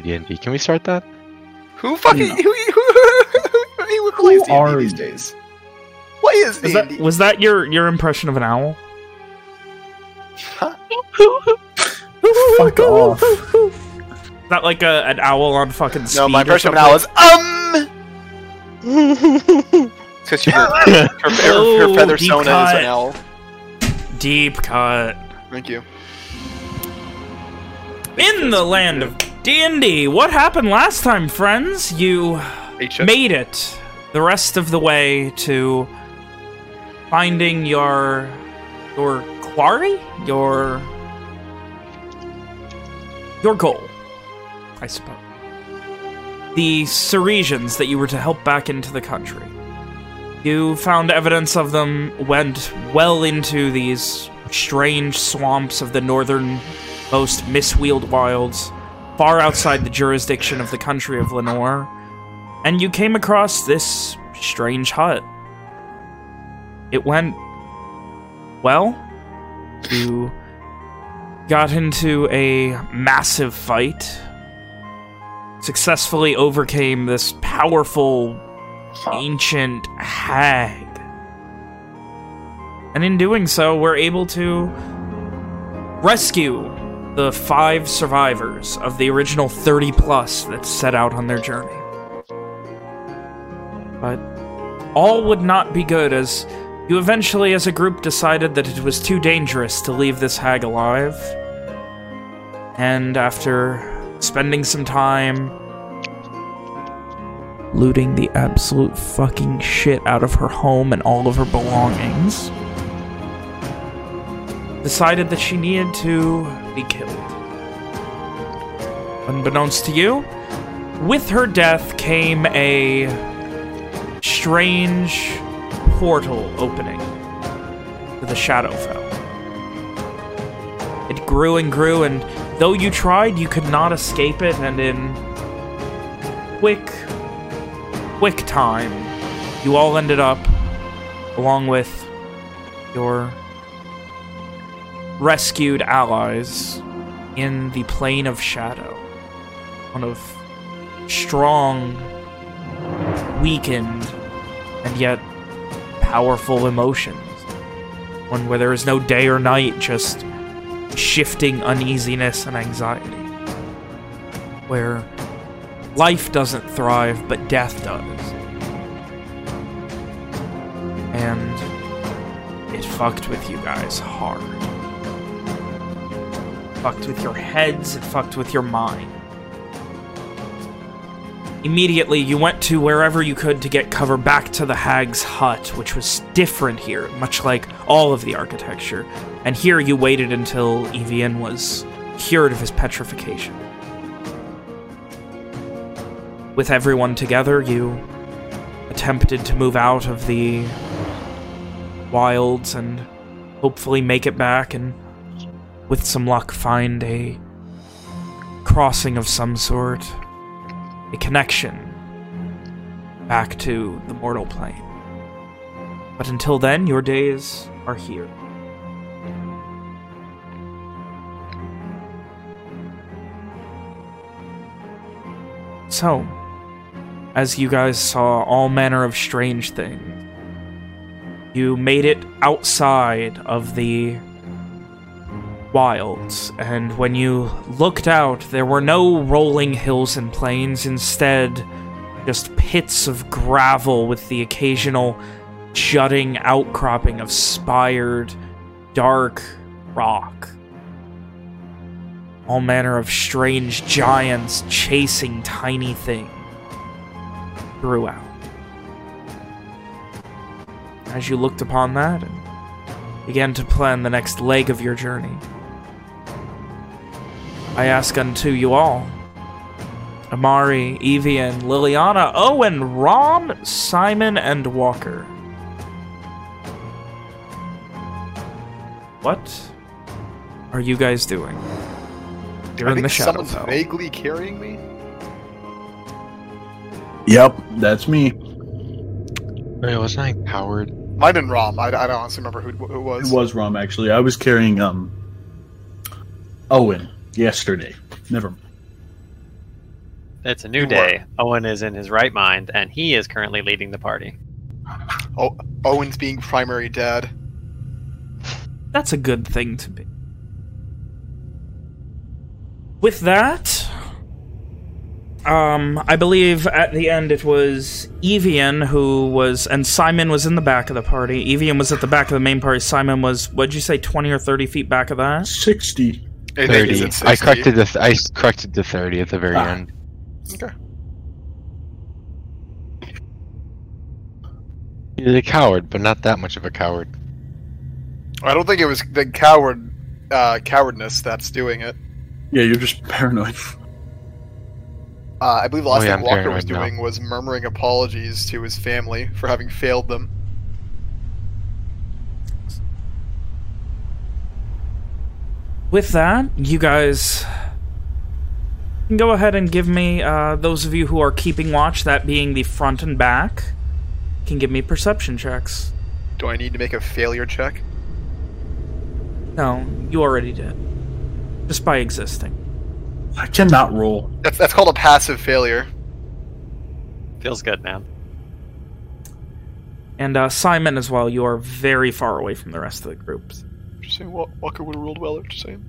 play D&D. Can we start that? Who fucking No. who, who, who, who plays D&D are these days? What is Was D&D? that was that your your impression of an owl? Huh? Fuck off. Is that like a, an owl on fucking speed No, my or impression of an owl is um. Because her, her, her, her feather deep sona is an owl. Deep cut. Thank you. In the land of D&D, what happened last time, friends? You H made it the rest of the way to finding your your quarry, your your goal, I suppose. The Ceresians that you were to help back into the country. You found evidence of them, went well into these strange swamps of the northernmost miswheeled wilds, far outside the jurisdiction of the country of Lenore, and you came across this strange hut. It went well. You got into a massive fight, successfully overcame this powerful ancient hag. And in doing so, we're able to rescue the five survivors of the original 30 plus that set out on their journey. But all would not be good as you eventually, as a group, decided that it was too dangerous to leave this hag alive. And after spending some time looting the absolute fucking shit out of her home and all of her belongings, decided that she needed to be killed. Unbeknownst to you, with her death came a strange portal opening to the Shadowfell. It grew and grew, and though you tried, you could not escape it, and in quick, quick time, you all ended up, along with your rescued allies, in the Plane of Shadow. One of strong, weakened, and yet powerful emotions. One where there is no day or night, just shifting uneasiness and anxiety. Where life doesn't thrive, but death does. And it fucked with you guys hard. Fucked with your heads, it fucked with your mind. Immediately, you went to wherever you could to get cover back to the hag's hut, which was different here, much like all of the architecture. And here you waited until Evian was cured of his petrification. With everyone together, you attempted to move out of the wilds and hopefully make it back and, with some luck, find a crossing of some sort a connection back to the mortal plane. But until then, your days are here. So, as you guys saw all manner of strange things, you made it outside of the wilds, and when you looked out, there were no rolling hills and plains, instead, just pits of gravel with the occasional jutting outcropping of spired, dark rock. All manner of strange giants chasing tiny things throughout. As you looked upon that and began to plan the next leg of your journey, I ask unto you all, Amari, Evian, Liliana, Owen, Rom, Simon, and Walker. What are you guys doing? You're I in think the someone's Shadowfell. vaguely carrying me. Yep, that's me. Wait, wasn't I powered? Might have been Rom. I, I don't honestly remember who, who it was. It was Rom actually. I was carrying um Owen yesterday. Never mind. It's a new You day. Owen is in his right mind, and he is currently leading the party. Oh, Owen's being primary dad. That's a good thing to be. With that, um, I believe at the end it was Evian who was, and Simon was in the back of the party. Evian was at the back of the main party. Simon was, what'd you say, 20 or 30 feet back of that? 60. I 30. I corrected the th I corrected the 30 at the very Ah. end. Okay. He's a coward, but not that much of a coward. I don't think it was the coward, uh, cowardness that's doing it. Yeah, you're just paranoid. Uh, I believe the last Oh, yeah, thing I'm Walker was paranoid now. doing was murmuring apologies to his family for having failed them. With that, you guys can go ahead and give me, uh, those of you who are keeping watch, that being the front and back, can give me perception checks. Do I need to make a failure check? No, you already did. Just by existing. I cannot roll. That's that's called a passive failure. Feels good, man. And uh, Simon as well, you are very far away from the rest of the groups. Just saying, Wa- Walker would have ruled well. Just saying.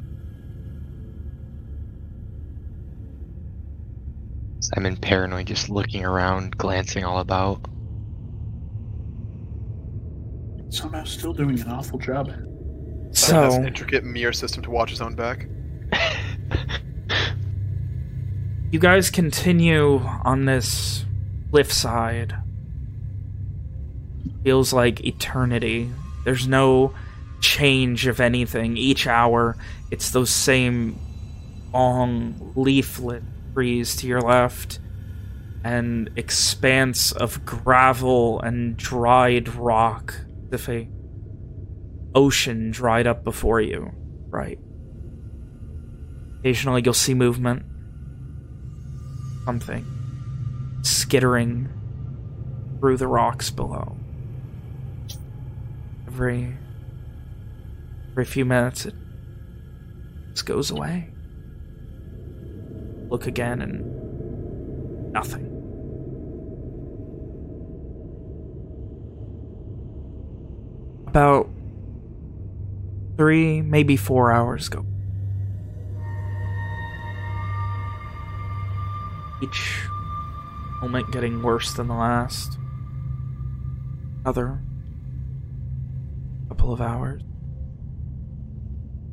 Simon paranoid, just looking around, glancing all about. Somehow still doing an awful job. Simon has So, an intricate mirror system to watch his own back. you guys continue on this cliffside. Feels like eternity. There's no change of anything. Each hour, it's those same long leaflet trees to your left and expanse of gravel and dried rock. If a ocean dried up before you, right? Occasionally you'll see movement. Something. Skittering through the rocks below. Every every few minutes it just goes away. Look again and nothing. About three, maybe four hours go each moment getting worse than the last. Another couple of hours.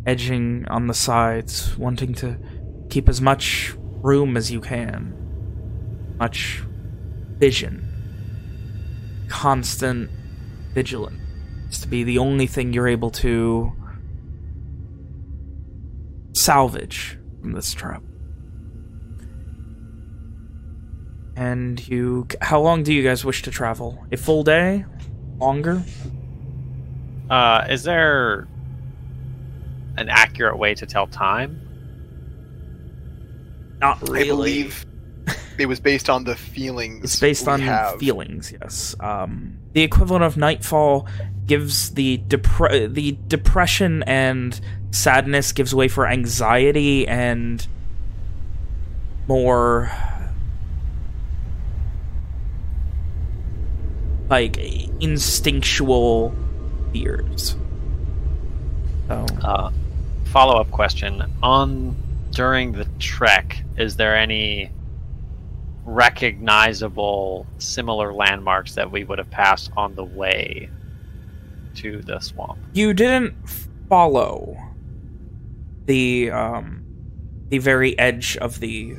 Edging on the sides, wanting to keep as much room as you can. Much vision. Constant vigilance to be the only thing you're able to salvage from this trap. And you... How long do you guys wish to travel? A full day? Longer? Uh, is there an accurate way to tell time? Not really. I believe it was based on the feelings. It's based we on have. feelings, yes. Um, the equivalent of Nightfall gives the depre the depression and sadness gives way for anxiety and more like instinctual fears. So Uh, follow up question. On during the trek, is there any recognizable similar landmarks that we would have passed on the way to the swamp? you didn't follow the um the very edge of the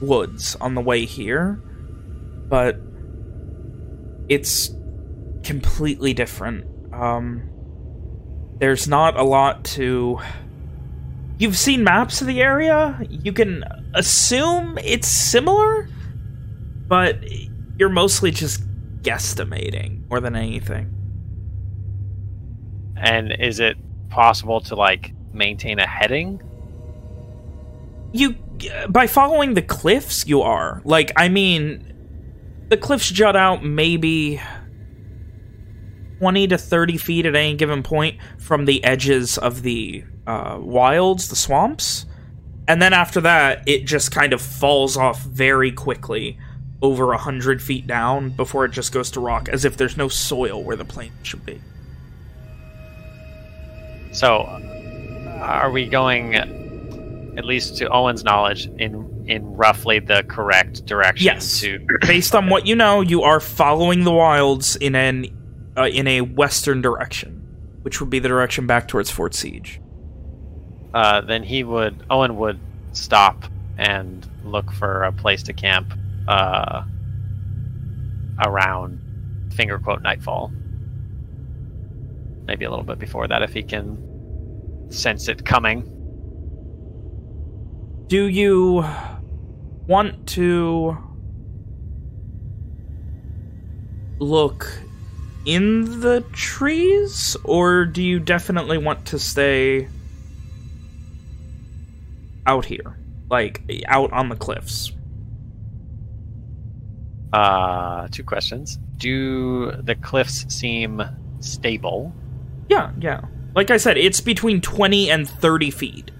woods on the way here but it's completely different um there's not a lot to you've seen maps of the area. You can assume it's similar but you're mostly just guesstimating more than anything. And is it possible to like maintain a heading? you by following the cliffs you are. Like i mean the cliffs jut out maybe 20 to 30 feet at any given point from the edges of the uh, wilds the swamps And then after that, it just kind of falls off very quickly over a hundred feet down before it just goes to rock, as if there's no soil where the plane should be. So, are we going, at least to Owen's knowledge, in in roughly the correct direction? Yes. To Based on what you know, you are following the wilds in an uh, in a western direction, which would be the direction back towards Fort Siege. Uh, then he would Owen would stop and look for a place to camp uh, around finger quote nightfall. Maybe a little bit before that if he can sense it coming. Do you want to look in the trees, or do you definitely want to stay out here? Like, out on the cliffs? Uh, two questions. Do the cliffs seem stable? Yeah, yeah. Like I said, it's between 20 and 30 feet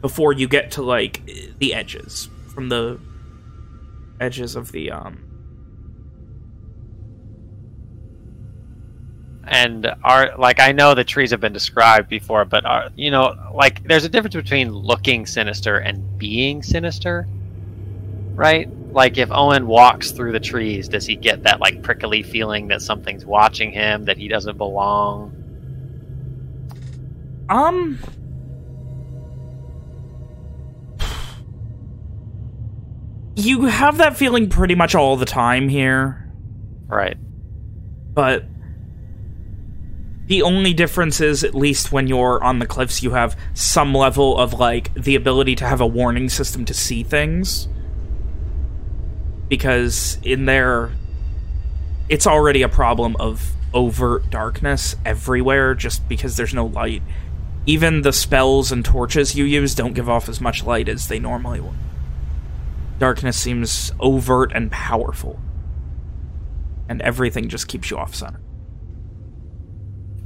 before you get to, like, the edges. From the edges of the, um... and are like I know the trees have been described before, but are you know like there's a difference between looking sinister and being sinister, right? Like if Owen walks through the trees, does he get that like prickly feeling that something's watching him, that he doesn't belong? Um... You have that feeling pretty much all the time here. Right. but the only difference is at least when you're on the cliffs you have some level of like the ability to have a warning system to see things. Because in there it's already a problem of overt darkness everywhere just because there's no light. Even the spells and torches you use don't give off as much light as they normally would. Darkness seems overt and powerful. And everything just keeps you off center.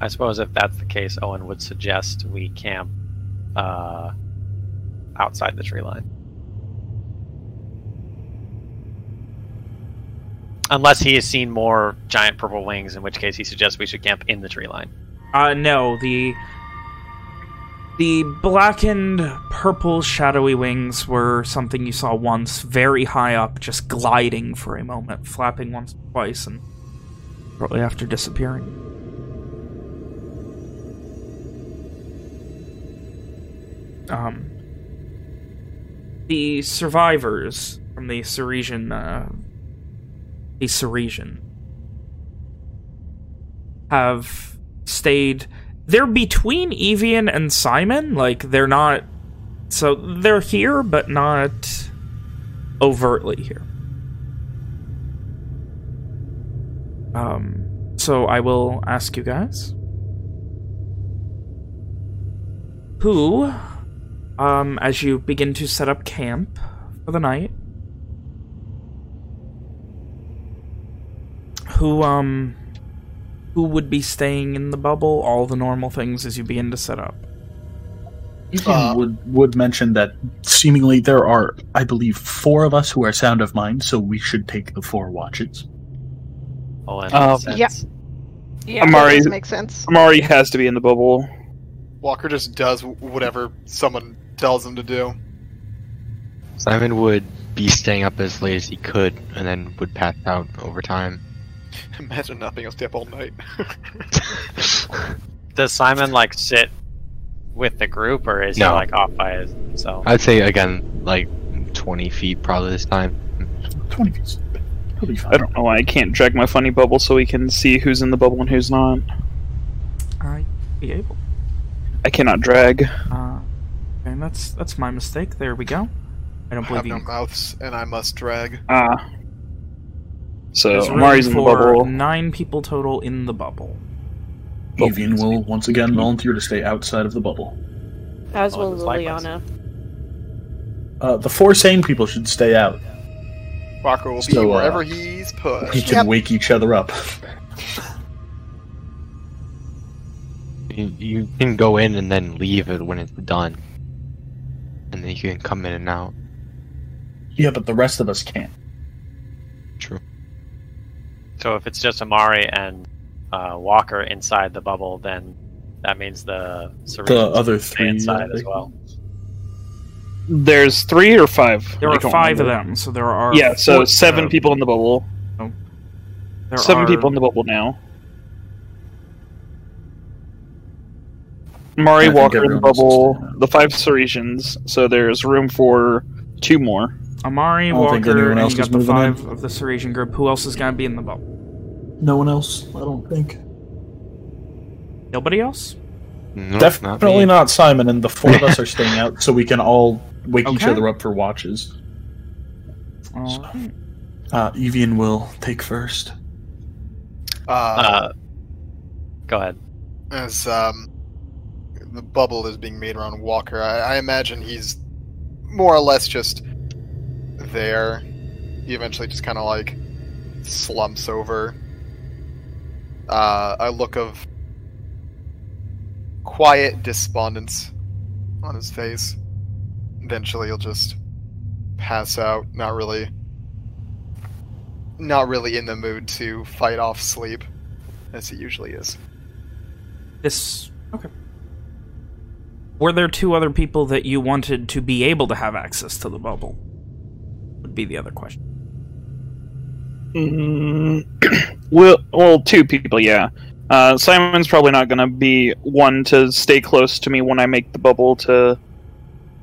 I suppose if that's the case, Owen would suggest we camp uh, outside the tree line. Unless he has seen more giant purple wings, in which case he suggests we should camp in the tree line. Uh, no, the the blackened purple shadowy wings were something you saw once, very high up, just gliding for a moment, flapping once, twice, and shortly after disappearing. Um, the survivors from the Ceresian, uh, the Ceresian, have stayed they're between Evian and Simon. Like, they're not... So, they're here, but not overtly here. Um, so I will ask you guys. Who, um, as you begin to set up camp for the night, who, um who would be staying in the bubble, all the normal things as you begin to set up. Ethan Uh, would would mention that seemingly there are, I believe, four of us who are sound of mind, so we should take the four watches. Owen Um, says, yeah. Yeah, Amari- that does sense. Amari has to be in the bubble. Walker just does whatever someone tells him to do. Simon would be staying up as late as he could, and then would pass out over time. Imagine not being able to stay up all night. Does Simon like sit with the group, or is he like off by himself? I'd say again, like 20 feet probably this time. Twenty feet. He'll be fine. I don't know why I can't drag my funny bubble so we can see who's in the bubble and who's not. I be able. I cannot drag. Uh, okay, that's that's my mistake. There we go. I don't I have believe no you. mouths, and I must drag. Ah. So There's room Amari's in the bubble. Nine people total in the bubble. Evian will once again volunteer to stay outside of the bubble. As Oh, will it's. Liliana. Uh, the four sane people should stay out. Walker will be So, uh, wherever he's put. We can Yep. wake each other up. You, you can go in and then leave it when it's done. And and you can come in and out. Yeah, but the rest of us can't. True. So if it's just Amari and uh, Walker inside the bubble, then that means the The other three inside as well. There's three or five. There I are don't five of them, so there are Yeah, so seven people in the bubble. there Seven are- people in the bubble now. Mari I think Walker in the everyone else is bubble, the five Ceresians, so there's room for two more. Amari, I think Walker, anyone and else you got the moving in. five of the Ceresian group. Who else is gonna be in the bubble? No one else, I don't think. Nobody else? No, Definitely me. not Simon, and the four of us are staying out so we can all wake each other up for watches. Alright. Uh, Evian will take first. Uh, Uh, go ahead. as um, the bubble is being made around Walker, I, I imagine he's more or less just there. He eventually just kind of like slumps over. Uh, a look of quiet despondence on his face. Eventually, he'll just pass out. Not really, not really in the mood to fight off sleep, as he usually is. This okay. Were there two other people that you wanted to be able to have access to the bubble? Would be the other question. Mm, well, well, two people, yeah. Uh, Simon's probably not going to be one to stay close to me when I make the bubble to.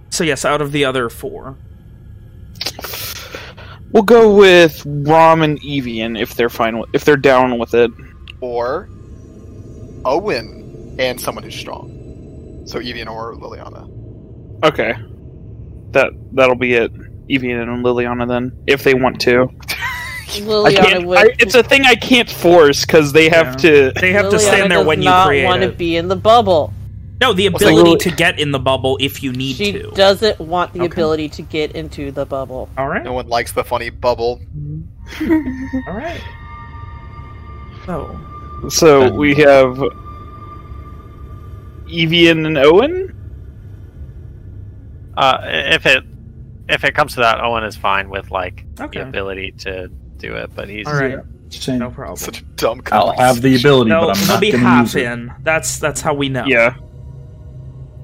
So yes, out of the other four, We'll go with Rom and Evian if they're fine with, if they're down with it. or Owen and someone who's strong. So Evian or Liliana. Okay, that that'll be it. Evian and Liliana then, if they want to. I Liliana can't. would. I, it's a thing I can't force because they have to. they have to stand there when you not create want to be in the bubble. No, the ability rule? to get in the bubble if you need She to. doesn't want the Okay. ability to get into the bubble. All right, No one likes the funny bubble. all right. So So we have Evian and Owen. Uh, if it if it comes to that, Owen is fine with like Okay. the ability to do it, but he's all right, Same. no problem. Such a dumb. I'll have the ability, No, but I'm not be going to half use it. in. That's that's how we know. Yeah.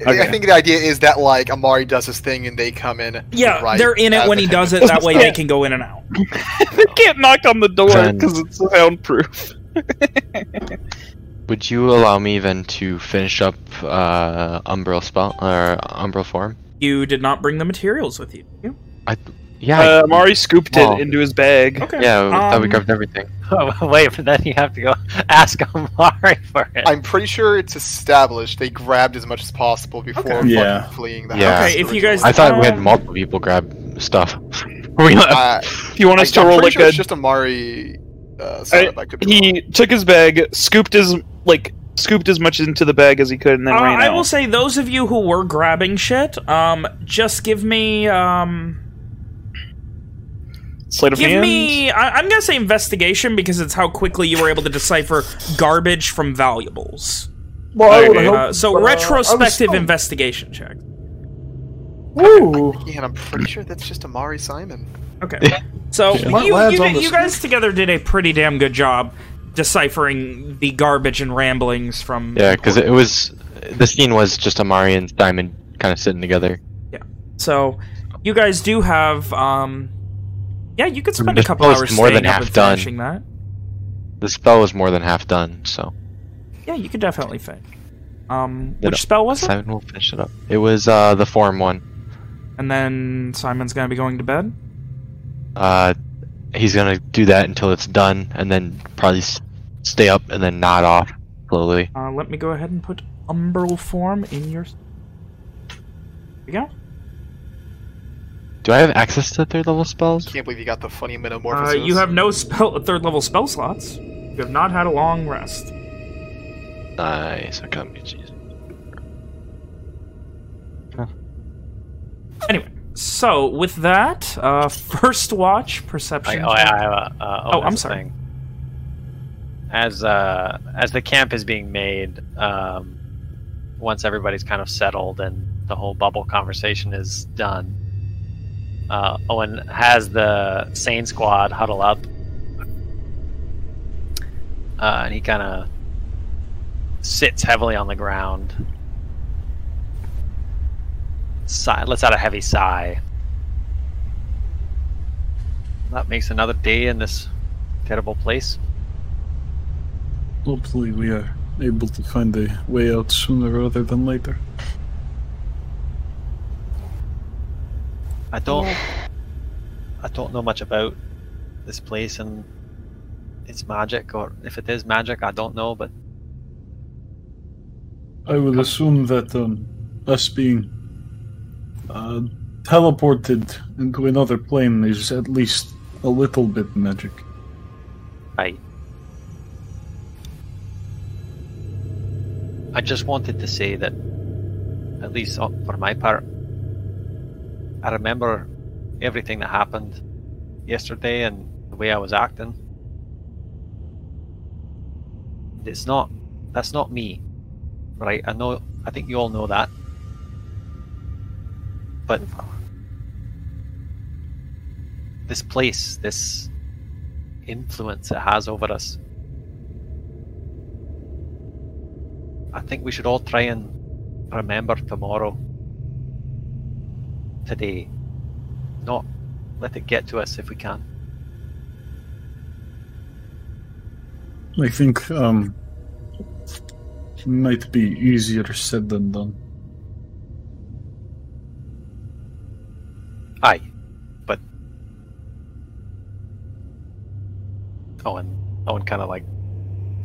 I think the idea is that like Amari does his thing and they come in. Yeah, right they're in it when he does it. That way they can go in and out. they can't knock on the door because it's soundproof. Would you allow me then to finish up uh, Umbral spell or Umbral form? You did not bring the materials with you. did you? Yeah, Uh, Amari scooped Well, it into his bag. Okay. yeah. I thought we grabbed covered everything. Wait, but then you have to go ask Amari for it. I'm pretty sure it's established they grabbed as much as possible before Okay. Yeah. fleeing the Yeah. house. Okay, if you guys- I thought we had um, multiple people grab stuff. we. Uh, you want us I, to am roll like sure a, it's just Amari. Uh, setup, I could be he took his bag, scooped his like scooped as much into the bag as he could, and then Uh, ran I out. will say those of you who were grabbing shit, um, just give me, um, Sleight of give hand. me. I, I'm gonna say investigation because it's how quickly you were able to decipher garbage from valuables. Well, I would Okay. hope, Uh, so but, uh, I retrospective still- investigation check. Woo! Yeah, and I'm pretty sure that's just Amari Simon. Okay. So Smart you, lads you, you guys together did a pretty damn good job deciphering the garbage and ramblings from. yeah, because it was the scene was just Amari and Diamond kind of sitting together. Yeah. So you guys do have. um Yeah, you could I mean, spend a this couple was hours more than half done. finishing that. The spell was more than half done, so Yeah, you could definitely finish. Um, which spell was it? Simon will finish it up. It was uh, the form one. And then Simon's gonna be going to bed. Uh, he's gonna do that until it's done, and then probably s- stay up and then nod off slowly. Uh, let me go ahead and put umbral form in your. There we go. Do I have access to third level spells? Can't believe you got the funny Uh, metamorphosis. you have no spell third level spell slots. You have not had a long rest. Nice. I got me. Jeez. Anyway, so with that, uh, first watch I, perception. oh, I, check. I uh, Oh, I'm sorry. thing. As uh, as the camp is being made, um, once everybody's kind of settled and the whole bubble conversation is done, uh, Owen has the sane squad huddle up, uh, and he kind of sits heavily on the ground. Sigh, lets out a heavy sigh. That makes another day in this terrible place. Hopefully, we are able to find a way out sooner rather than later. I don't. Yeah. I don't know much about this place and its magic, or if it is magic, I don't know. But I will assume that um, us being uh, teleported into another plane is at least a little bit magic. I. I just wanted to say that, at least for my part, I remember everything that happened yesterday and the way I was acting. It's not. That's not me, right? I know. I think you all know that. But this place, this influence it has over us. I think we should all try and remember tomorrow. Today. Not let it get to us if we can. I think um, might be easier said than done. Aye. But Owen Owen kinda like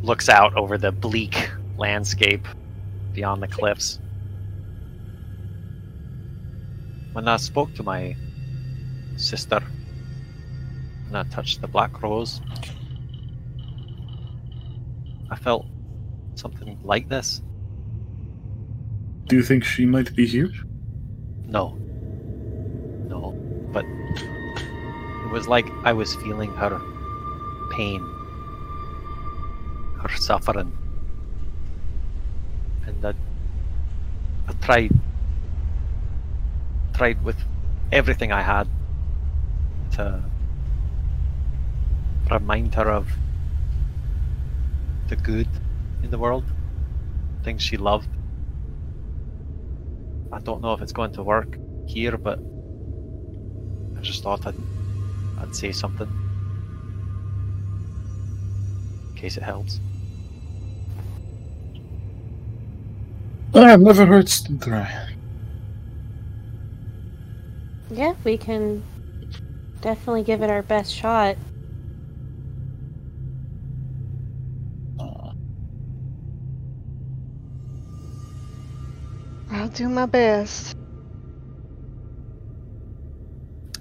looks out over the bleak landscape beyond the cliffs. When I spoke to my sister and I touched the black rose, I felt something like this. Do you think she might be here? No. No. It was like I was feeling her pain, her suffering. And I, I tried, tried with everything I had to remind her of the good in the world, things she loved. I don't know if it's going to work here, but I just thought I'd, I'd say something in case it helps. Ah, never hurts to try. Yeah, we can definitely give it our best shot. I'll do my best.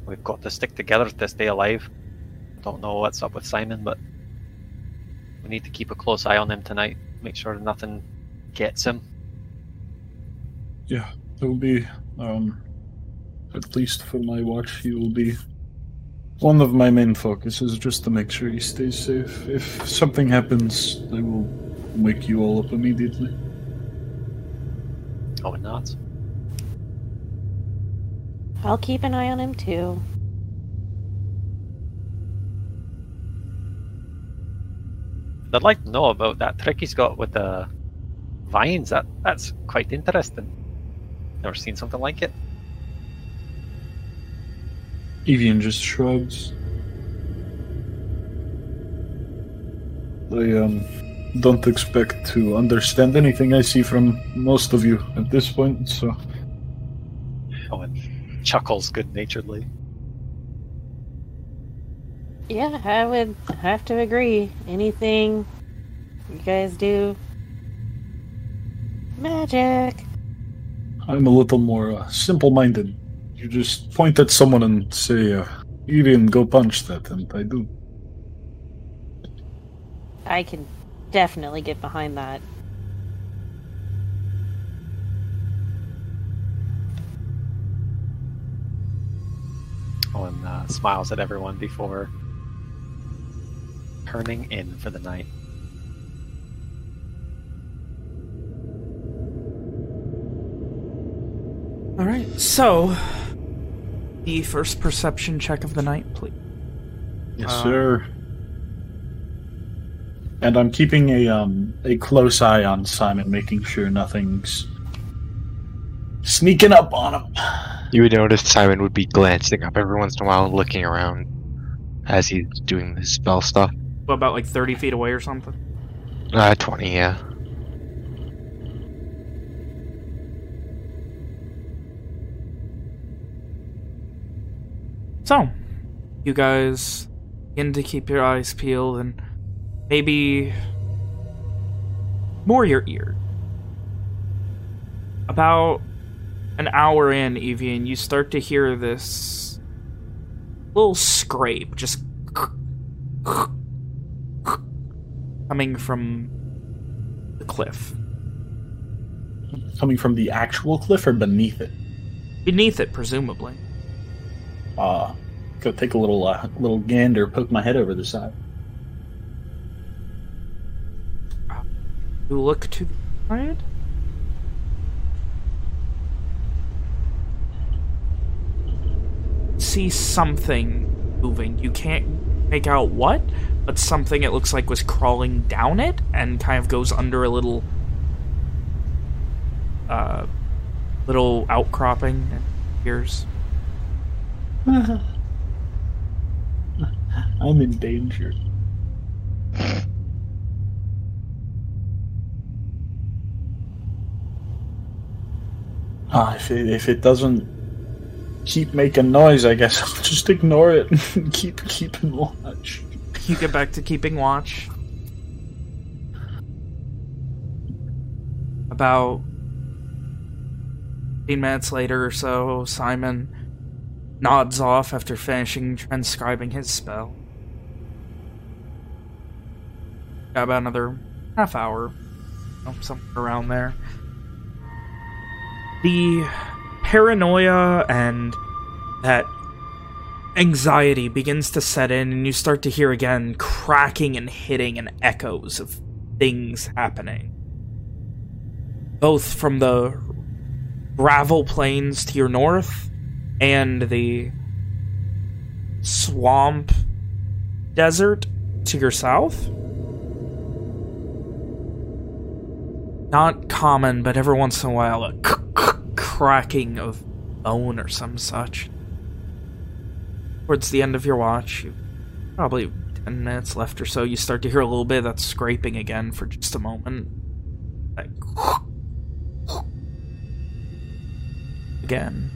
We've got to stick together to stay alive. Don't know what's up with Simon, but we need to keep a close eye on him tonight. Make sure nothing gets him. Yeah, it will be, um, at least for my watch, he will be one of my main focuses, just to make sure he stays safe. If something happens, I will wake you all up immediately. Oh, nods. I'll keep an eye on him too. I'd like to know about that trick he's got with the vines. That that's quite interesting. Never seen something like it. Evian just shrugs. I um don't expect to understand anything I see from most of you at this point, so and chuckles good naturedly. Yeah, I would have to agree. Anything you guys do, magic. I'm a little more uh, simple-minded. You just point at someone and say, uh, Evian, go punch that, and I do. I can definitely get behind that. Owen uh, smiles at everyone before turning in for the night. All right, so the first perception check of the night, please. Yes, Uh, sir. And I'm keeping a um a close eye on Simon, making sure nothing's sneaking up on him. You would notice Simon would be glancing up every once in a while, looking around as he's doing the spell stuff. What, about like 30 feet away or something? Uh, 20, yeah. So, you guys begin to keep your eyes peeled and maybe more your ear. About an hour in, Evian, you start to hear this little scrape just coming from the cliff. Coming from the actual cliff or beneath it? Beneath it, presumably. Uh go take a little uh, little gander, poke my head over the side. You look to the side. See something moving. You can't make out what, but something it looks like was crawling down it and kind of goes under a little uh little outcropping and appears. I'm in danger. Ah, if it, if it doesn't keep making noise, I guess I'll just ignore it and keep keeping watch. You get back to keeping watch. About 15 minutes later or so, Simon nods off after finishing transcribing his spell. Got about another half hour, somewhere around there. The paranoia and that anxiety begins to set in and you start to hear again cracking and hitting and echoes of things happening. Both from the gravel plains to your north and the swamp desert to your south. Not common, but every once in a while a cracking of bone or some such towards the end of your watch, probably 10 minutes left or so, you start to hear a little bit of that scraping again for just a moment. Like, again.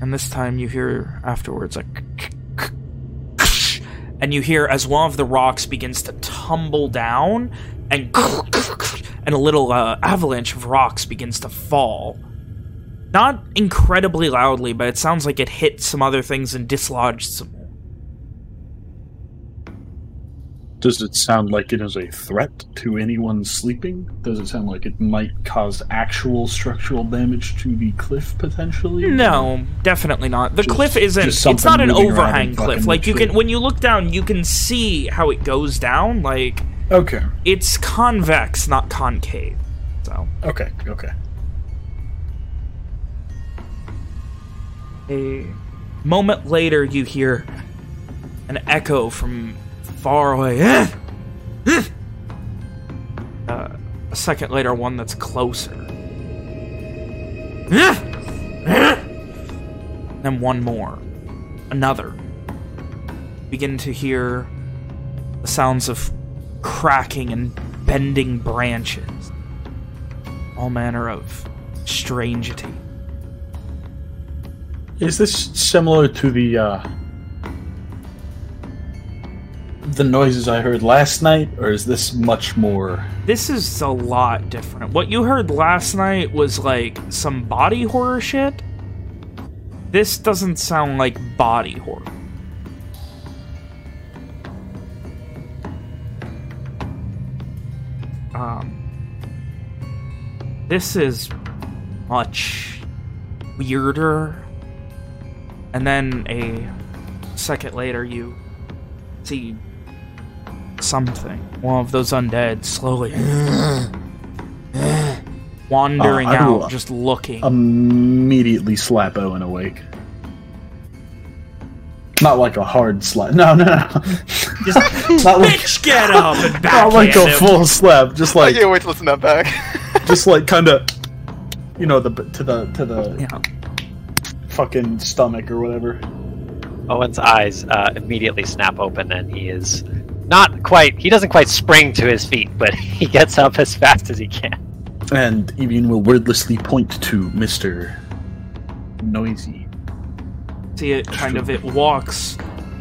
And this time you hear afterwards like and you hear as one of the rocks begins to tumble down and and a little uh, avalanche of rocks begins to fall. Not incredibly loudly, but it sounds like it hit some other things and dislodged some more. Does it sound like it is a threat to anyone sleeping? Does it sound like it might cause actual structural damage to the cliff potentially? No, definitely not. The Just- cliff isn't... It's not an something moving around overhang cliff. Like you can, when you look down, you can see how it goes down. Like Okay. it's convex, not concave. So Okay. Okay. A moment later, you hear an echo from far away. "Eh! Eh!" Uh, a second later, one that's closer. "Eh! Eh!" Then one more. Another. Begin to hear the sounds of cracking and bending branches. All manner of strangity. Is this similar to the uh the noises I heard last night, or is this much more? This is a lot different. What you heard last night was like some body horror shit. This doesn't sound like body horror. Um, this is much weirder. And then a second later, you see something. One of those undead slowly wandering Uh, out, just looking. Immediately slap Owen awake. Not like a hard slap. No, no, no. just not like, bitch, get up and not like a him. full slap. Just like. I can't wait to listen to that back. just like kind of, you know, the to the to the Yeah. Fucking stomach or whatever. Owen's eyes uh, immediately snap open, and he is not quite. He doesn't quite spring to his feet, but he gets up as fast as he can. And Evian will wordlessly point to Mister Noisy. See it kind of it walks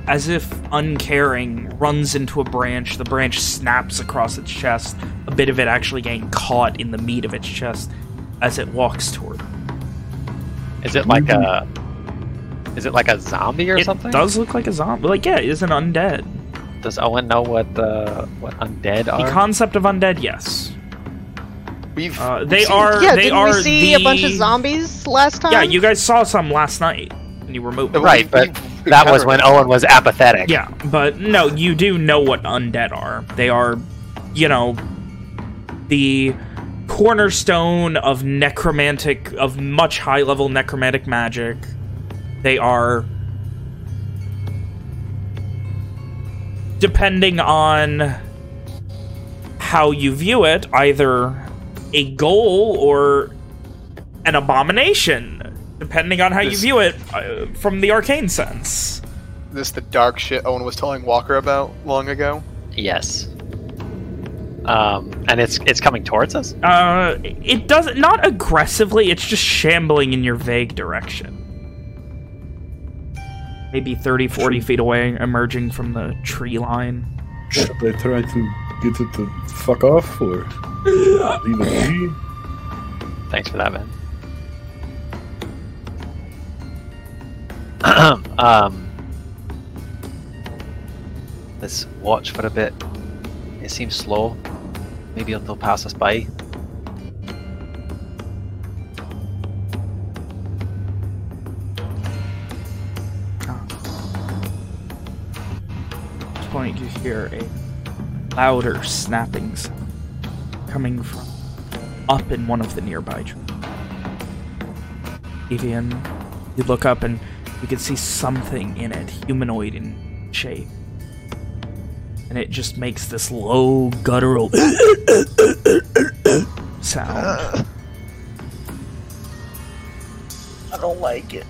as if uncaring, runs into a branch. The branch snaps across its chest. A bit of it actually getting caught in the meat of its chest as it walks toward. Is it like a? Is it like a zombie or it something? It does look like a zombie. Like yeah, it is an undead. Does Owen know what uh, what undead are? The concept of undead, yes. We've Uh, they we've seen- are. yeah, they didn't are we see a bunch of zombies last time? Yeah, you guys saw some last night when you were moving. Right, but that was when. Owen was apathetic. Yeah, but no, you do know what undead are. They are, you know, the cornerstone of necromantic, of much high-level necromantic magic. They are, depending on how you view it, either a goal or an abomination, depending on how you view it uh, from the arcane sense. This the dark shit Owen was telling Walker about long ago. Yes. Um, and it's it's coming towards us. Uh, it doesn't not aggressively. It's just shambling in your vague direction. Maybe 30, 40 feet away, emerging from the tree line. Should I try to get it to fuck off or leave it be? Thanks for that, man. um, let's watch for a bit. It seems slow. Maybe they'll pass us by. Point, you hear a louder snappings coming from up in one of the nearby trees. Evian, you look up and you can see something in it, humanoid in shape. And it just makes this low, guttural sound. I don't like it.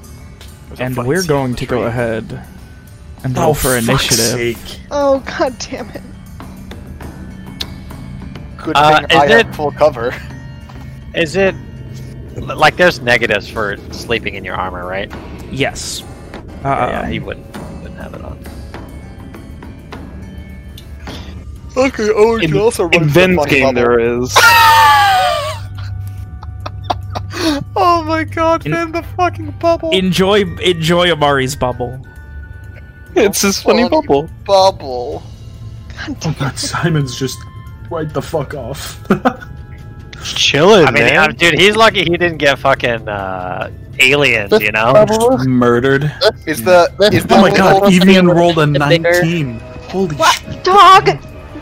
And we're going to go ahead and roll for initiative. Oh god damn it! Good Uh, thing is I it- have full cover. Is it like there's negatives for sleeping in your armor, right? Yes. Uh, yeah, he wouldn't Okay, Owen In, can also run in into the Ven's funny game, bubble. there is. oh my god, In- Ben, the fucking bubble. enjoy enjoy Amari's bubble. It's his funny bubble. bubble. Oh god, Simon's just right the fuck off. Chilling, I mean, man. dude, he's lucky he didn't get fucking uh, aliens, you know? Murdered. Is the is the Oh my god, little- Evian rolled a 19. Holy What shit. dog?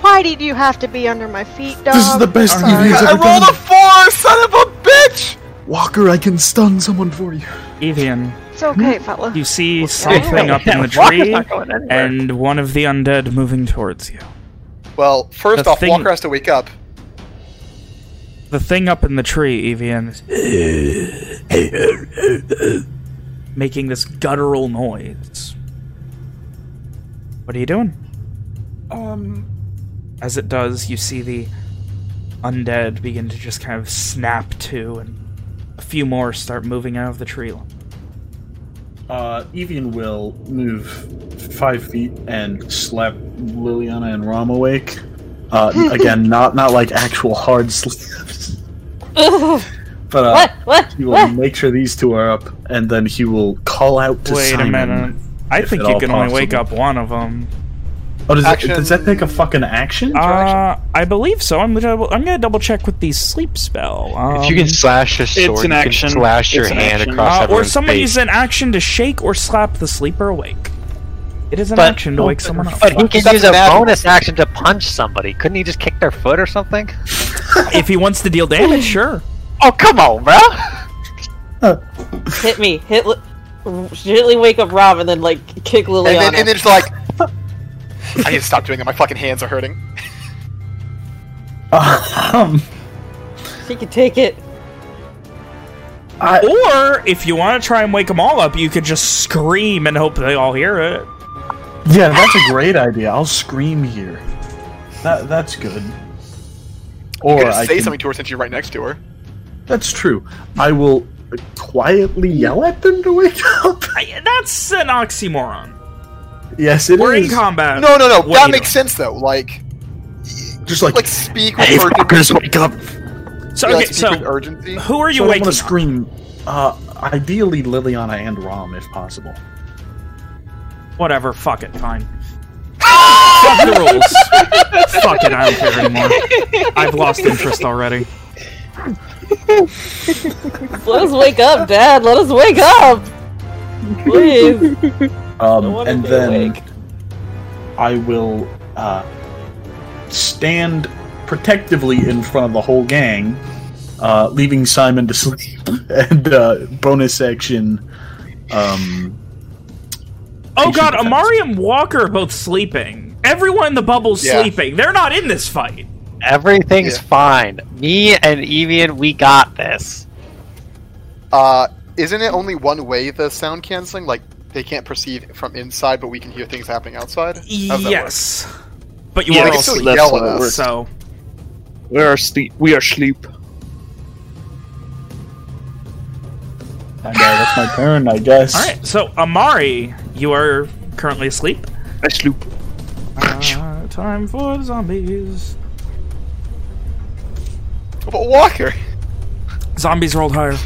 Why did you have to be under my feet, dog? This is the best Sorry. Evian's I ever rolled a four, son of a bitch. Walker, I can stun someone for you. Evian, It's okay, fella. you see something up in the tree, not going anywhere. and one of the undead moving towards you. Well, first The off, thing- Walker has to wake up. The thing up in the tree, Evian, is making this guttural noise. What are you doing? Um, As it does, you see the undead begin to just kind of snap to, and a few more start moving out of the tree uh, Evian will move five feet and slap Liliana and Rom awake. Uh, again, not not like actual hard slaps, but uh, what? What? he will What? make sure these two are up, and then he will call out to Wait Simon. a minute. I think you all can only wake up one of them. Oh, does, Action- that, does that take a fucking action? Uh, I believe so. I'm gonna double, I'm gonna double check with the sleep spell. Um, if you can slash a sword, it's an you action. can slash your an hand action. across uh, or someone face. use an action to shake or slap the sleeper awake. It is an But- action to wake someone up. But he can That's use a an bonus action to punch somebody. Couldn't he just kick their foot or something? if he wants to deal damage, sure. Oh come on, bro. Hit me. Hit. Li- gently wake up Rob and then like kick And Liliana. then, and then just like, I need to stop doing it. My fucking hands are hurting. Um, she can take it. I, Or, if you want to try and wake them all up, you could just scream and hope they all hear it. yeah, that's a great idea. I'll scream here. That that's good. You Or could I say can, something to her since you're right next to her. That's true. I will quietly yell at them to wake up. I, that's an oxymoron. Yes, it is. We're in combat. No, no, no. What that makes do? sense though. Like, Just like, like speak with hey, ur- fuckers, wake up. So, yeah, okay, speak so with urgency. who are you So I waking want up? to scream. Uh, ideally, Liliana and Rom, if possible. Whatever, fuck it, fine. fuck the rules. fuck it, I don't care anymore. I've lost interest already. Let us wake up, Dad. Let us wake up. Please. Um, wanna and then awake. I will uh, stand protectively in front of the whole gang, uh, leaving Simon to sleep. and uh, bonus action. Um, Oh god, defense. Amari and Walker are both sleeping. Everyone in the bubble's Yeah. sleeping. They're not in this fight. Everything's Yeah. fine. Me and Evian, we got this. Uh, isn't it only one way the sound canceling? Like they can't perceive from inside, but we can hear things happening outside. How's that Yes. But you Yeah, are they all can still asleep. that's yell what at us. So, We are sleep. We are sleep. and, uh, that's my turn, I guess. alright. So, Amari, you are currently asleep. I sleep. Uh, time for the zombies. What about Walker? Zombies rolled higher.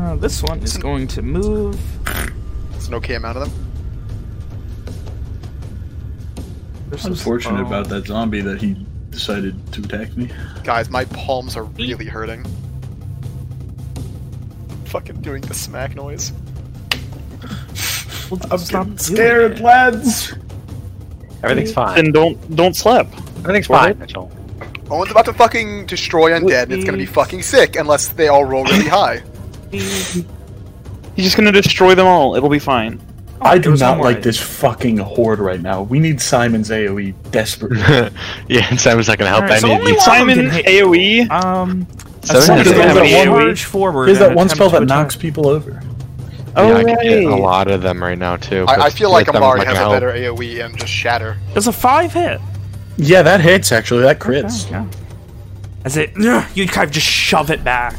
Uh, this one is going to move. It's an okay amount of them. This is- Unfortunate about that zombie that he decided to attack me. Guys, my palms are really hurting. Fucking doing the smack noise. Well, I'm stop getting scared, lads. Everything's fine. Then don't don't slap. Everything's Or fine, what? Mitchell. Owen's about to fucking destroy undead, and it's gonna be fucking sick unless they all roll really high. He's just gonna destroy them all. It'll be fine. I do not one like this fucking horde right now. We need Simon's AoE desperately. yeah, and Simon's not gonna help Alright, so any of only you. one of them Simon AOE. you. Um, Simon Simon doesn't doesn't have have any one AoE. Charge forward. Here's and that one spell that attack. knocks people over. Oh, yeah, I can hit a lot of them right now too. I, I feel like Simon's Amari not has a gonna better. AoE and just shatter. It's a five hit. Yeah, that hits actually. That crits. Yeah. As it, you kind of just shove it back.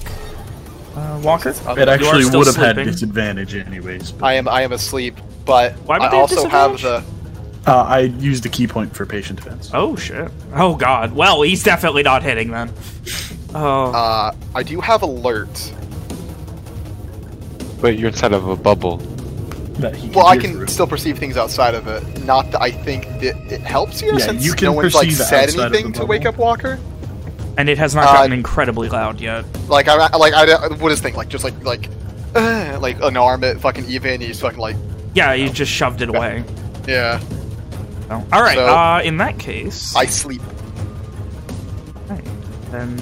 Uh, Walker. It actually would have had disadvantage anyways. but- I am I am asleep, but Why would I also have the? Uh, I used the ki point for patient defense. Oh shit. Oh god. Well, he's definitely not hitting then. Oh. uh I do have alert. But you're inside of a bubble. Well, I can through. still perceive things outside of it. Not that I think that it helps here, Yeah, since you can no one's like perceive said outside of anything the to wake up Walker. And it has not uh, gotten incredibly loud yet. Like I like I what is thing like just like like uh, like an arm at fucking Eva and he's fucking like Yeah, you just shoved it away. yeah. So. All right. So- uh, in that case, I sleep. right, then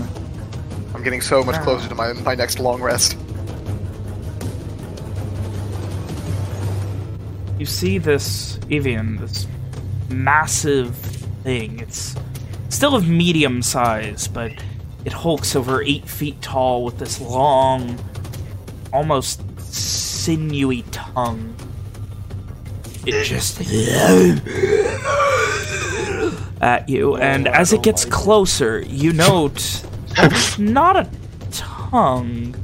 I'm getting so much closer to my my next long rest. you see this Evian, this massive thing. It's still of medium size, but it hulks over eight feet tall with this long, almost sinewy tongue. It just at you, and as it gets closer, you note it's not a tongue,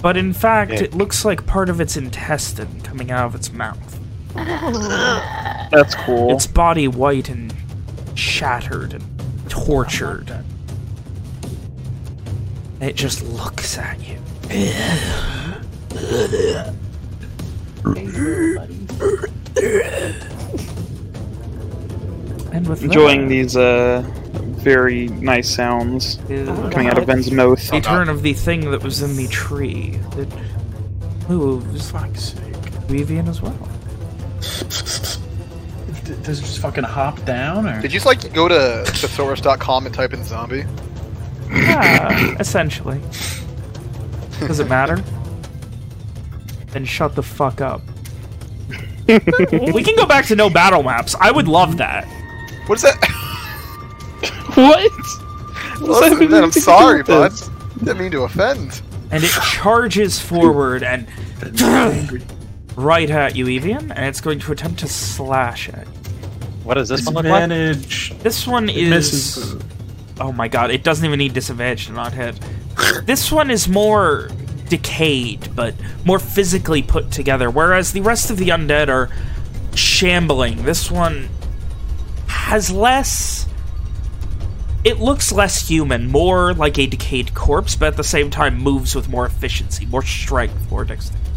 but in fact, it looks like part of its intestine coming out of its mouth. That's cool. Its body white and shattered and tortured. And it just looks at you. And with Enjoying that, these uh very nice sounds is coming out of Ben's mouth. the turn of the thing that was in the tree that moves Fuck's sake. Weavian as well. d- does it just fucking hop down or? Did you just like go to thesaurus.com and type in zombie? Yeah, essentially. Does it matter? Then shut the fuck up. we can go back to no battle maps. I would love that. What is that? What? Listen, man, I'm sorry, bud. Didn't mean to offend. And it charges forward and right at you, Evian, and it's going to attempt to slash at you. What does this one look like? Disadvantage. This one It is... misses. Oh my god, it doesn't even need disadvantage to not hit. this one is more decayed, but more physically put together, whereas the rest of the undead are shambling. This one has less... It looks less human, more like a decayed corpse, but at the same time moves with more efficiency, more strength, more dexterity.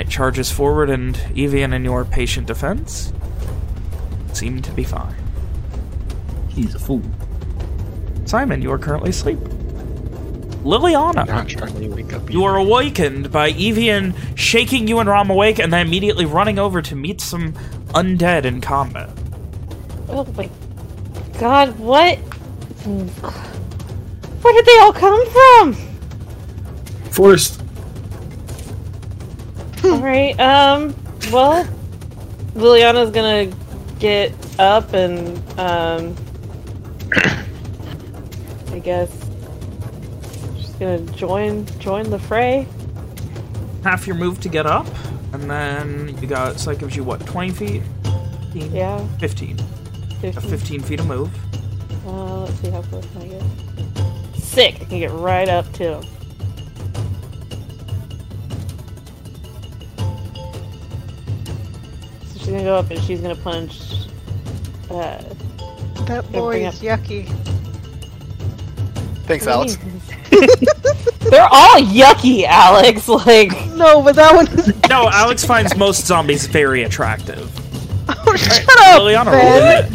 It charges forward, and Evian in your patient defense seem to be fine. He's a fool. Simon, you are currently asleep. Liliana, Not trying wake up. you are awakened by Evian shaking you and Rom awake and then immediately running over to meet some undead in combat. Oh my god, what? Where did they all come from? Forest. Alright, um, well, Liliana's gonna get up and, um, I guess she's gonna join join the fray. Half your move to get up, and then you got, so that gives you what, 20 feet? 15? Yeah, 15. 15. 15 feet of move. Uh, let's see how close I get. Sick! I can get right up to him. She's gonna go up and she's gonna punch. Uh, That bring boy up- yucky. Thanks, Alex. They're all yucky, Alex. Like, No, but that one is. No, Alex finds most zombies very attractive. Oh, shut up! Liliana, Ben.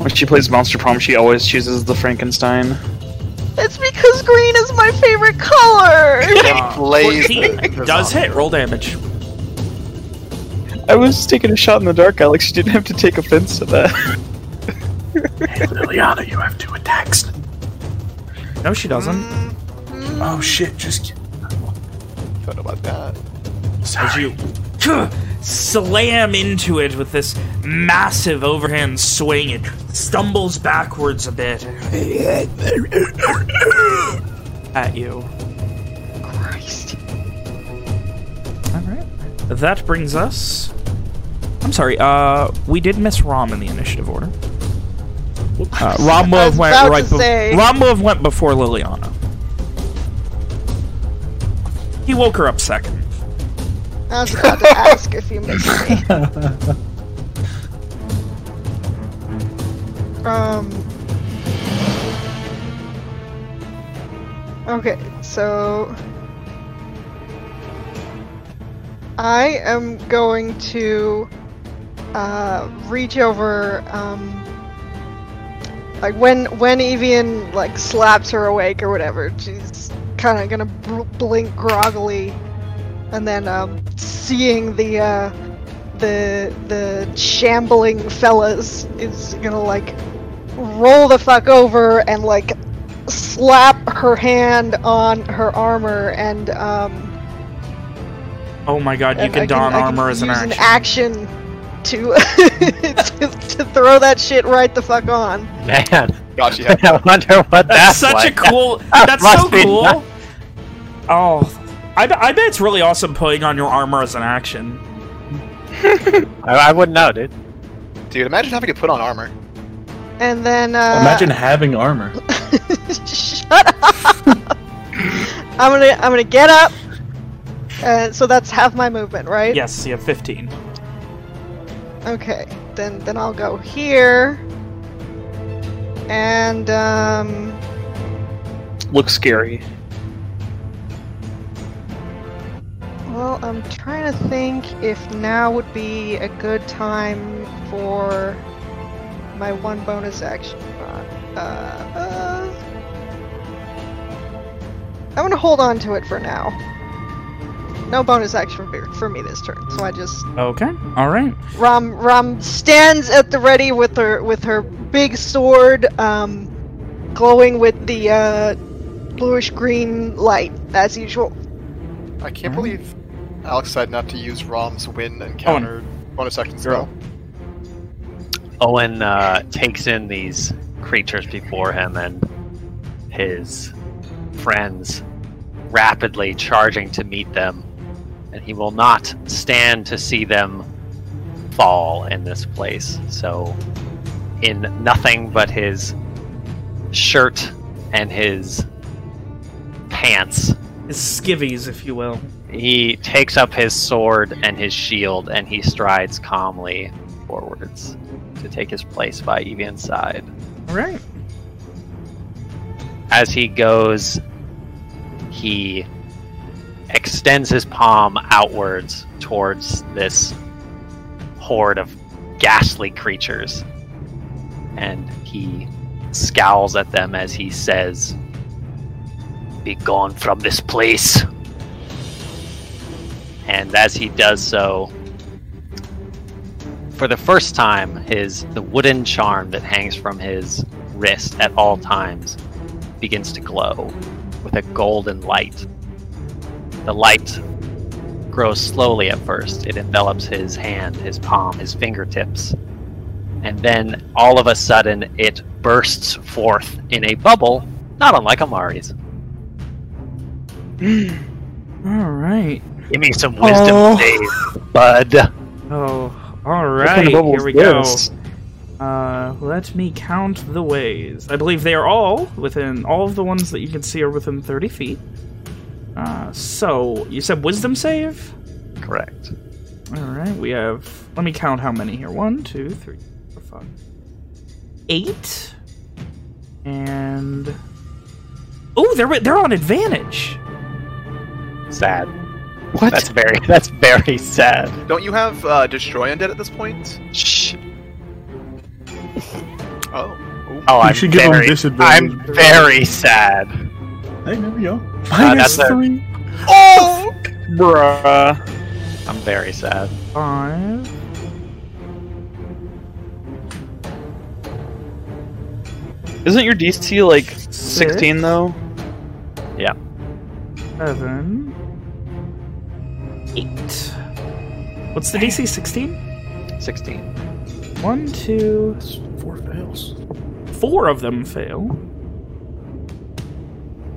When she plays Monster Prom, she always chooses the Frankenstein. It's because green is my favorite color. Blaze 14 does hit. Roll damage. I was taking a shot in the dark, Alex. You didn't have to take offense to that. Hey, Liliana, you have two attacks. No, she doesn't. Mm-hmm. Oh shit! Just Don't know about that. As you slam into it with this massive overhand swing, it stumbles backwards a bit at you. Christ. All right. That brings us. I'm sorry. Uh, we did miss Rom in the initiative order. Uh, Rom will have went right. to. Rom will have went before Liliana. He woke her up second. I was about to ask if you missed me. Um. Okay, so I am going to uh, reach over. Um, like when when Evian like slaps her awake or whatever, she's kind of gonna bl- blink groggily, and then um, seeing the uh, the the shambling fellas is gonna like roll the fuck over and like slap her hand on her armor and um Oh my god, you and can don I armor as an action. an action to, to to throw that shit right the fuck on. Man, Gosh, yeah. I wonder what That's that's, such like. a cool. That's Must so cool. nice. Oh, I, bet- I bet it's really awesome putting on your armor as an action. I, I wouldn't know, dude. Dude, imagine having to put on armor. And then uh Imagine having armor. Shut up. I'm gonna I'm gonna get up. Uh, so that's half my movement, right? Yes, you have 15. Okay. Then then I'll go here. And um Looks scary. well, I'm trying to think if now would be a good time for my one bonus action. Uh, uh, I'm gonna hold on to it for now. No bonus action for, for me this turn. So I just Okay. All right. Rom Ram stands at the ready with her with her big sword, um, glowing with the uh, bluish green light as usual. I can't believe Alex decided not to use Rom's win and counter bonus action spell. Owen uh, takes in these creatures before him and his friends rapidly charging to meet them, and he will not stand to see them fall in this place. So, in nothing but his shirt and his pants, His skivvies, if you will. he takes up his sword and his shield and he strides calmly forwards to take his place by Evian's side. All right. As he goes, he extends his palm outwards towards this horde of ghastly creatures. And he scowls at them as he says, Be gone from this place. And as he does so, for the first time, his the wooden charm that hangs from his wrist at all times begins to glow with a golden light. The light grows slowly at first. It envelops his hand, his palm, his fingertips. And then all of a sudden it bursts forth in a bubble, not unlike Amari's. All right. Give me some wisdom Oh. save, bud. Oh, all What right. kind of bubble Here is we go. Uh, let me count the ways. I believe they are all within. All of the ones that you can see are within thirty feet. Uh, so you said wisdom save. Correct. All right, we have. Let me count how many here. One, two, three, four, five, eight, and oh, they're they're on advantage. Sad. What? That's very that's very sad. Don't you have uh, Destroy Undead at this point? Shh. Oh. Ooh. Oh, I'm should give him very, disadvantage. I'm very sad. Hey, there we go. Uh, Minus that's a- three. Oh! Bruh. I'm very sad. Five. Isn't your DC like 16 though? Yeah. Seven. Eight. What's the DC? 16? 16. One, two, Four fails. four of them fail.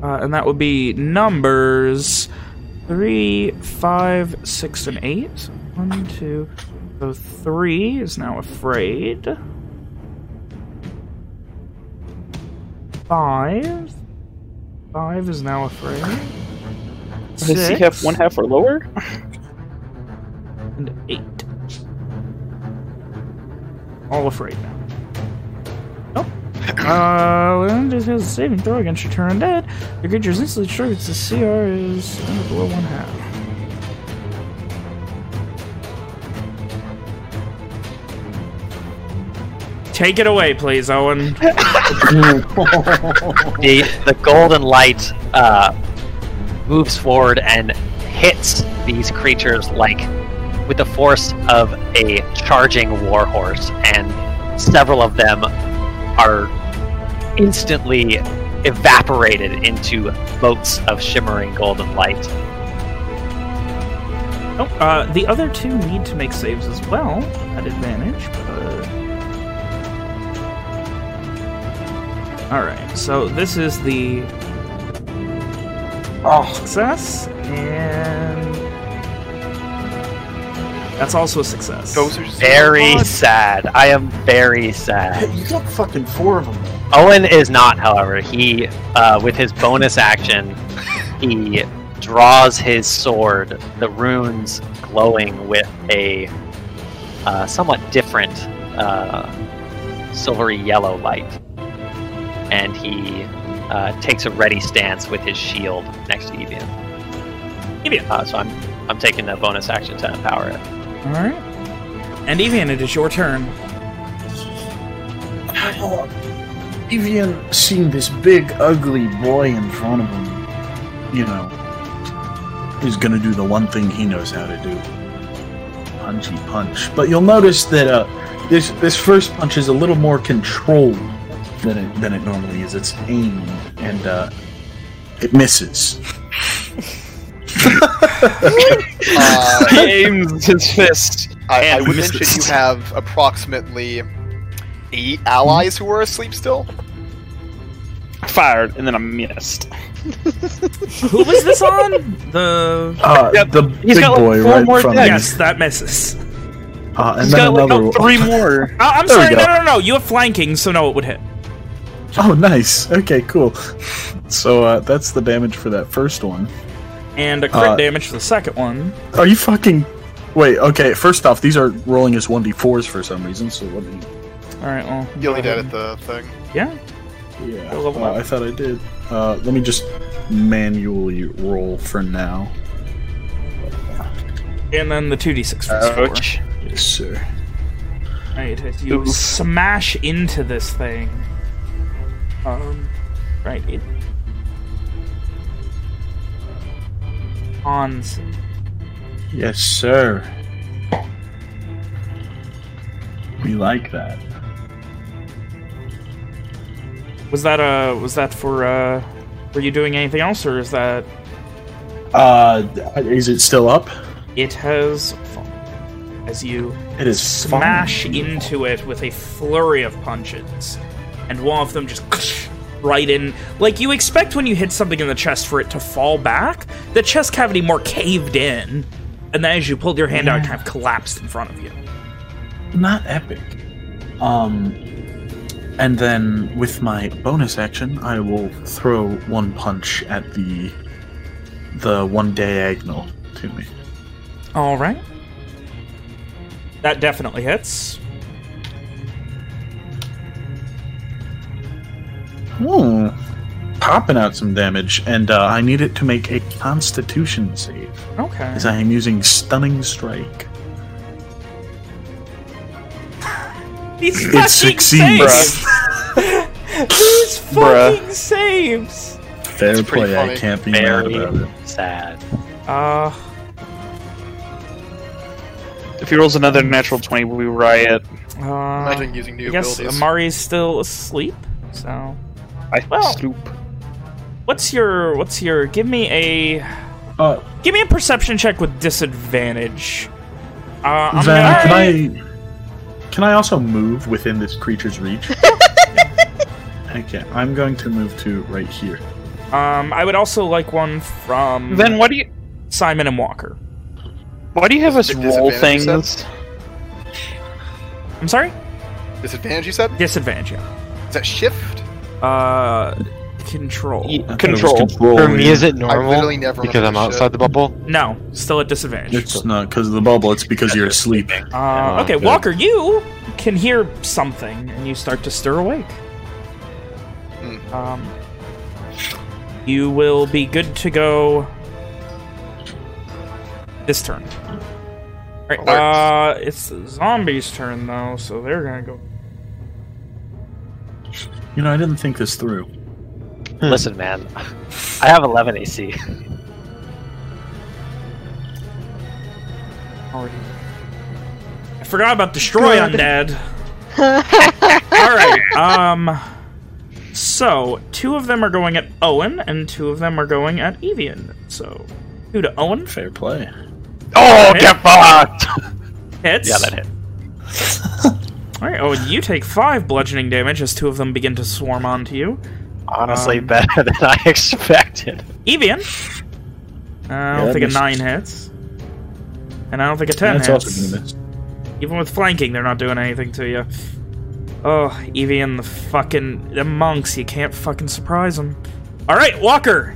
Uh, and that would be numbers three, five, six, and eight. One, two. So three is now afraid. Five. Five is now afraid. Does he have one half or lower? and eight. All afraid now. Nope. Uh, when this has a saving throw against your turn dead, your creature is instantly destroyed. Its CR is uh, below one half. Take it away, please, Owen. The the golden light uh, moves forward and hits these creatures like with the force of a charging warhorse, and several of them are instantly evaporated into boats of shimmering golden light. Oh, uh, the other two need to make saves as well at advantage, but. Alright, so this is the Oh, success, and. That's also a success. Those are Very God. sad. I am very sad. You got fucking four of them. Owen is not, however. He, uh, with his bonus action, he draws his sword, the runes glowing with a uh, somewhat different uh, silvery yellow light. And he uh, takes a ready stance with his shield next to Evian. Evian. Uh, so I'm, I'm taking the bonus action to empower it. Alright. And Evian, it is your turn. Evian seeing this big, ugly boy in front of him, you know, is going to do the one thing he knows how to do punchy punch. But you'll notice that uh, this this first punch is a little more controlled than it than it normally is. It's aimed and uh, it misses. Uh, he aims his fist. I, I would misses. mention you have approximately eight allies who were asleep still. Fired, and then I missed. Who was this on? The Uh, Yep, the he's big got, like, boy four right more in front of yes, that misses. me. Uh, and He's then got like another no, three more. Uh, I'm There sorry, no, no, no, no. You have flanking, so no, it would hit. Oh, nice. Okay, cool. So uh, that's the damage for that first one. And a crit Uh, damage for the second one. Are you fucking? Wait. Okay. First off, these are rolling as one d fours for some reason. So what? Do you... All right, well. You only go did ahead. at the thing. Yeah. Yeah. Level uh. I thought I did. Uh, let me just manually roll for now. And then the 2d6 for the. Ouch. Yes, sir. Right, as you Oof. smash into this thing. Um, right, it. Hans. Yes, sir. We like that. Was that uh was that for uh were you doing anything else or is that Uh, is it still up? it has fallen as you It is smash fine. into it with a flurry of punches and one of them just right in like you expect when you hit something in the chest for it to fall back the chest cavity more caved in and then as you pulled your hand out it kind of collapsed in front of you not epic. Um, and then with my bonus action, I will throw one punch at the the one diagonal to me. all right that definitely hits Hmm. Popping out some damage, and uh, I need it to make a Constitution save, okay as I am using Stunning Strike. These It fucking succeeds. saves! These Bruh. fucking saves! Fair It's pretty play. I can't be mad about it. sad. Uh, If he rolls another natural 20, we riot. uh Imagine using new I guess abilities. Amari's still asleep. So, I Well- sloop. what's your what's your? Give me a Uh, give me a perception check with disadvantage. Uh, I'm Van, gonna, can I can I also move within this creature's reach? okay, I'm going to move to right here. Um, I would also like one from Then what do you Simon and Walker. why do you have us roll disadvantage, you things? I'm sorry, Disadvantage, you said? disadvantage. Yeah. Is that shift? Uh, control. Ye- I thought it was Control. control, For me, is it normal literally never because I'm remember outside the bubble? No, still at disadvantage. It's not because of the bubble. It's because you're asleep. Uh, okay. Walker, you can hear something, and you start to stir awake. Hmm. Um, you will be good to go this turn. Right, uh, it's the zombies' turn though, so they're gonna go. You know, I didn't think this through. Listen, man, I have 11 AC. Already. I forgot about destroy undead. All right. Um. So two of them are going at Owen, and two of them are going at Evian. So two to Owen Fair play. Oh, Hit. get fucked! hits. Yeah, that hit. All right, Owen, you take five bludgeoning damage as two of them begin to swarm onto you. Honestly, Um, better than I expected. Evian. Uh, I don't that think a nine hits, and I don't think a ten That's hits. also gonna miss. Even with flanking, they're not doing anything to you. Oh, Evie and the fucking the monks, you can't fucking surprise them. All right, Walker,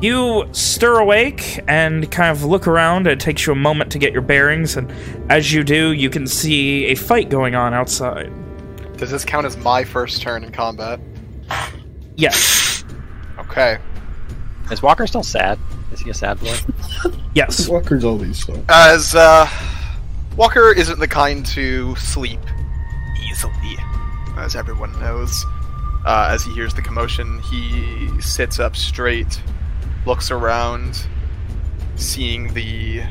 you stir awake and kind of look around. It takes you a moment to get your bearings, and as you do, you can see a fight going on outside. Does this count as my first turn in combat? Yes, Okay. Is Walker still sad? Is he a sad boy? yes. Walker's always so. As uh, Walker isn't the kind to sleep easily, as everyone knows. Uh, as he hears the commotion, he sits up straight, looks around, seeing the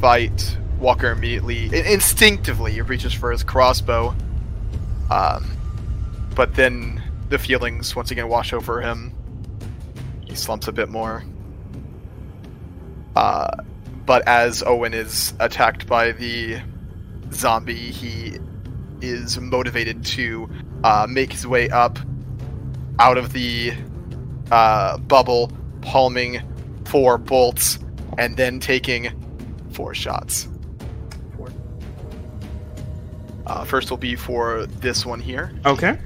fight, Walker immediately, instinctively, reaches for his crossbow. Um, but then the feelings once again wash over him. He slumps a bit more. Uh, but as Owen is attacked by the zombie, he is motivated to uh, make his way up out of the uh, bubble, palming four bolts, and then taking four shots. Uh, first will be for this one here. Okay.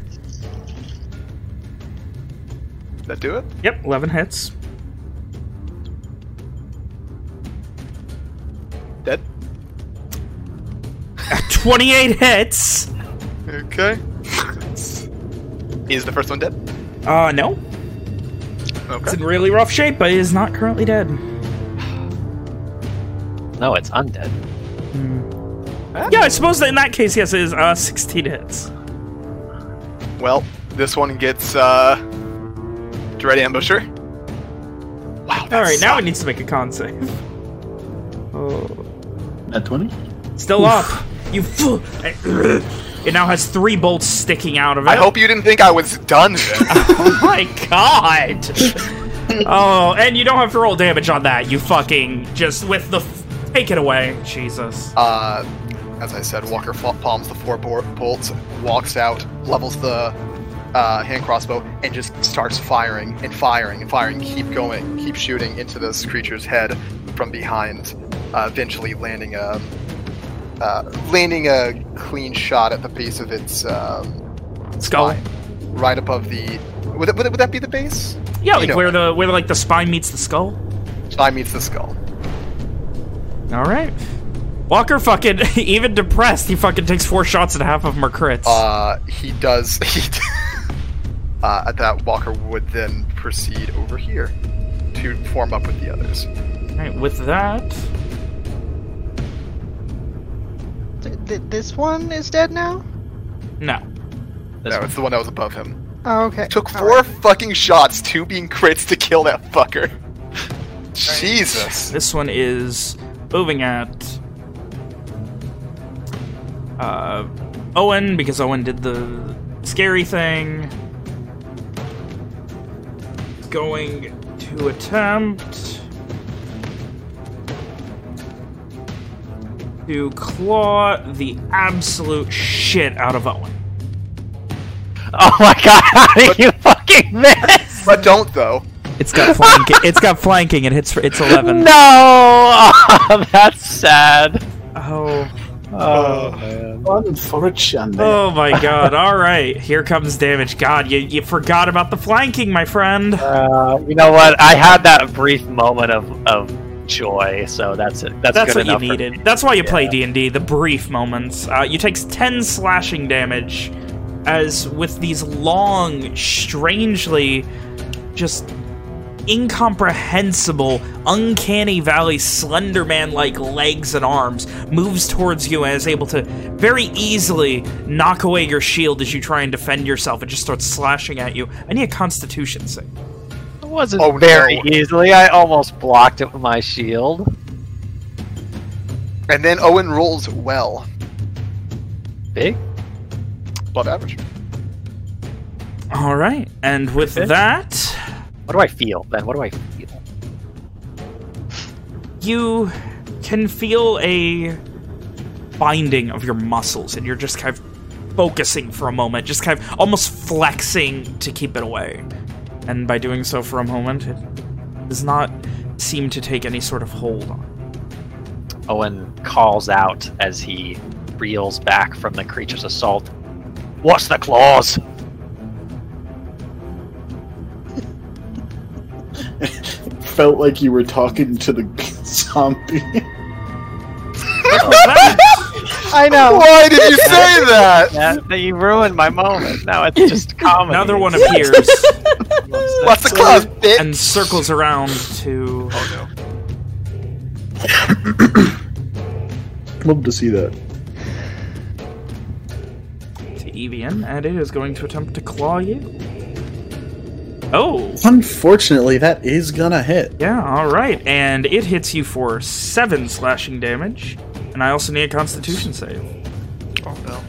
That do it? Yep, 11 hits. Dead? 28 hits! Okay. is the first one dead? Uh, no. Okay. It's in really rough shape, but it is not currently dead. No, it's undead. Yeah, I suppose that in that case, yes, it is uh, 16 hits. Well, this one gets uh, Dread Ambusher. Wow. that Alright, now it sucked. needs to make a con save. Oh. At 20? Still up. You fool. It now has three bolts sticking out of it. I hope you didn't think I was done. Oh my god! oh, and you don't have to roll damage on that. You fucking just with the. F- take it away. Jesus. uh, as I said, Walker fa- palms the four bolts, walks out, levels the uh, hand crossbow, and just starts firing and firing and firing. Keep going, keep shooting into this creature's head from behind, uh, eventually landing a uh, landing a clean shot at the base of its um, Skull. spine, right above the. Would, it, would, it, would that be the base? Yeah, You like where that. the where like the spine meets the skull. Spine meets the skull. All right. Walker fucking even depressed, he fucking takes four shots and half of them are crits. Uh, he does. He uh, at that, Walker would then proceed over here to form up with the others. All right, with that, Th- th- this one is dead now? no. This no, one. it's the one that was above him. Oh, okay. Took four right. fucking shots, two being crits to kill that fucker. Jesus. This one is moving at uh, Owen because Owen did the scary thing. Going to attempt to claw the absolute shit out of Owen. Oh my god, how did you fucking miss? But don't though. It's got flanking. it's got flanking. It hits for it's eleven. No! Oh, that's sad. Oh. Oh, man. Unfortunate. Oh my god, alright. Here comes damage. God, you, you forgot about the flanking, my friend. Uh, you know what? I had that brief moment of, of joy, so that's it. That's, That's good what you needed. me. That's why you play D&D, the brief moments. Uh, you take 10 slashing damage as with these long, strangely just incomprehensible, uncanny valley Slenderman-like legs and arms moves towards you and is able to very easily knock away your shield as you try and defend yourself. It just starts slashing at you. I need a constitution save. It wasn't Oh, very no. easily. I almost blocked it with my shield. And then Owen rolls well. Big? Above average. All right, and with that... What do I feel, then? What do I feel? you can feel a binding of your muscles and you're just kind of focusing for a moment just kind of almost flexing to keep it away and by doing so for a moment it does not seem to take any sort of hold on Owen calls out as he reels back from the creature's assault. What's the claws? Felt like you were talking to the zombie. I know. Why did you say that? That, that you ruined my moment. Now it's just comedy. another one appears What's the claws, bitch? and circles around to oh no. Love to see that. to Evian and it is going to attempt to claw you Oh, Unfortunately, that is gonna hit. yeah, all right. And it hits you for seven slashing damage. And I also need a constitution save. Oh no.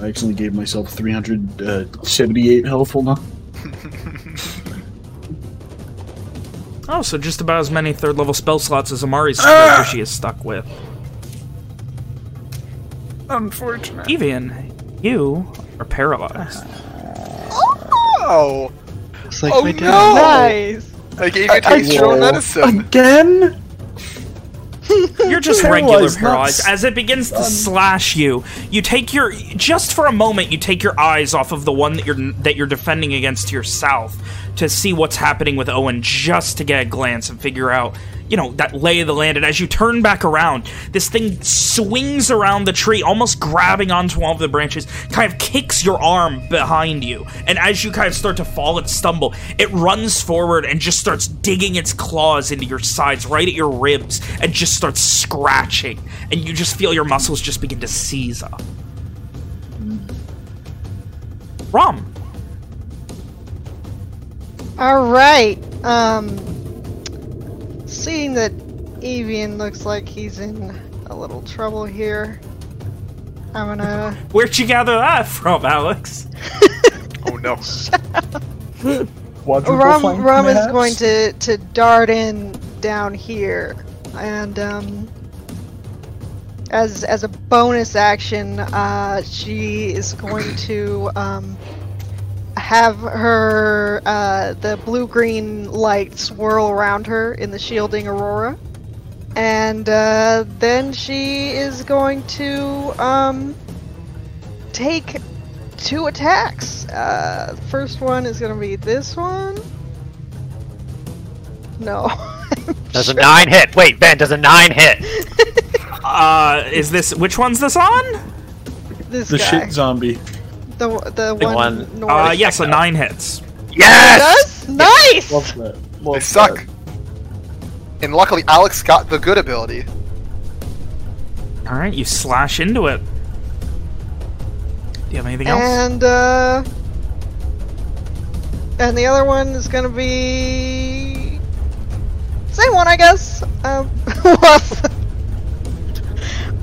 I actually gave myself 378 uh, health. Hold on. Oh, so just about as many third level spell slots as Amari's ah! character she is stuck with. Unfortunate. Evian, you are paralyzed. Uh-huh. Oh! It's like Oh, my no! dad. Nice. I gave you textural medicine. Again? You're just regular Paralyzed, not paralyzed. As it begins to slash you, you take your just for a moment. You take your eyes off of the one that you're that you're defending against yourself to see what's happening with Owen, just to get a glance and figure out, you know, that lay of the land. And as you turn back around, this thing swings around the tree, almost grabbing onto one of the branches, kind of kicks your arm behind you. And as you kind of start to fall and stumble, it runs forward and just starts digging its claws into your sides, right at your ribs, and just starts scratching. And you just feel your muscles just begin to seize up. Rom. All right. Um, seeing that Evian looks like he's in a little trouble here, I'm gonna. Where'd you gather that from, Alex? Oh no. Quadruple Rum, is going to to dart in down here, and um, as as a bonus action, uh, she is going to um, have her uh, the blue green light swirl around her in the shielding aurora, and uh, then she is going to um, take two attacks. Uh, first one is gonna be this one. No. Does a nine hit? Wait, Ben, does a nine hit? Uh, is this which one's this on? this The guy. shit zombie. The the The one. one- north. Uh, yes, a nine hits. Yes! Does? Nice. Love that. Love They suck. And luckily, Alex got the good ability. All right, you slash into it. Do you have anything else? And uh, and the other one is gonna be same one, I guess. Um,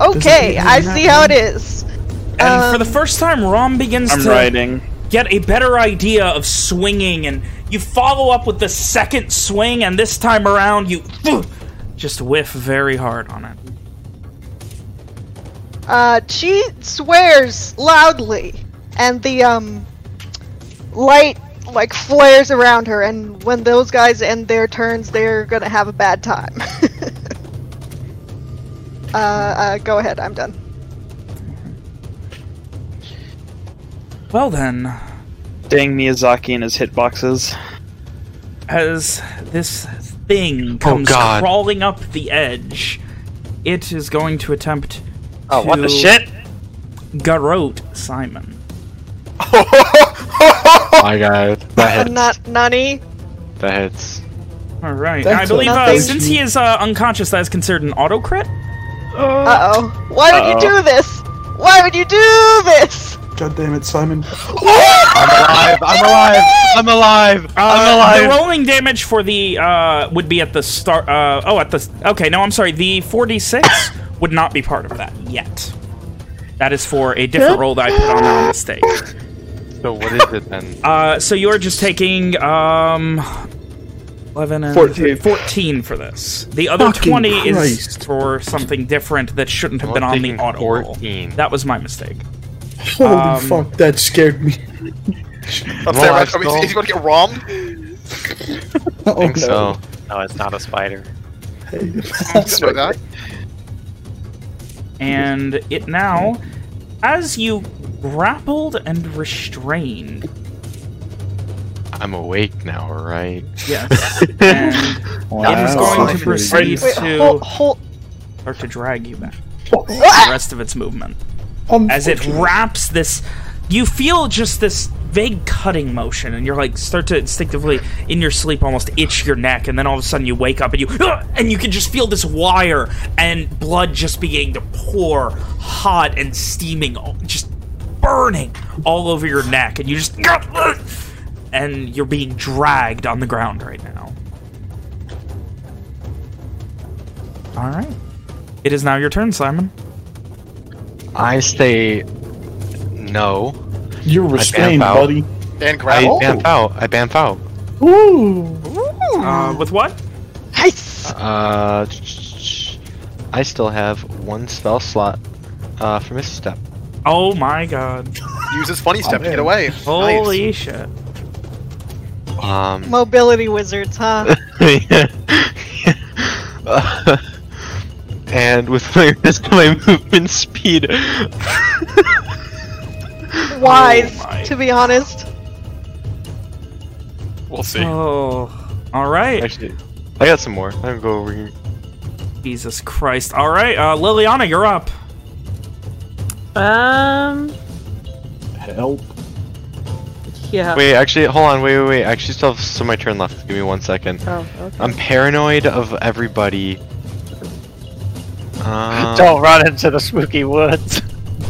okay, I see how it is. And for the Um, first time, Rom begins I'm to riding. get a better idea of swinging, and you follow up with the second swing, and this time around, you just whiff very hard on it. Uh, she swears loudly, and the um light like flares around her. And when those guys end their turns, they're gonna have a bad time. uh, uh, go ahead. I'm done. Well then, Dang Miyazaki and his hitboxes. as this thing comes God. crawling up the edge, it is going to attempt Oh, what the to shit? garrote Simon. Oh my God, that hits. Not Nani. That hits. All right, I believe uh, since he is uh, unconscious, that is considered an auto crit. Uh oh. Why would you Uh-oh. do this? Why would you do this? God damn it, Simon. I'm alive. I'm alive. I'm alive. Uh, I'm alive. The rolling damage for the uh, would be at the start. Uh, oh, at the okay. No, I'm sorry. The 46 would not be part of that yet. That is for a different roll that I put on there on mistake. So what is it then? Uh, so you're just taking um, 11 and 14. 14 for this. The other Fucking 20 is for something different that shouldn't have I'm been on the taking auto roll. 14. That was my mistake. Holy Um, fuck, that scared me. I'm Well, I saying, I mean, still- he's going to get rom. oh, I think no. so. No, it's not a spider. Didn't know that. And it now, as you grappled and restrained, I'm awake now, right? yes, and Wow. it is going to proceed Wait, to hold, hold. start to drag you back. The rest of its movement. Um, As it wraps this, you feel just this vague cutting motion, and you're like start to instinctively in your sleep almost itch your neck, and then all of a sudden you wake up and you and you can just feel this wire and blood just beginning to pour hot and steaming, just burning all over your neck, and you just and you're being dragged on the ground right now. All right, it is now your turn, Simon. I say no. You're restrained, out. buddy. And I grapple. bamf out. I bamf out. Ooh. Uh, with what? Nice. Uh, I still have one spell slot uh, for Misty Step. Oh my god! Uses funny step to get away. Holy Nice. shit! Um, Mobility wizards, huh? Uh, and with my rest of my movement speed, Wise, my to be honest. We'll see. Oh, all right. actually, I got some more. I'm gonna go over here. Jesus Christ! All right, uh, Liliana, you're up. Um. Help. Yeah. Wait, actually, hold on. Wait, wait, wait. I actually still have some of my turn left. Give me one second. Oh, okay. I'm paranoid of everybody. Um, Don't run into the spooky woods.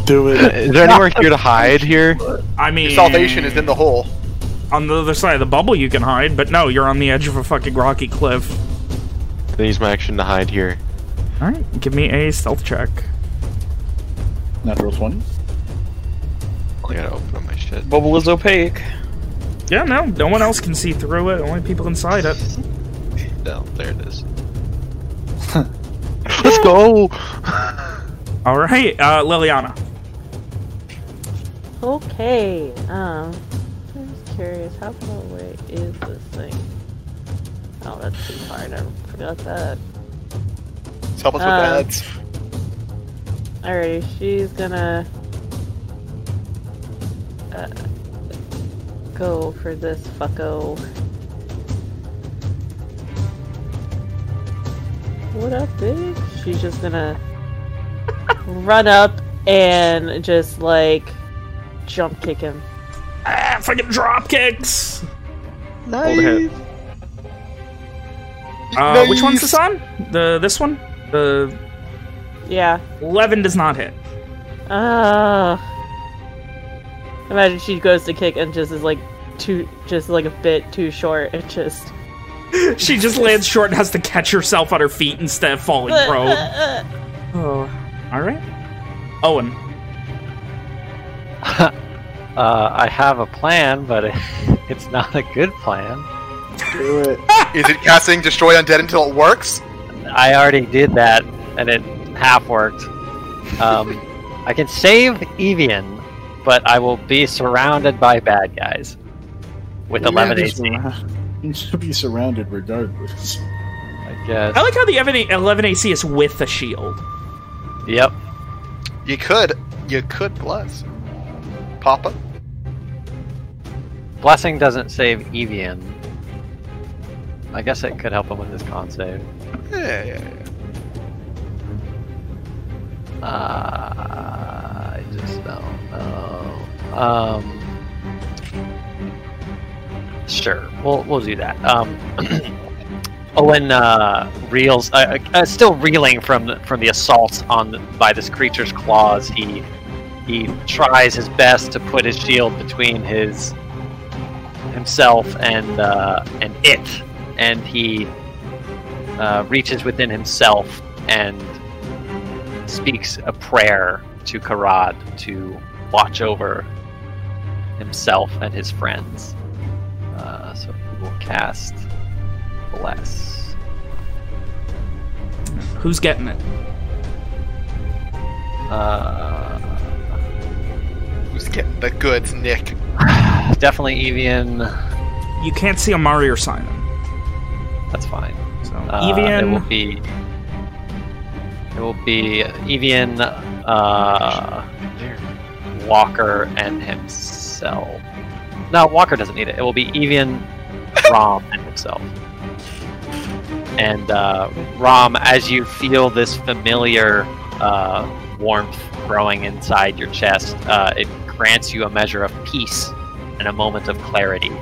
Do it. Is there anywhere here to hide here? I mean, Your salvation is in the hole. on the other side of the bubble. You can hide, but no, you're on the edge of a fucking rocky cliff. Then use my action to hide here. All right, give me a stealth check. Natural 20. I gotta open up my shit. Bubble is opaque. Yeah, no, no one else can see through it. Only people inside it. No, there it is. Let's go. All right, uh, Liliana. Okay. Um. I'm just curious. How far away is this thing? Oh, that's too far. I forgot that. Let's help us with Uh, ads. Alrighty, she's gonna uh, go for this fucko. What up, bitch? She's just gonna run up and just like jump kick him. Ah, fucking drop kicks. Nice. hit. Uh, which one's this on? The this one? The Yeah. eleven does not hit. Uh Imagine she goes to kick and just is like too just like a bit too short and just She just lands short and has to catch herself on her feet instead of falling prone. Oh, all right. Owen. uh, I have a plan, but it's not a good plan. Do it. Is it casting Destroy Undead until it works? I already did that, and it half worked. Um, I can save Evian, but I will be surrounded by bad guys with 11 Yeah, AC. Just- You should be surrounded regardless. I guess. I like how the 11 11 AC is with a shield. Yep. You could. You could bless. Papa? Blessing doesn't save Evian. I guess it could help him with his con save. Yeah, yeah, yeah. Uh, I just don't know. Um, sure, we'll we'll do that. Um, Owen uh, reels, uh, uh, still reeling from from the assault on by this creature's claws. He he tries his best to put his shield between his himself and uh, and it, and he uh, reaches within himself and speaks a prayer to Karad to watch over himself and his friends. Uh, so he will cast Bless. Who's getting it? Uh, Who's getting the goods, Nick? definitely Evian. You can't see Amari or Simon. That's fine. So Uh, Evian. It will be. It will be Evian, uh, Walker, and himself. No, Walker doesn't need it. It will be Evian, Rom, and himself. And uh, Rom, as you feel this familiar uh, warmth growing inside your chest, uh, it grants you a measure of peace and a moment of clarity,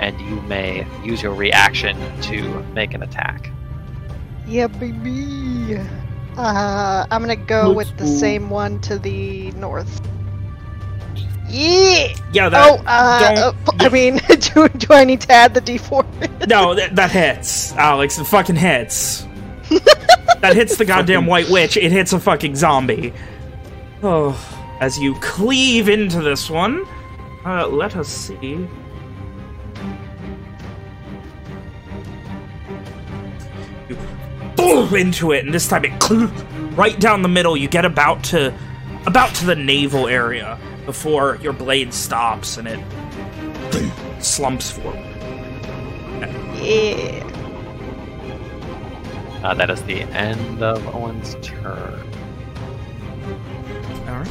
and you may use your reaction to make an attack. Yeah, baby. Uh, I'm gonna go Let's with the go. same one to the north. Yeah. Yeah, that. oh, uh, don't- uh, I mean, do, do I need to add the D4? No, that, that hits, Alex. It fucking hits. that hits the goddamn White Witch. It hits a fucking zombie. Oh, as you cleave into this one, uh, let us see. You boom into it, and this time it right down the middle. You get about to, about to the navel area before your blade stops and it slumps forward. yeah. Uh, that is the end of Owen's turn. All right.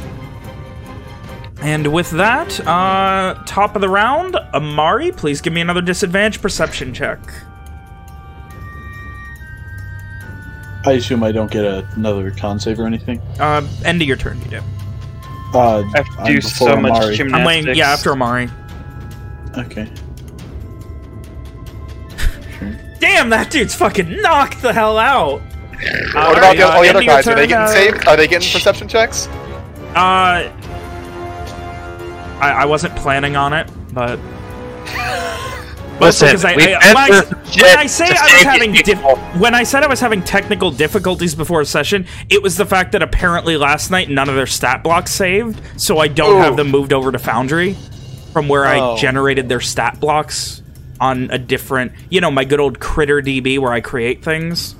And with that, uh, top of the round, Amari, please give me another disadvantage perception check. I assume I don't get a, another con save or anything. Uh, end of your turn, you do. Uh, I have to I'm do before so much gymnastics. I'm waiting, yeah, after Amari. Okay. Sure. Damn, that dude's fucking knocked the hell out. What about the, all the other guys? Are they getting uh, saved? Are they getting perception checks? Uh, I, I wasn't planning on it, but Listen, because I, I, when, I, when I say I was having these dif- people. when I said I was having technical difficulties before a session, it was the fact that apparently last night none of their stat blocks saved, so I don't Ooh. have them moved over to Foundry from where I Oh. generated their stat blocks on a different, you know, my good old Critter DB where I create things.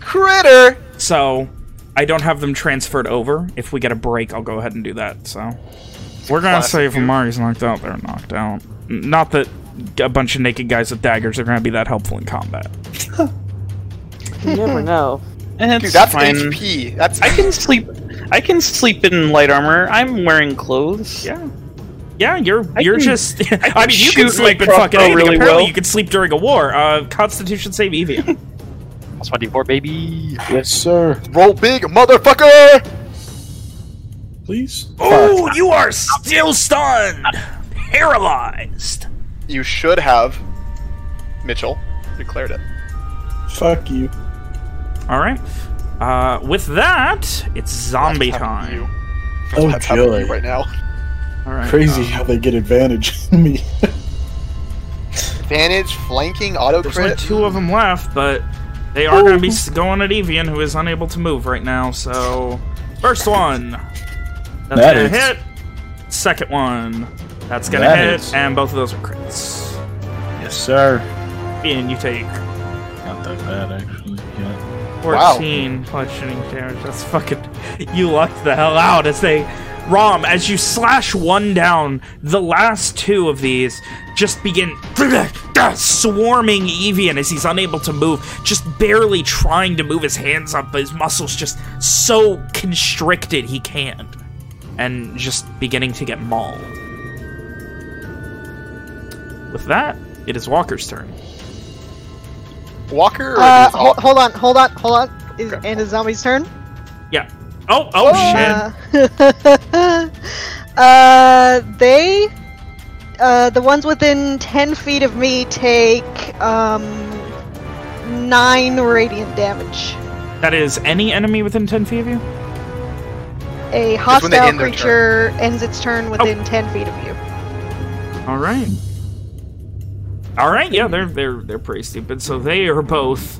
Critter! So I don't have them transferred over. If we get a break, I'll go ahead and do that. So we're gonna Classic say if. Amari's knocked out, they're knocked out. Not that a bunch of naked guys with daggers are gonna be that helpful in combat. You never know. It's Dude, that's fine. HP. That's I can sleep. I can sleep in light armor. I'm wearing clothes. Yeah. Yeah, you're I you're can- just. I, can mean, you can sleep in fucking anything. really Apparently, well. you can sleep during a war. Uh, Constitution save Evian. Plus 1d4, baby. Yes, sir. roll big, motherfucker! Please. oh, you are still stunned, paralyzed. You should have, Mitchell, declared it. Fuck you. All right. Uh, with that, it's zombie That's happening to time. you. Oh, That's happening to joy. right now. All right. Crazy um, how they get advantage on me. Advantage, flanking, auto There's only crit. two of them left, but they are going to be going at Evian, who is unable to move right now. So, first one, that's That gonna is- hit. Second one, that's gonna That hit, is- and both of those are crits. yes, sir. And you take Not that bad, actually. Yeah. 14 bludgeoning damage. That's fucking. You lucked the hell out as they. Rom, as you slash one down, the last two of these just begin swarming Evian as he's unable to move, just barely trying to move his hands up, but his muscles just so constricted he can't. And just beginning to get mauled. With that, it is Walker's turn. Walker? Or Uh, ho- hold on, hold on, hold on. Is, Okay. and is zombie's turn? Yeah. Oh, oh, shit. Uh, uh, they, uh, the ones within 10 feet of me take, um, 9 radiant damage. That is any enemy within 10 feet of you? A hostile end creature ends its turn within 10 feet of you. All right. All right, yeah, they're they're they're pretty stupid. So they are both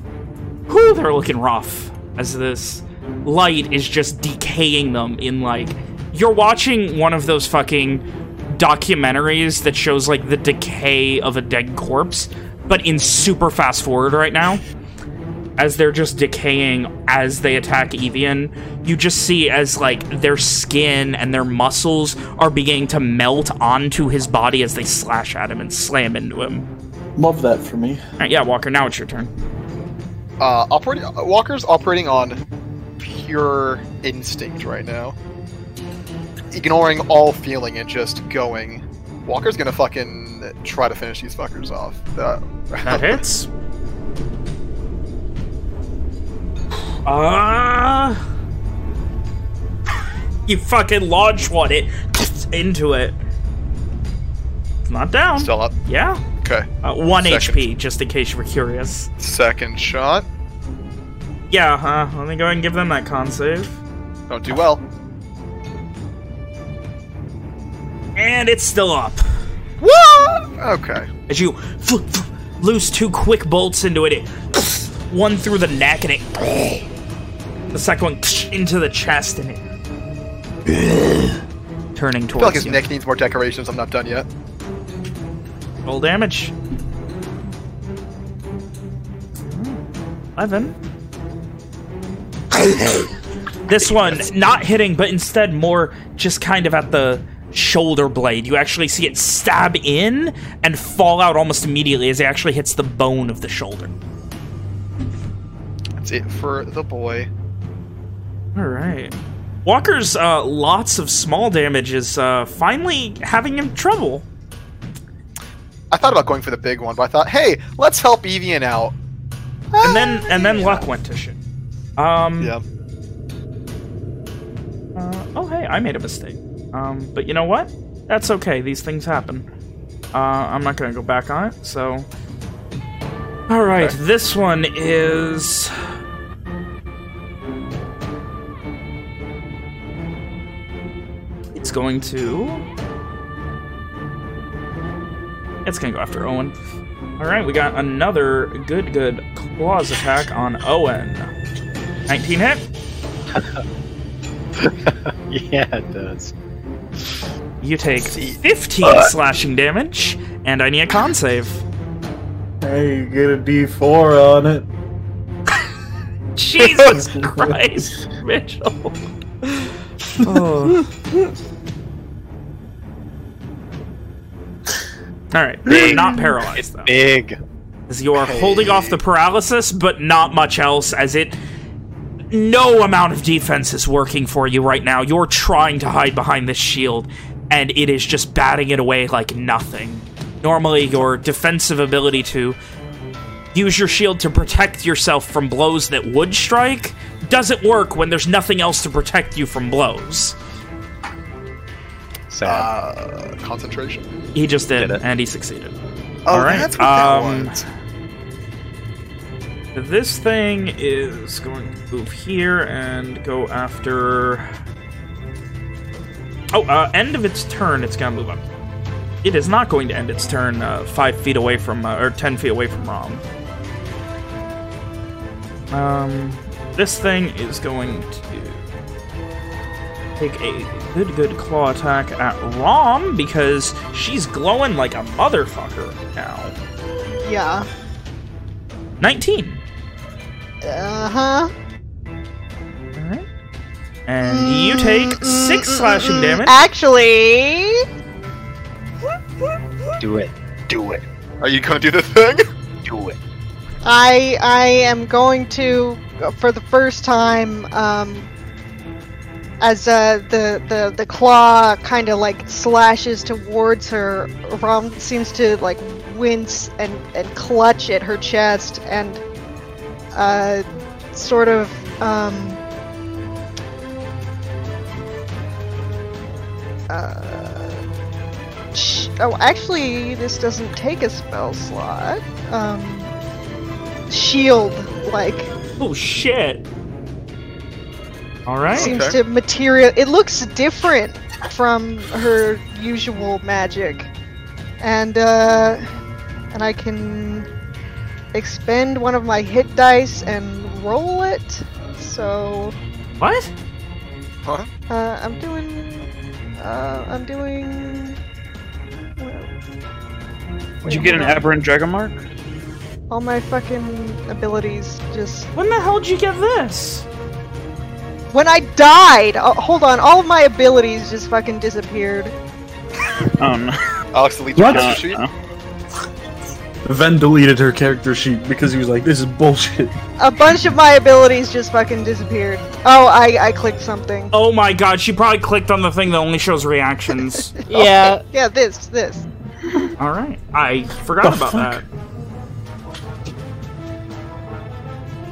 whew, they're looking rough as this light is just decaying them in like you're watching one of those fucking documentaries that shows like the decay of a dead corpse, but in super fast forward right now. As they're just decaying as they attack Evian, you just see as like their skin and their muscles are beginning to melt onto his body as they slash at him and slam into him. Love that for me. All right, yeah, Walker, now it's your turn. Uh, operating. uh, Walker's operating on pure instinct right now, ignoring all feeling and just going. Walker's gonna fucking try to finish these fuckers off. Uh, That hits. Ah. you fucking launch one it into it. It's not down. Still up. Yeah. Okay. Uh, one Second. HP, just in case you were curious. Second shot. Yeah, huh? Let me go ahead and give them that con save. Don't do well. And it's still up. What? Okay. As you loose two quick bolts into it, it one through the neck and it the second one into the chest and it turning towards I feel like his you. neck needs more decorations. I'm not done yet. Roll damage. Eleven. this one not hitting, but instead more just kind of at the shoulder blade. You actually see it stab in and fall out almost immediately as it actually hits the bone of the shoulder. That's it for the boy. All right. Walker's uh, lots of small damage is uh, finally having him trouble. I thought about going for the big one, but I thought, hey, let's help Evian out. And then and then luck went to shit. Um, Yeah. Uh, oh, hey, I made a mistake. Um, but you know what? That's okay. These things happen. Uh, I'm not going to go back on it, so... Alright, this one is... It's going to... It's going to go after Owen. Alright, we got another good, good claws attack on Owen. 19 hit. yeah, it does. You take 15 slashing damage, and I need a con save. Hey, you get a D4 on it. Jesus Christ, Mitchell. Oh. Alright, you're not paralyzed, though. Big. As you are holding off the paralysis, but not much else, as it... No amount of defense is working for you right now. You're trying to hide behind this shield, and it is just batting it away like nothing. Normally, your defensive ability to use your shield to protect yourself from blows that would strike doesn't work when there's nothing else to protect you from blows. Sad. Uh, concentration. He just did, Did it. and he succeeded. Oh, All right, that's what that um, was. This thing is going to move here and go after... Oh, uh, end of its turn, it's going to move up. It is not going to end its turn uh, five feet away from, uh, or ten feet away from Rom. Um, this thing is going to take a good, good claw attack at Rom because she's glowing like a motherfucker right now. Yeah. 19. Uh huh. Alright. And you take six slashing damage. Actually, do it. Do it. Are you gonna do the thing? Do it. I I am going to, for the first time, um, as uh, the the the claw kind of like slashes towards her, Rom seems to like wince and and clutch at her chest and uh, sort of um. Uh, sh- oh, actually, this doesn't take a spell slot. Um, shield like Oh shit. Alright. seems Okay. to material it looks different from her usual magic and uh and i can expend one of my hit dice and roll it so What? Huh? uh i'm doing uh i'm doing Did you get an aberrant dragon mark? all my fucking abilities just When the hell did you get this? When i died oh, hold on all of my abilities just fucking disappeared Oh no. Alex deletes your What? character uh, sheet. No. Ven deleted her character sheet because he was like, "This is bullshit." A bunch of my abilities just fucking disappeared. Oh, I, I clicked something. Oh my god, she probably clicked on the thing that only shows reactions. Yeah. Yeah, this, this. Alright. I forgot The about fuck? that.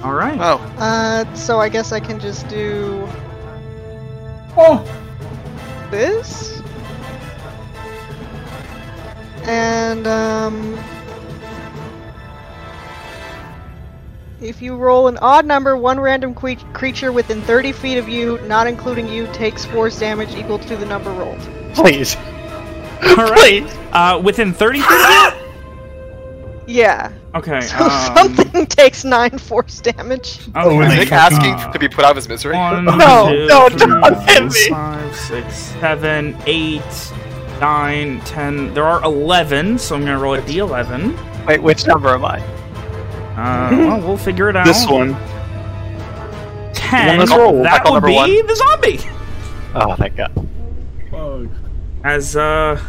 Alright. Oh, Uh, so I guess I can just do Oh, this. And, um... If you roll an odd number, one random que- creature within 30 feet of you, not including you, takes force damage equal to the number rolled. Please. All right. Uh, within 30 feet of Yeah. You? Okay. So Um, something takes nine force damage. Oh, Is okay. Nick asking to be put out of his misery? One, No, two, no, three, don't hit four, me. five, six, seven, eight, nine, ten. There are 11, so I'm going to roll a d11. Wait, which number am I? Uh, well, we'll figure it out. This one. 10. Let's roll. That Tackle will be one. the zombie. Oh, thank God. Fuck. As, uh...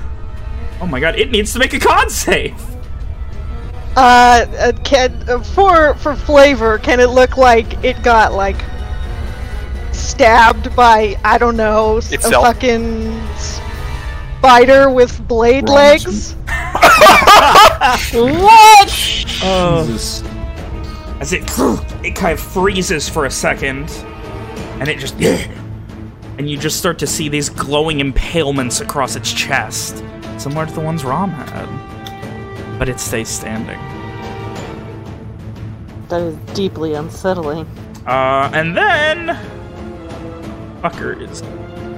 Oh my god, it needs to make a con save. Uh, uh, can uh, for for flavor, can it look like it got like stabbed by I don't know s- a Itself? fucking spider with blade legs? what? Oh. Jesus. as it it kind of freezes for a second, and it just and you just start to see these glowing impalements across its chest, similar to the ones Rom had, but it stays standing. That is deeply unsettling. Uh, and then fucker is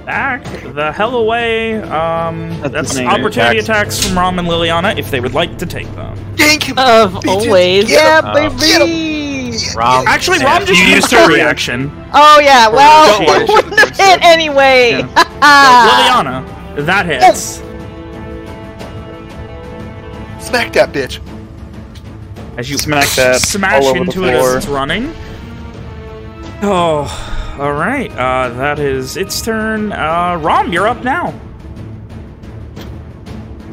back the hell away. Um, That's that's his name. opportunity Attacks. attacks from Rom and Liliana if they would like to take them. Gank him! Of always. Yeah, Oh. baby. Rom. Actually, Yeah. Rom just You used used her to- reaction. Oh yeah, well, Don't worry, it wouldn't have should've hit done anyway. Yeah. Ah. Liliana, that hits. Smack that bitch! As you Smack that all smash over the into it floor. as it's running. Oh, all right. Uh, that is its turn. Uh, Rom, you're up now.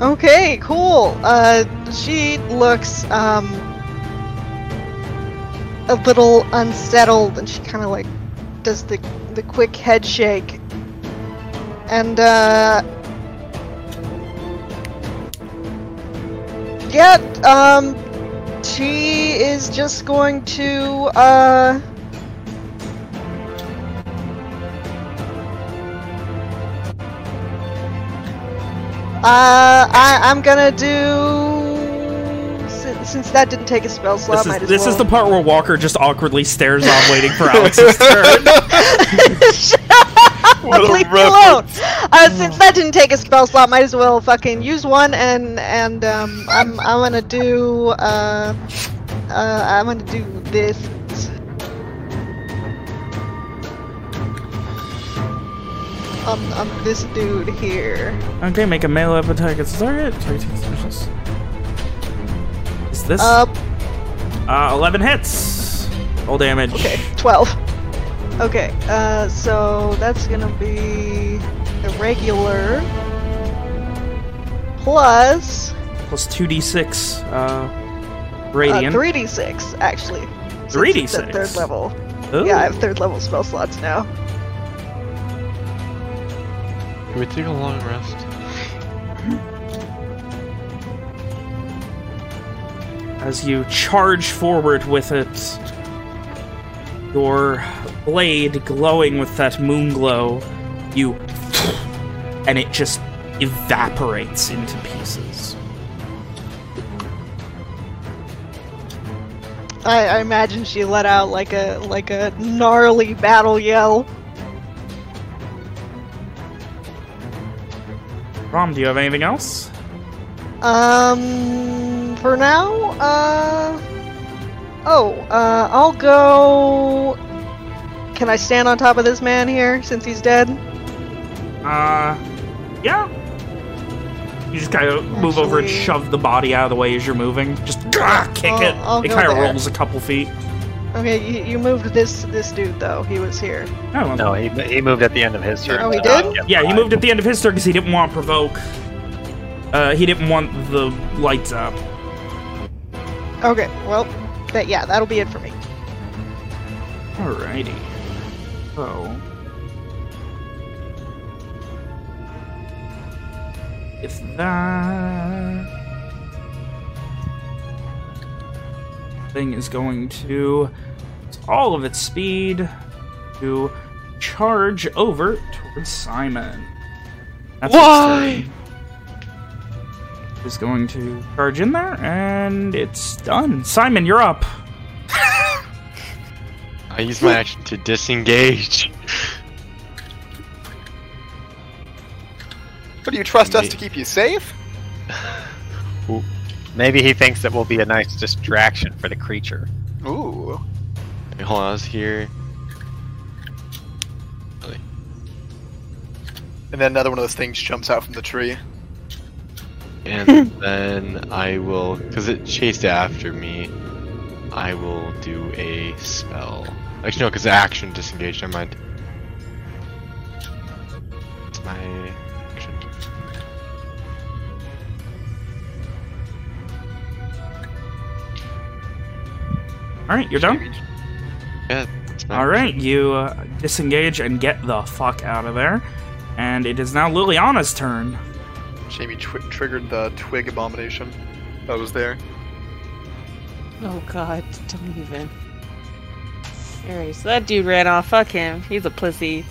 Okay, cool. Uh, she looks um a little unsettled, and she kind of like does the the quick head shake, and uh, yeah, um, she is just going to uh. Uh, I, I'm gonna do. Since, since that didn't take a spell slot, This might is this well. is the part where Walker just awkwardly stares on, waiting for Alex's turn. What a Leave me alone. Uh, since that didn't take a spell slot, might as well fucking use one, and and um, I'm I'm gonna do uh, uh, I'm gonna do this. On, on this dude here. Okay, make a melee attack against the target. Target takes. Is this? Uh, Uh, 11 hits. Roll damage. Okay, 12. Okay, uh, so that's gonna be a regular plus Plus 2d6. Uh, uh, radiant. 3d6, actually. 3d6. at third level. Ooh. Yeah, I have third level spell slots now. Can we take a long rest? As you charge forward with it, your blade glowing with that moon glow, you. and it just evaporates into pieces. I, I imagine she let out like a like a gnarly battle yell. Rom, do you have anything else? Um, for now, uh, oh, uh, I'll go. Can I stand on top of this man here since he's dead? Uh, yeah. You just kind of move over and shove the body out of the way as you're moving. Just ah, kick I'll- it. I'll it kind of rolls a couple feet. Okay, you, you moved this this dude though. He was here. Oh. No, he, he moved at the end of his turn. Oh, he did? uh, Yeah, he moved at the end of his turn because he didn't want to provoke. Uh, he didn't want the lights up. Okay, well, that yeah, that'll be it for me. Alrighty. So. If that thing is going to all of its speed to charge over towards Simon. That's Why? Is going to charge in there, and it's done. Simon, you're up. I use my action to disengage. What do you trust us to keep you safe? Maybe he thinks it will be a nice distraction for the creature. Ooh. Wait, hold on, I was here. And then another one of those things jumps out from the tree. And then I will, because it chased after me, I will do a spell. Actually, no, because action disengaged. never mind. It's my action. All right, you're done. Yeah, All right, you uh, disengage and get the fuck out of there. And it is now Liliana's turn. Jamie twi- triggered the twig abomination that was there. Oh god, don't even. Alright, so that dude ran off. Fuck him. He's a pussy.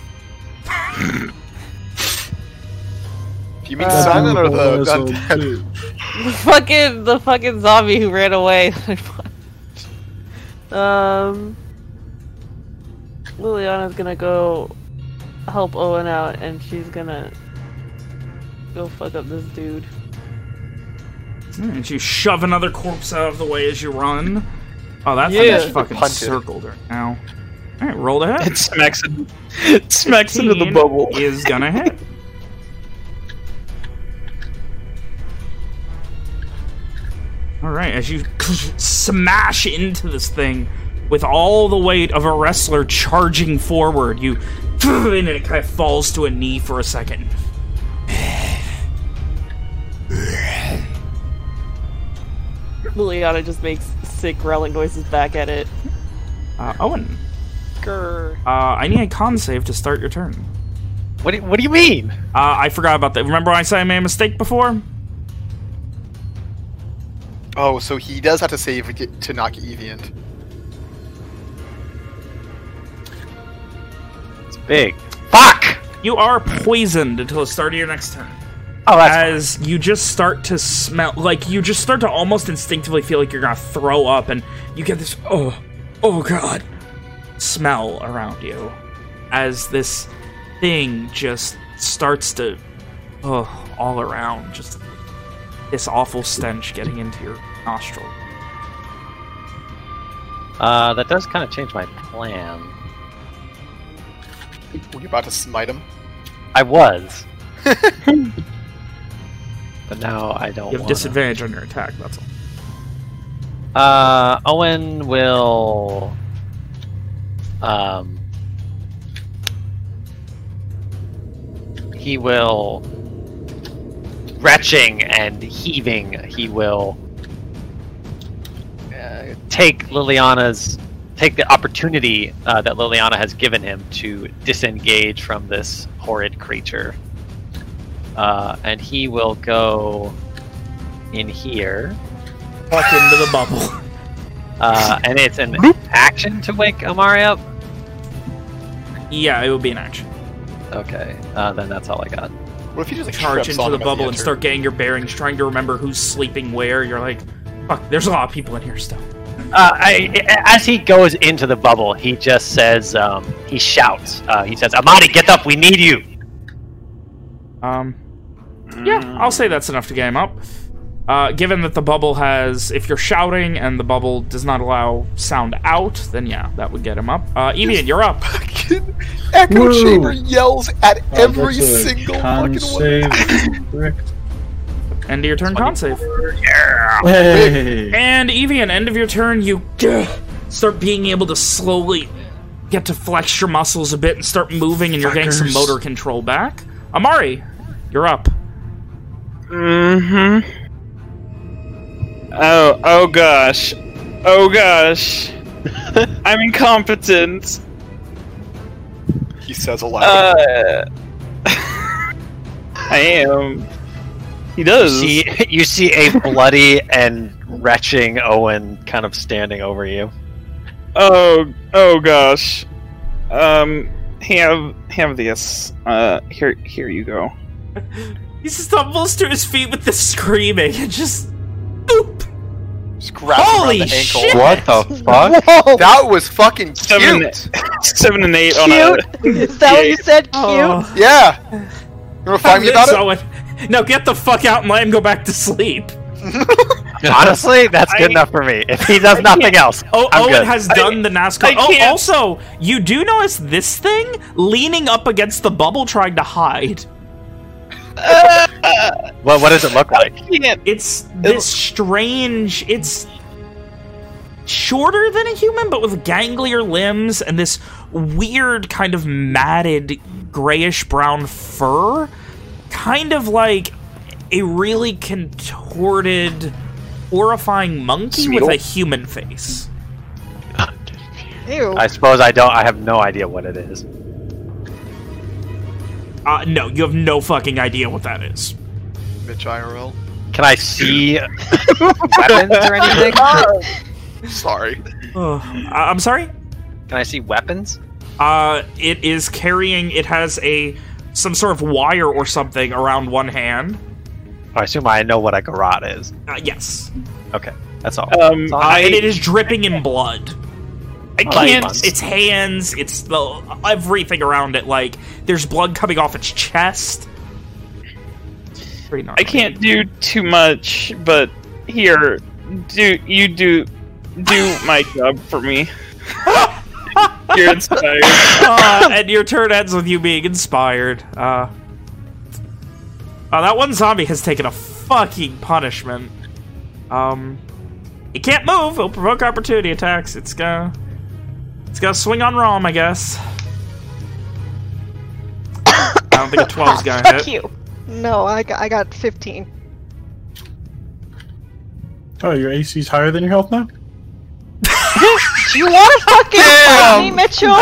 You mean Uh, Simon or the Asshole, undead? The fucking the fucking zombie who ran away. um Liliana's gonna go help Owen out and she's gonna go fuck up this dude. And you shove another corpse out of the way as you run. Oh, that's Yeah. thing is fucking Punted. circled right now. All right, roll ahead. It smacks it, it smacks into the bubble. Is gonna hit. All right, as you smash into this thing with all the weight of a wrestler charging forward, you and it kind of falls to a knee for a second. Liliana just makes sick growling noises back at it. Uh, Owen, Grr. uh, I need a con save to start your turn. What do you, what do you mean? Uh, I forgot about that. Remember when I said I made a mistake before? Oh, so he does have to save it to knock Eviant. It's big. Fuck! You are poisoned until the start of your next turn. Oh, that's as you just start to smell like you just start to almost instinctively feel like you're gonna throw up and you get this oh oh god smell around you as this thing just starts to oh all around just this awful stench getting into your nostril Uh, that does kind of change my plan. Were you about to smite him? I was. but now I don't you have wanna. disadvantage on your attack that's all Uh, Owen will. Um. He will. Retching and heaving, he will. Uh, take Liliana's. Take the opportunity uh, that Liliana has given him to disengage from this horrid creature. Uh, and he will go in here. Fuck into the bubble Uh, and it's an action to wake Amari up. yeah it will be an action Okay, uh, then that's all I got. What if you just like, charge into the him as he bubble and start getting your bearings, trying to remember who's sleeping where. You're like, fuck, there's a lot of people in here still. Uh, I, as he goes into the bubble, he just says, um, he shouts. Uh, he says, "Amadi, get up! We need you." Um, yeah, I'll say that's enough to get him up. Uh, given that the bubble has, if you're shouting and the bubble does not allow sound out, then yeah, that would get him up. Uh, Evian, you're up. Echo Woo. Chamber yells at Oh, every single fucking one. End of your turn, con save. Hey. And Evian, end of your turn, you start being able to slowly get to flex your muscles a bit and start moving, and you're getting some motor control back. Amari, you're up. Mm-hmm. Oh, oh gosh. Oh gosh. I'm incompetent. He says aloud. Uh, I am. He does. See, you see a bloody and retching Owen kind of standing over you. Oh, oh gosh. Um, have have this. Uh, here, here you go. He stumbles to his feet with the screaming and just. Oop! Just grabs him Holy the ankle. shit! What the fuck? Whoa! That was fucking Seven, cute. seven and eight on a. Cute? Is that what you said? Cute? Oh. Yeah. You wanna find me about This it? Owen, No, get the fuck out and let him go back to sleep. Honestly, that's good I- enough for me. If he does nothing else, Oh, I'm Owen good. has I- done the NASCAR. I Oh, can't- also, you do notice this thing leaning up against the bubble, trying to hide. What, what does it look like? It's this strange. It's shorter than a human, but with ganglier limbs and this weird kind of matted grayish brown fur, kind of like a really contorted, horrifying monkey with a human face. Ah, Ew. I suppose I don't. I have no idea what it is. Uh, no, you have no fucking idea what that is. Mitch IRL. Can I see weapons or anything? Sorry. Uh, I- I'm sorry. Can I see weapons? Uh, it is carrying. It has a some sort of wire or something around one hand. I assume I know what a garrote is. Uh, yes, Okay, that's all. Um, That's all uh, I, and it is dripping in blood. I can't. Its hands, it's the everything around it. Like there's blood coming off its chest. Pretty. I can't do too much, but here, do you do do my job for me? You're inspired. uh, and your turn ends with you being inspired. Uh, uh, that one zombie has taken a fucking punishment. Um, it can't move. It'll provoke opportunity attacks. It's gonna, it's gonna swing on Rom, I guess. I don't think a 12's gonna Fuck hit. you. No, I got, I got 15. Oh, your AC's higher than your health now? Do you want to fucking fight me, Mitchell?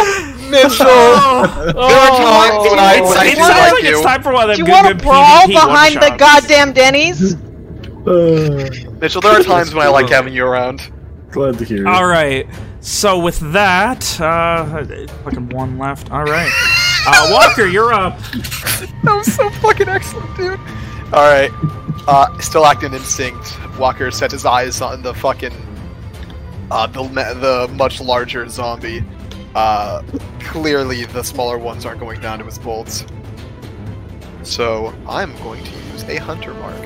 Mitchell! Oh, There are times when I, it's, when I do like like you. it's time for one of Do them you good, want good to brawl PvP behind the goddamn Denny's? Uh, Mitchell, there are times when I like having you around. glad to hear it. All right. So with that, uh, fucking one left. All right. Uh, Walker, you're up. That was so fucking excellent, dude. Alright. Uh, still acting instinct. Walker set his eyes on the fucking. Uh, the, the much larger zombie. Uh, clearly the smaller ones aren't going down to his bolts. So, I'm going to use a hunter mark.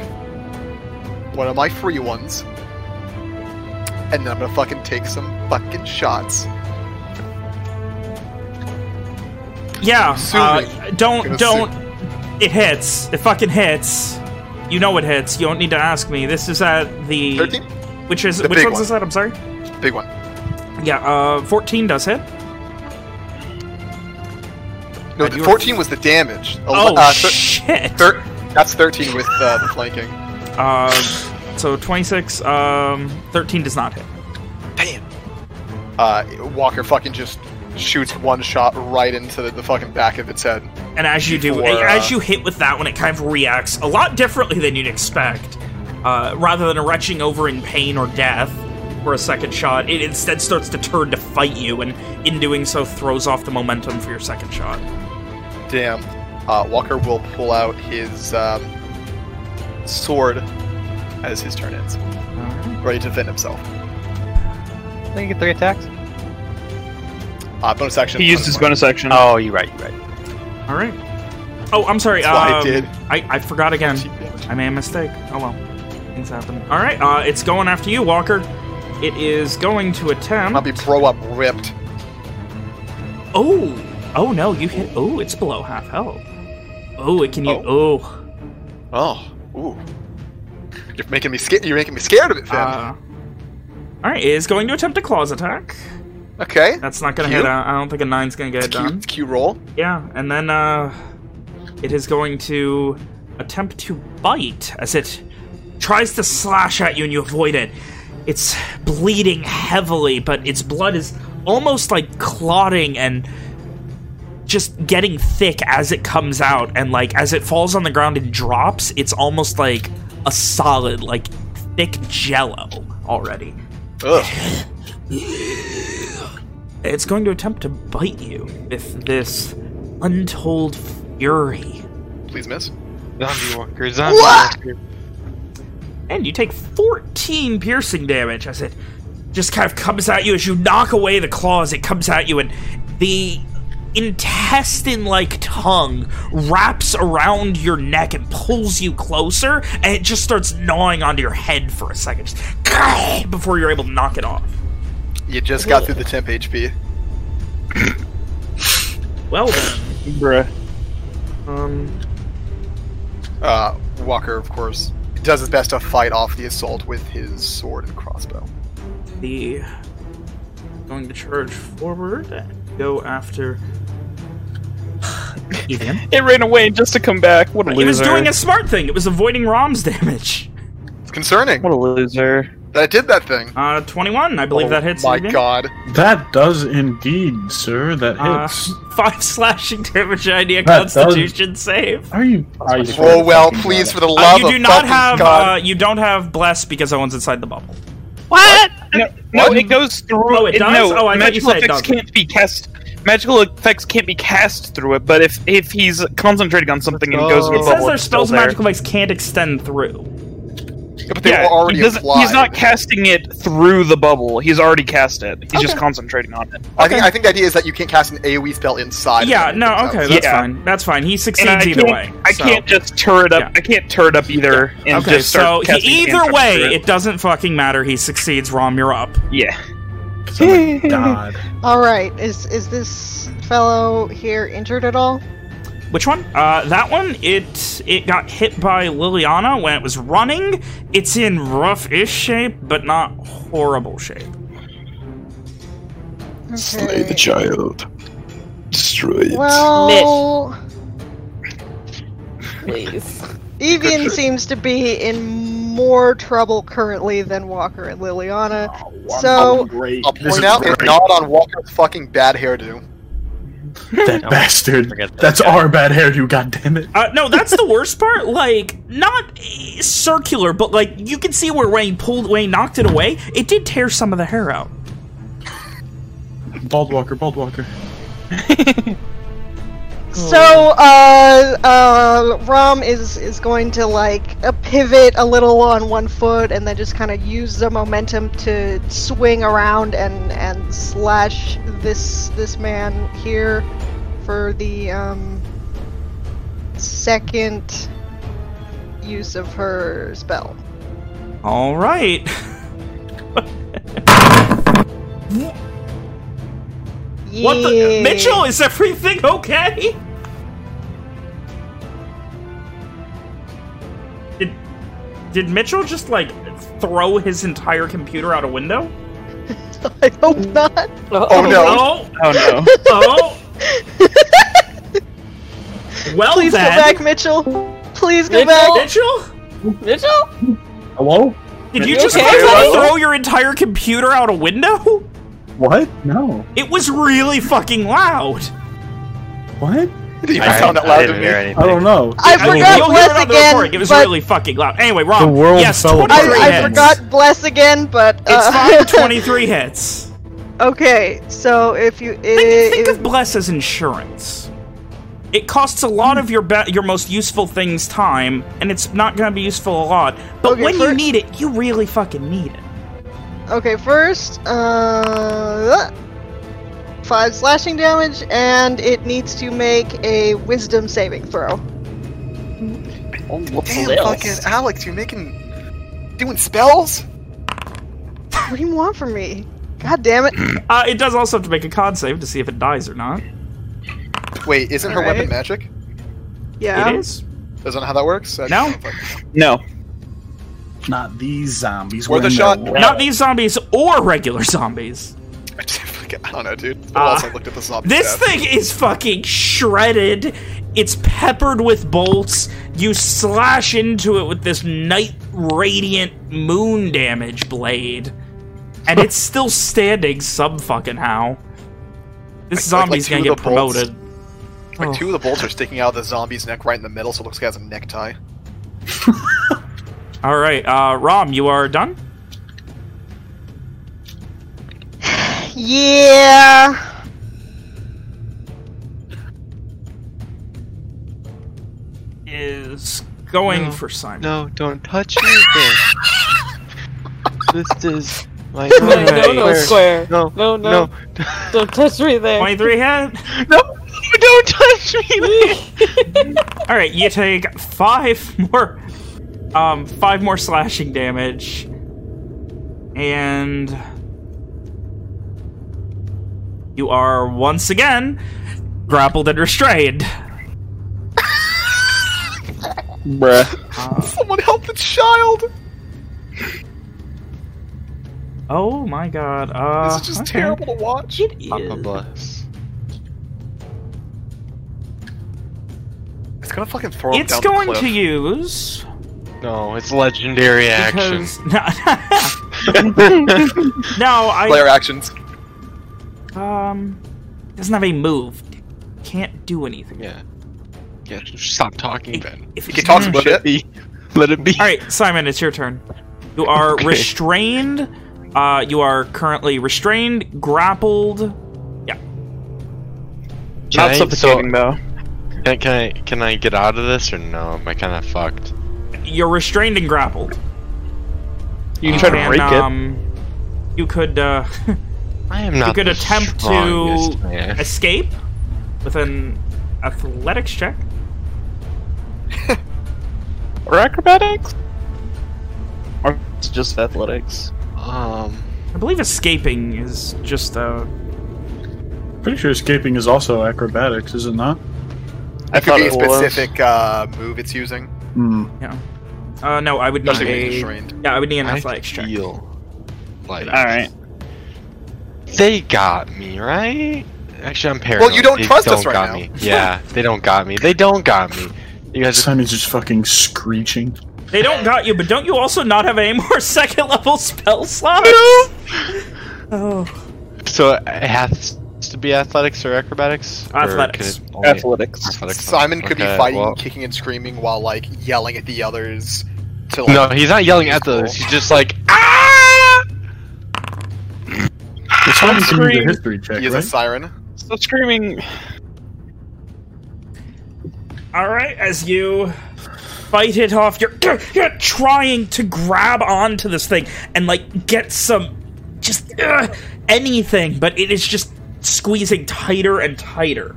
One of my free ones. And then I'm gonna fucking take some fucking shots. Yeah. Uh, don't don't. It hits. It fucking hits. You know it hits. You don't need to ask me. This is at the 13? which is The which one's one. this at? I'm sorry. Big one. Yeah. Uh, 14 does hit. No, the 14 was the damage. Oh uh, shit. that's 13 with uh, the flanking. Uh, so 26. Um, 13 does not hit. Damn. Uh, Walker fucking just shoots one shot right into the, the fucking back of its head. And as you do, Before, as uh, you hit with that one, it kind of reacts a lot differently than you'd expect. Uh, rather than retching over in pain or death for a second shot, it instead starts to turn to fight you, and in doing so, throws off the momentum for your second shot. Damn. Uh, Walker will pull out his um, sword as his turn ends, ready to defend himself. I think you get three attacks. Uh, bonus action. He used his bonus action. Oh, you're right. You're right. All right. Oh, I'm sorry. That's what I um, did. I, I forgot again. I made a mistake. Oh well, things happen. All right. Uh, it's going after you, Walker. It is going to attempt. I'll be bro up ripped. Oh, oh no, you hit. Oh, it's below half health. Oh, it can you. Oh, Oh, ooh. You're making me scared. You're making me scared of it, Finn. uh, all right, is going to attempt a claws attack. okay. That's not gonna Cute. hit. I I don't think a nine's gonna get it It's cute. done. It's a cute roll. Yeah, and then uh, it is going to attempt to bite as it tries to slash at you, and you avoid it. It's bleeding heavily, but its blood is almost like clotting and just getting thick as it comes out. And like as it falls on the ground and drops, it's almost like a solid, like thick jello already. Ugh. It's going to attempt to bite you with this untold fury. Please miss. Zombie walker, zombie walker. And you take 14 piercing damage as it just kind of comes at you as you knock away the claws. It comes at you, and the intestine-like tongue wraps around your neck and pulls you closer, and it just starts gnawing onto your head for a second, just before you're able to knock it off. You just got through the temp HP. Well then, Bruh. um, Uh, Walker, of course, does his best to fight off the assault with his sword and crossbow. the going to charge forward and go after Evian. It ran away just to come back. What a loser. It was doing a smart thing. It was avoiding Rom's damage. It's concerning What a loser. that did that thing. Uh, 21. I believe Oh that hits. My Evian. God. That does indeed, sir. That Uh, hits. five slashing damage. I need a does- Constitution save. Are you? I swear Oh well, please, for the love Uh, love you of do not fucking have. God. Uh, you don't have bless because that one's inside the bubble. What? No, no, What? it goes through. Oh, it does? No, Oh, I thought magical said it effects doesn't. can't be cast. Magical effects can't be cast through it. But if if he's concentrating on something and he goes in oh. the It says their spells and magical effects can't extend through. Yeah, but they Yeah, were already he applied. he's not casting it through the bubble. He's already cast it. He's just concentrating on it. I think I think the idea is that you can't cast an AOE spell inside. Yeah, it. no, okay, that's Yeah. fine. That's fine. He succeeds either can't, way. I so- can't just turret up. Yeah. I can't turret up either. And Okay, just start so casting he, either way, through it doesn't fucking matter. He succeeds. Rom, you're up. Yeah. God. All right, is is this fellow here injured at all? Which one? Uh, that one. It it got hit by Liliana when it was running. It's in rough-ish shape, but not horrible shape. Slay the child. Destroy it. Well, Please. Evian seems to be in more trouble currently than Walker and Liliana. So great. I'll point is out it's great. not on Walker's fucking bad hairdo. that Don't bastard. that That's guy. our bad hairdo. God damn it. Uh, no, that's the worst part. Like, not eh, circular, but like you can see where Wayne pulled, Wayne knocked it away, it did tear some of the hair out. Bald Walker. Bald Walker. So, uh, uh, Rom is is going to like uh, pivot a little on one foot and then just kind of use the momentum to swing around and and slash this this man here for the um second use of her spell. All right. What the Yeah. Mitchell? Is everything okay? Did Mitchell just like throw his entire computer out a window? I hope not. Oh, oh no! Oh, Oh no. oh. well Please then, go back, Mitchell. Please go Mitchell? back. Mitchell. Mitchell? Hello? Did you You just okay, fucking throw your entire computer out a window? What? No. It was really fucking loud. What? Did you I, sound that loud to me? I don't know. I I forgot you'll bless it again, recording. It was but really fucking loud. Anyway, Rob. The world yes, fell 23 apart. I, I forgot bless again, but It's uh, fine. 23 hits. okay, so if you Think, if, think of bless as insurance. It costs a lot of your be- your most useful things time, and it's not going to be useful a lot. But Okay, when you need it, you really fucking need it. okay first uh five slashing damage, and it needs to make a Wisdom saving throw. Oh, what's Damn, this? fucking Alex, you're making doing spells. What do you want from me? God damn it! Uh, it does also have to make a con save to see if it dies or not. Wait, isn't her Alright. weapon magic? Yeah. It is. Isn't that how that works? I- No. No. Not these zombies. Worth a will shot. know. Not these zombies or regular zombies. I I don't know, dude. It's been Uh, I looked at This stats. thing is fucking shredded. It's peppered with bolts. You slash into it with this night radiant moon damage blade. And it's still standing some fucking how. This Like- like- like zombie's gonna get the bolts. promoted. Like Oh. two of the bolts are sticking out of the zombie's neck right in the middle, so it looks like it has a necktie. Alright, uh, Rom, you are done? Yeah. Is going No. for Simon. No, don't touch anything. this is my No, no, no, Where? square. No, No, no. no. Don't touch me there. 23 hit? No. don't touch me! All right, you take five more, um, five more slashing damage, and you are once again grappled and restrained. Bruh. Someone help the child! Oh my god. Uh, This is just okay. terrible to watch. It Papa is. bless. It's gonna fucking throw him It's down the going cliff. to use No, it's legendary action. because no, I Player actions. Um doesn't have a move. Can't do anything. Yeah. Yeah, stop talking, Ben. If He it's can talk some Let it be. Let it be. All right, Simon, it's your turn. You are Okay. restrained. Uh, you are currently restrained, grappled. Can Not I- suffocating, so, though. Can, can I can I get out of this or no? Am I kind of fucked? You're restrained and grappled. You can try to And, break it. um, You could uh, I am not. could the attempt to- strongest man. escape with an athletics check. Or acrobatics? Or it's just athletics? Um, I believe escaping is just uh, Pretty sure escaping is also acrobatics, is it not? I It could be a specific uh, move it's using. Hmm. uh no, I would need Especially a yeah, I would need an I athletics check. feel like Alright. They got me right. Actually, I'm paranoid. Well, you don't They trust us don't right got now. Me. Yeah, they don't got me. They don't got me. You guys. Simon's just fucking screeching. They don't got you, but don't you also not have any more second level spell slots? No. Oh. so it has to be athletics or acrobatics. Athletics. can it only- Athletics. athletics. Simon could Okay, be fighting, well- kicking and screaming while like yelling at the others. To like, No, he's not yelling at Cool. those. He's just like ah. Simon can use a history check, he is a siren. So screaming. All right, as you fight it off, you're, you're trying to grab onto this thing and like get some just uh, anything, but it is just squeezing tighter and tighter.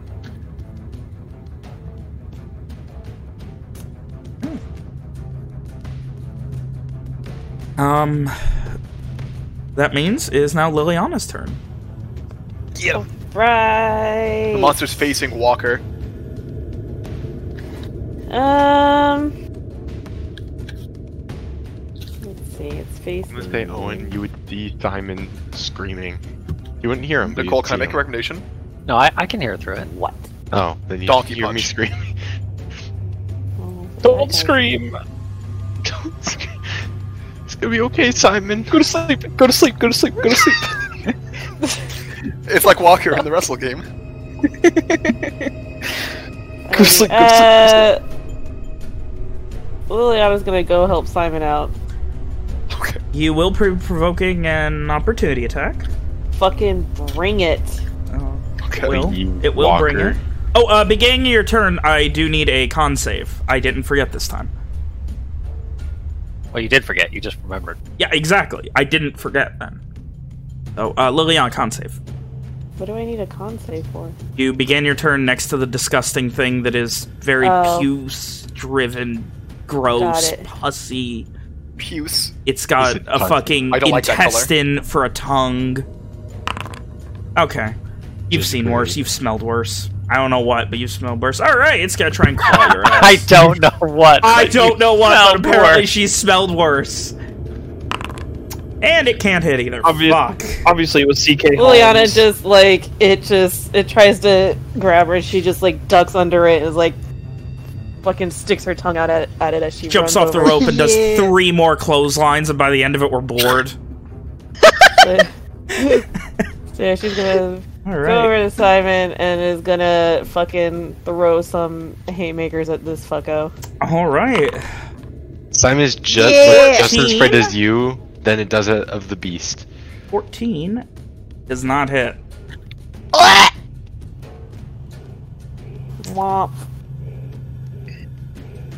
Um, that means it is now Liliana's turn. Right. The monster's facing Walker. Um. Let's see. It's facing. I'm gonna say Owen, you would see Simon screaming. You wouldn't hear him. but Nicole, you'd can I see make a recommendation? No, I, I can hear it through it. What? Oh, then you Donkey hear me screaming. Oh, Don't okay. scream. Don't scream. It's gonna be okay, Simon. Go to sleep. Go to sleep. Go to sleep. Go to sleep. It's like Walker in the wrestle game. Go to sleep. Go to sleep. Uh, Liliana's gonna go help Simon out. Okay. You will be provoking an opportunity attack. Fucking bring it. Uh, Okay. will. It will bring walker. it. Oh, uh, beginning of your turn, I do need a con save. I didn't forget this time. Well, you did forget. You just remembered. Yeah, exactly. I didn't forget then. Oh, uh, Liliana, con save. What do I need a con save for? You began your turn next to the disgusting thing that is very Oh. puce-driven, gross, it. pussy. Puce. It's got it a pus- fucking I don't like intestine for a tongue. Okay. You've Just seen great. worse. You've smelled worse. I don't know what, but you've smelled worse. All right, it's gonna try and claw your ass. I don't know what. I don't know what, but apparently worse. she smelled worse. And it can't hit either. Obvious- Fuck. Obviously, it was CK. Liliana Holmes. just like it just it tries to grab her and she just like ducks under it and is like fucking sticks her tongue out at, at it as she Jumps runs off the rope and does Yeah. three more clotheslines, and by the end of it, we're bored. so yeah, she's gonna All go over to Simon and is gonna fucking throw some haymakers at this fucko. All right. Simon is just Yeah. just as afraid as you than it does it of the beast. 14 does not hit. Womp.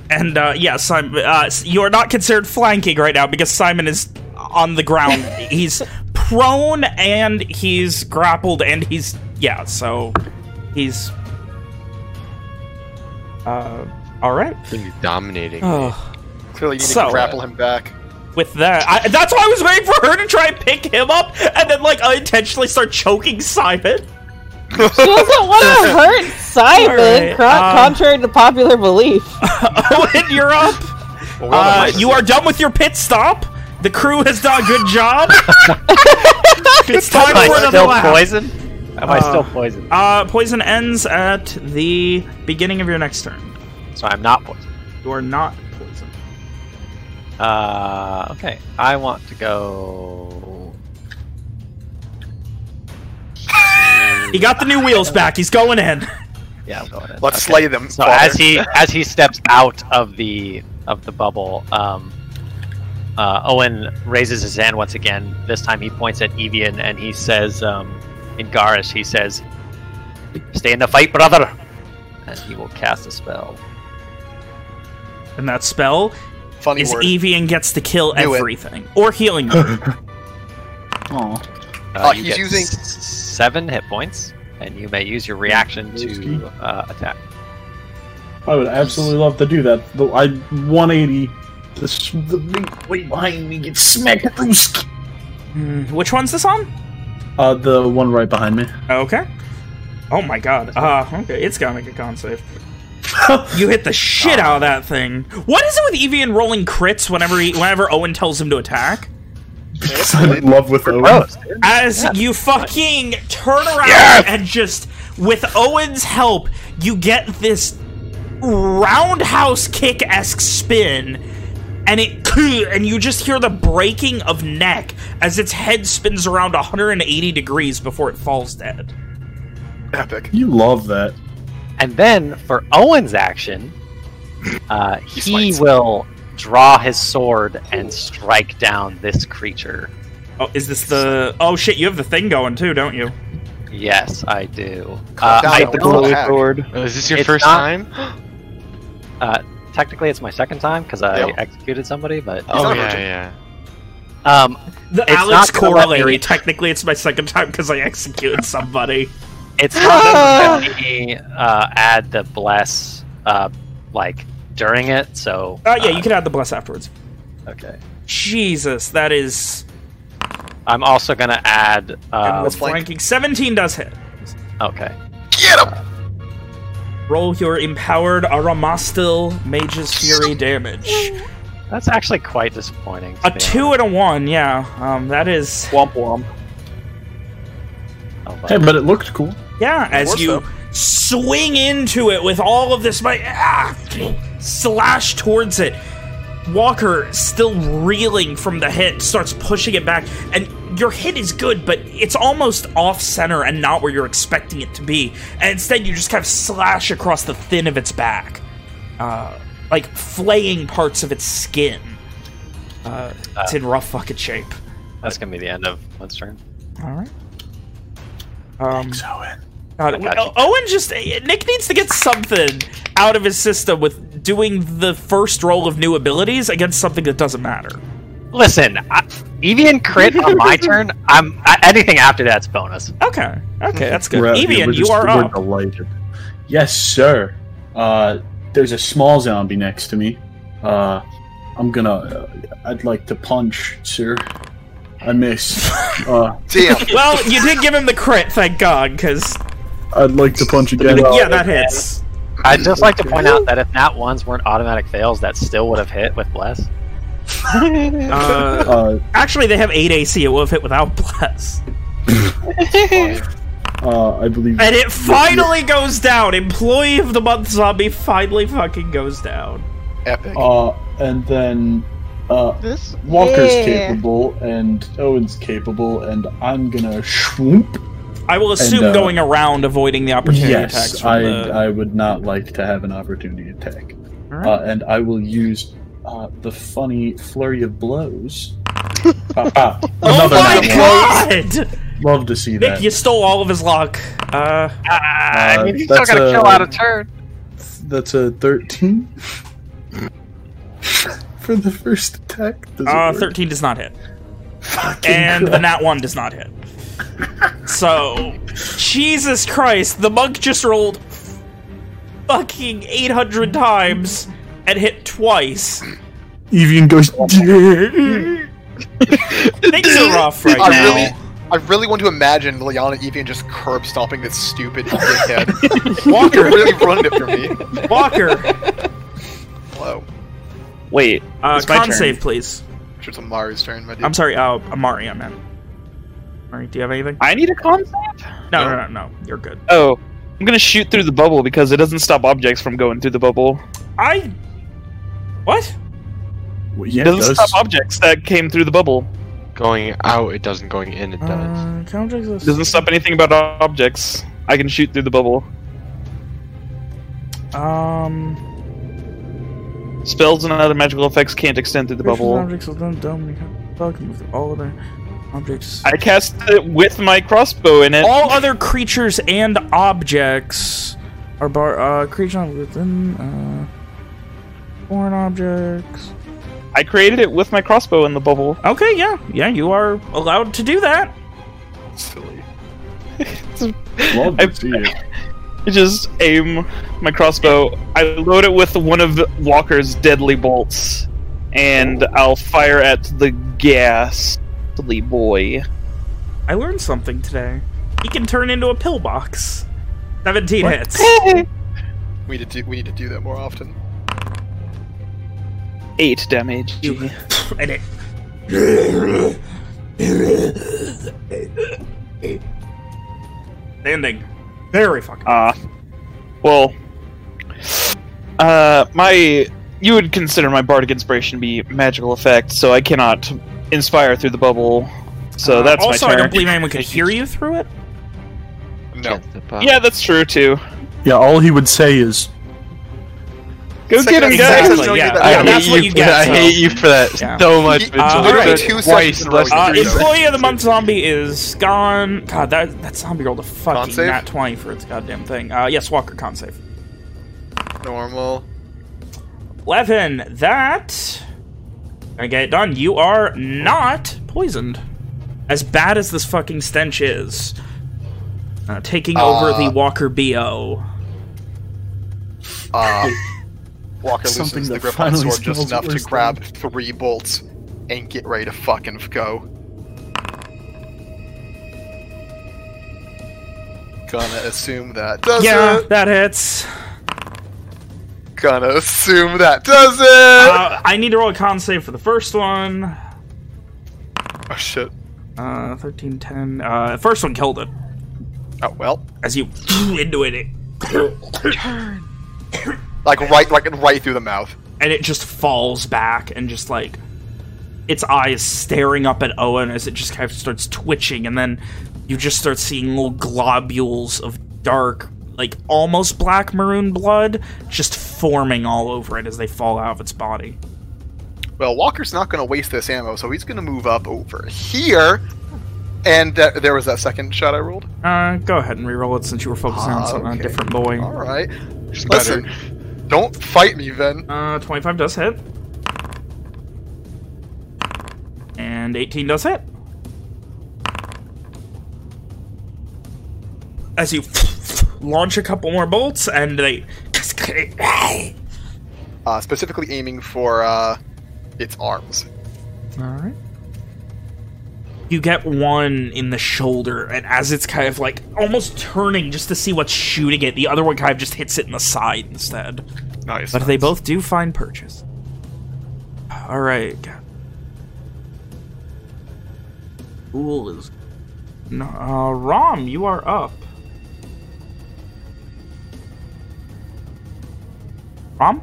And uh, yeah, Simon, uh, you are not considered flanking right now because Simon is on the ground. he's prone and he's grappled and he's yeah. So he's Uh, all right. He's dominating. Oh. Clearly, you need So- to grapple him back. With that, I, that's why I was waiting for her to try and pick him up, and then like unintentionally start choking Simon. She doesn't want to hurt Simon, Alright, con- um, contrary to popular belief. Owen, you're up. Well, well, Uh, you are done with your pit stop. The crew has done a good job. it's time Am I for another still lap. poisoned? Am I Uh, still poisoned? Uh, poison ends at the beginning of your next turn. So I'm not poisoned. You are not poisoned. Uh, okay. I want to go. He got the new wheels back. He's going in. Yeah, I'm going in. Let's Okay. slay them. So father. as he as he steps out of the of the bubble, um, uh, Owen raises his hand once again. This time he points at Evian and he says, um, in Garish, he says, "Stay in the fight, brother," and he will cast a spell. And that spell funny is word. Evian gets to kill Knew it. everything. Or healing you. Aw. Uh, Oh, you he's get using- seven hit points, and you may use your reaction to uh, attack. I would absolutely love to do that. Though I 180. The, the big way behind me gets smacked. Brewski. Hmm, Which one's this on? Uh, the one right behind me. Okay. Oh my god. Uh, okay, it's gotta make a con save. You hit the shit out of that thing. What is it with Evian rolling crits whenever he, whenever Owen tells him to attack? Because I'm in love with Owen. Gross, dude. As you fucking turn around and just, with Owen's help, you get this roundhouse kick-esque spin, and it and you just hear the breaking of neck as its head spins around 180 degrees before it falls dead. Epic. You love that. And then for Owen's action, uh, he smites. will draw his sword and strike down this creature. Oh, is this the? Oh shit! You have the thing going too, don't you? Yes, I do. Uh, I Owen. The don't- glowy hack. sword. Oh, is this your It's first not- time? uh, technically, it's my second time because I Yep. executed somebody, but Oh not yeah, yeah. um, The It's Alex not gonna corollary. me- Technically, it's my second time because I executed somebody. it's not let me uh, add the bless uh, like during it. So Oh yeah, you can add the bless afterwards. Okay, Jesus, that is. I'm also gonna add. and Uh, with flank. flanking, 17 does hit. okay, Get him! Roll your empowered Aramastil Mage's Fury damage. that's actually quite disappointing. A two honest. and a one, yeah. Um, that is Womp womp. Oh, Hey, but- but it looked cool. yeah. As you though. swing into it with all of this might, ah, slash towards it. Walker, still reeling from the hit, starts pushing it back, and your hit is good, but it's almost off center and not where you're expecting it to be. And instead, you just kind of slash across the thin of its back, uh, like flaying parts of its skin. Uh, it's in rough fucking shape. that's gonna be the end of one's turn. All right. Um, Owen. God, Owen just Nick needs to get something out of his system with doing the first roll of new abilities against something that doesn't matter. Listen, I, Evian crit on my turn. I'm I, anything after that's bonus. Okay, okay, that's good. We're- Evian, you just- are we're up. delighted. Yes, sir. Uh, there's a small zombie next to me. Uh, I'm gonna. Uh, I'd like to punch, sir. I miss. Uh, Damn. Well, you did give him the crit, thank God, because I'd like to punch again. yeah, that hits. I'd just like to point out that if nat ones weren't automatic fails, that still would have hit with bless. Uh, Uh, actually, they have eight AC. It would have hit without bless, uh, I believe. and it finally goes down. Employee of the month zombie finally fucking goes down. Epic. Uh, and then uh, This Walker's yeah. capable and Owen's capable, and I'm gonna swoop. I will assume uh, going around, avoiding the opportunity attacks. Yes, From I the... I would not like to have an opportunity attack. Alright. Uh, and I will use uh, the funny flurry of blows. Ah, ah, oh my nat one. god! Love to see that. Nick, that. you stole all of his luck. Uh, I Uh, mean, you still that's got to a- kill out a turn. That's a 13 for the first attack. Does uh, 13 does not hit. Fucking And the nat 1 does not hit. So, Jesus Christ, the monk just rolled fucking 800 times and hit twice. Evian goes. "Yeah." Things are rough right I now. really, I really want to imagine Liana Evian just curb stomping this stupid dickhead. Walker really ruined it for me. Walker, Hello. Wait, uh, it's my con save, please. It's Amari's turn, my dude. I'm sorry, uh, Amari, I meant. Amari, do you have anything? I need a con save? No, no, no, no. You're good. Oh, I'm gonna shoot through the bubble because it doesn't stop objects from going through the bubble. I. What? Well, yeah, it doesn't does. stop objects that came through the bubble. Going out, it doesn't. Going in, it does. Uh, counter It doesn't stop anything about objects. I can shoot through the bubble. Um. Spells and other magical effects can't extend through the bubble. Objects will then dominate spell can move through all other objects. I cast it with my crossbow in it. all other creatures and objects are bar uh creature within uh foreign objects. I created it with my crossbow in the bubble. Okay, yeah, yeah, you are allowed to do that. Silly. Love I- see it. I just aim my crossbow. I load it with one of Walker's deadly bolts, and I'll fire at the ghastly boy. I learned something today. He can turn into a pillbox. Seventeen hits. We need to do, we need to do that more often. Eight damage. You, and it Standing. Very fucking. Uh, well, uh, my you would consider my bardic inspiration to be magical effect, so I cannot inspire through the bubble. So Uh, that's also, my I don't believe anyone could hear you through it. No. Can't step up. yeah, that's true too. Yeah, all he would say is, Go get him, Second- guys! second- Exactly, yeah. I Yeah, hate you you for get, that. I so- hate you for that Yeah. so much. He- uh, alright. Two twice in a row less Uh, than did three employee of the month zombie is gone. God, that that zombie rolled a fucking save? nat twenty for its goddamn thing. Uh, yes, Walker con save. Normal. Eleven. That. Gonna get it done. You are not poisoned. As bad as this fucking stench is, uh, taking over Uh. the Walker Bo. Uh, Walker Something loosens the grip on the finally sword just enough to worse grab three bolts and get ready to fucking go. Gonna assume that does Yeah, it. that hits. Gonna assume that does it. Uh, I need to roll a con save for the first one. oh shit. Uh, 13, 10. Uh, first one killed it. Oh well. As you into it, it Like right, like right through the mouth. and it just falls back and just like its eyes staring up at Owen as it just kind of starts twitching, and then you just start seeing little globules of dark, like almost black maroon blood just forming all over it as they fall out of its body. Well, Walker's not gonna waste this ammo, so he's gonna move up over here. And uh, there was that second shot I rolled. Uh, go ahead and reroll it since you were focusing on Ah, some, a different boy. All right. It's better. Listen, don't fight me, Ven. Uh, 25 does hit. And 18 does hit. As you launch a couple more bolts, and they. Uh, specifically aiming for uh, its arms. Alright. You get one in the shoulder, and as it's kind of like almost turning just to see what's shooting it, the other one kind of just hits it in the side instead. Nice. But they both do find purchase. Alright. Cool is. No, uh, Rom, you are up. Rom?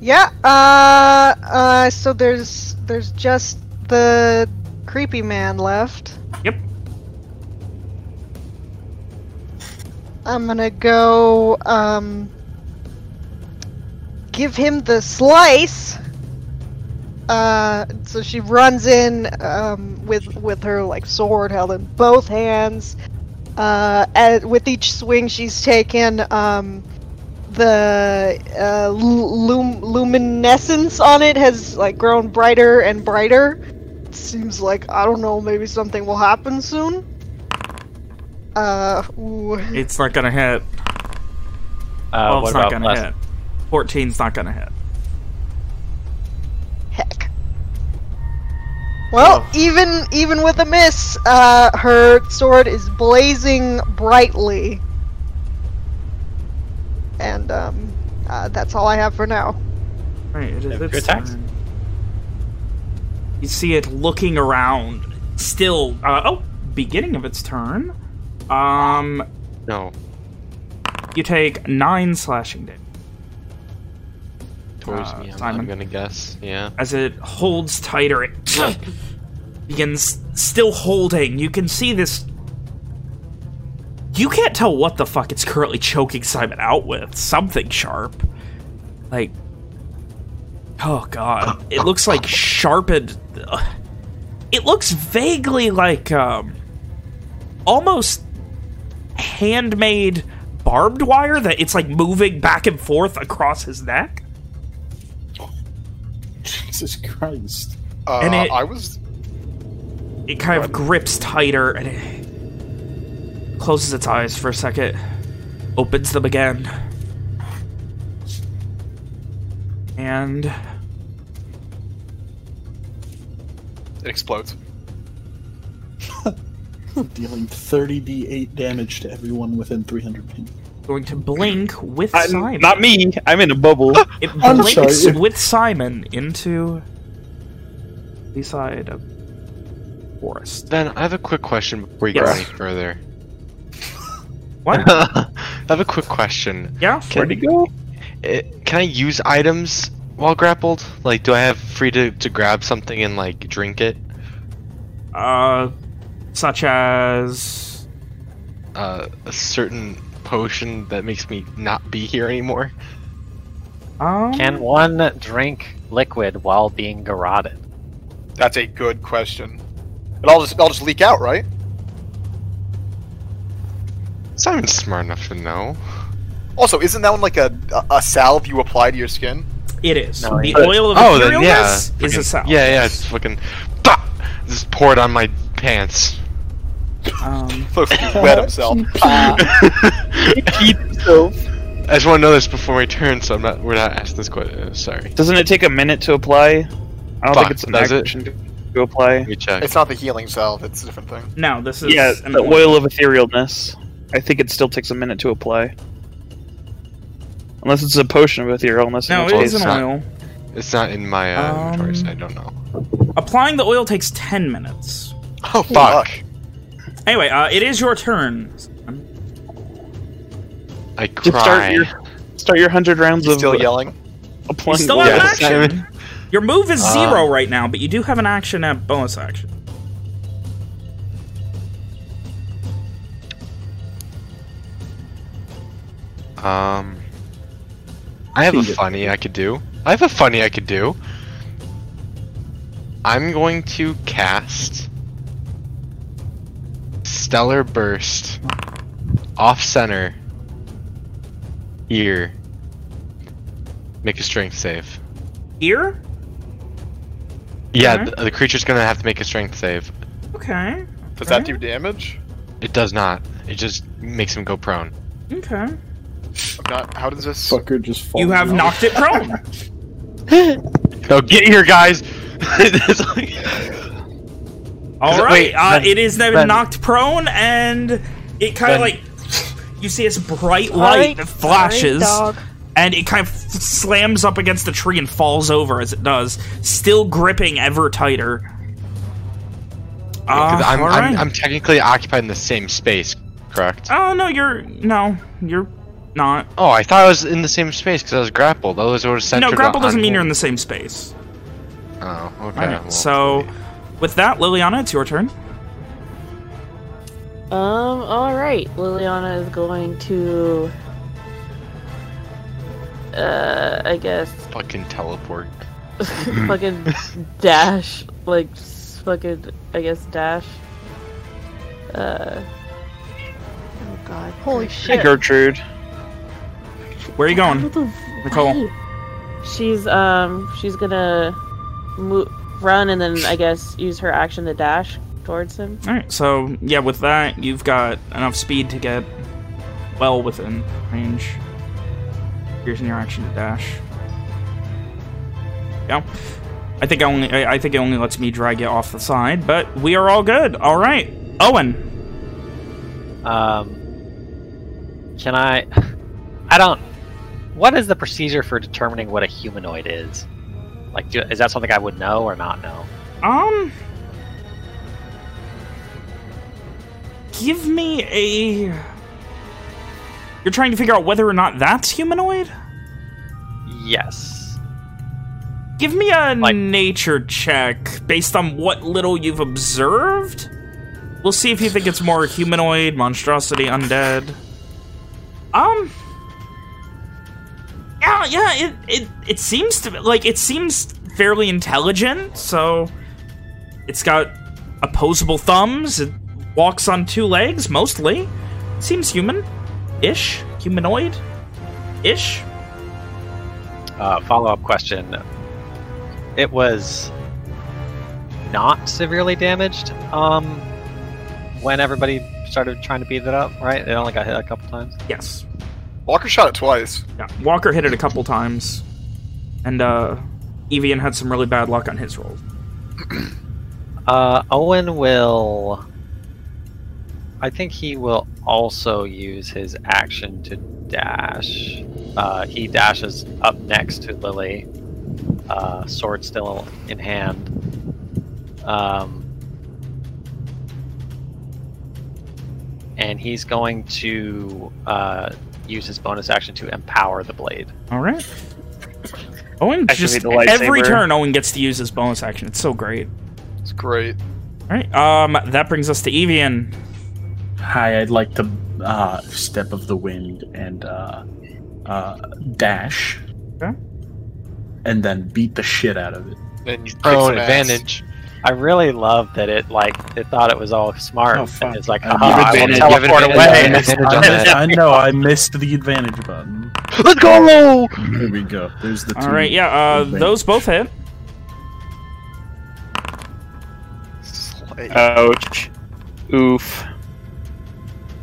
Yeah. Uh. Uh. So there's there's just the creepy man left. Yep. I'm gonna go. Um. Give him the slice. Uh. So she runs in. Um. With with her like sword held in both hands. Uh. And with each swing she's taken. Um. The uh, lum- luminescence on it has like grown brighter and brighter. Seems like I don't know. Maybe something will happen soon. Uh. Ooh. It's not gonna hit. Uh, 12's what not gonna plus- hit. 14's not gonna hit. Heck. Well, even even with a miss, uh, her sword is blazing brightly, and um, uh, that's all I have for now. Right, it is its your attacks? You see it looking around, still. Uh, oh, beginning of its turn. Um, No. you take nine slashing damage Towards Uh, me, I'm, Simon? I'm gonna guess. Yeah. as it holds tighter. It begins still holding. You can see this. You can't tell what the fuck it's currently choking Simon out with. Something sharp, like. Oh god! It looks like sharpened. It looks vaguely like um, almost handmade barbed wire that it's like moving back and forth across his neck. Jesus Christ. Uh, And it- I was. It kind of grips tighter and it closes its eyes for a second, opens them again, and It explodes. Dealing 30d8 damage to everyone within 300 feet. going to blink with I- Simon. not me. I'm in a bubble. It blinks sorry. with Simon into the side of forest. Then I have a quick question before you go any further. What? I have a quick question. yeah? Can, Where'd he go? eh, can I use items while grappled? Like, do I have free to, to grab something and like drink it? Uh, such as Uh, a certain potion that makes me not be here anymore. um, Can one drink liquid while being garroted? That's a good question. But I'll just I'll just leak out, right? Simon's smart enough to know. Also, isn't that one like a a, a salve you apply to your skin? it is No, the but- oil of Oh, then imperialness yeah. is a salve. Yeah, yeah, it's fucking. Bah! Just pour it on my pants. Um, Looks like he wet himself. Keep himself. I just want to know this before my turn, so I'm not. We're not asking this question. Uh, sorry. Doesn't it take a minute to apply? I don't Fuck, think it's an does it? to, to apply. Check. It's not the healing salve; it's a different thing. no, this is Yeah, an the oil of etherealness. I think it still takes a minute to apply. Unless it's a potion of etherealness. in No, which it Well, an it's not. oil. It's not in my uh, inventory, Um, so I don't know. Applying the oil takes ten minutes. Oh fuck! Anyway, uh, it is your turn. I Just start cry. your start your hundred rounds He's of still yelling. You still oil. have Yeah, action. Simon. Your move is Uh, zero right now, but you do have an action at bonus action. Um, I have a funny I could do. I have a funny I could do. I'm going to cast Stellar Burst off center here. Make a strength save. Here? Yeah, Okay. the, the creature's gonna have to make a strength save. Okay. Does that do damage? It does not. It just makes him go prone. Okay. I'm not. How does this? Fucker just falls You have off. knocked it prone. Oh, get here, guys! It's like- All Is it- right. wait, uh, then- it is now then- knocked prone, and it kind of like you see this bright light that flashes, dog. and it kind of slams up against the tree and falls over as it does, still gripping ever tighter. Uh, I'm, all I'm. I'm technically occupied in the same space, correct? Oh no, you're no, you're not. Oh, I thought I was in the same space because I was grappled. Otherwise, I would have centered No, grapple doesn't mean you're in the same space. Oh, okay. Alright, well, so with that, Liliana, it's your turn. Um, alright. Liliana is going to. Uh, I guess. fucking teleport. fucking dash. Like, fucking. I guess dash. Uh. Oh god. Holy shit. Hey! Gertrude. Where are you going? Out of the Nicole. She's, um, she's gonna mo- run and then I guess use her action to dash towards him. All right, so yeah, with that, you've got enough speed to get well within range. Using your action to dash. Yeah. I think I only I I think it only lets me drag you off the side, but we are all good. All right. Owen. Um, can I? I don't. What is the procedure for determining what a humanoid is? Like, do, is that something I would know or not know? Um Give me a You're trying to figure out whether or not that's humanoid? Yes. Give me a Like- nature check based on what little you've observed. We'll see if you think it's more humanoid, monstrosity, undead. Um. Yeah, yeah. It it it seems to like it seems fairly intelligent. So it's got opposable thumbs. It walks on two legs mostly. Seems human-ish, humanoid-ish. Uh, Follow up question. It was not severely damaged. Um, when everybody started trying to beat it up, right? It only got hit a couple times. Yes. Walker shot it twice. Yeah, Walker hit it a couple times, and uh, Evian had some really bad luck on his roll. Uh, Owen will. I think he will also use his action to dash. Uh, he dashes up next to Lily, uh, sword still in hand. Um, and he's going to uh, use his bonus action to empower the blade. All right. Owen Activate just every turn Owen gets to use his bonus action. It's so great. It's great. All right. Um, that brings us to Evian. Hi, I'd like to uh, step of the wind and uh, uh, dash, Okay. and then beat the shit out of it. And you kick Prone some ass. advantage. I really love that it like it thought it was all smart. Oh, and fuck. it's like, I haha, give I will teleport away. I, I, on missed, that. I know I missed the advantage button. Let's go! Here we go. There's the. All two right. Yeah. Uh, advantage. those both hit. Slay. Ouch. Oof.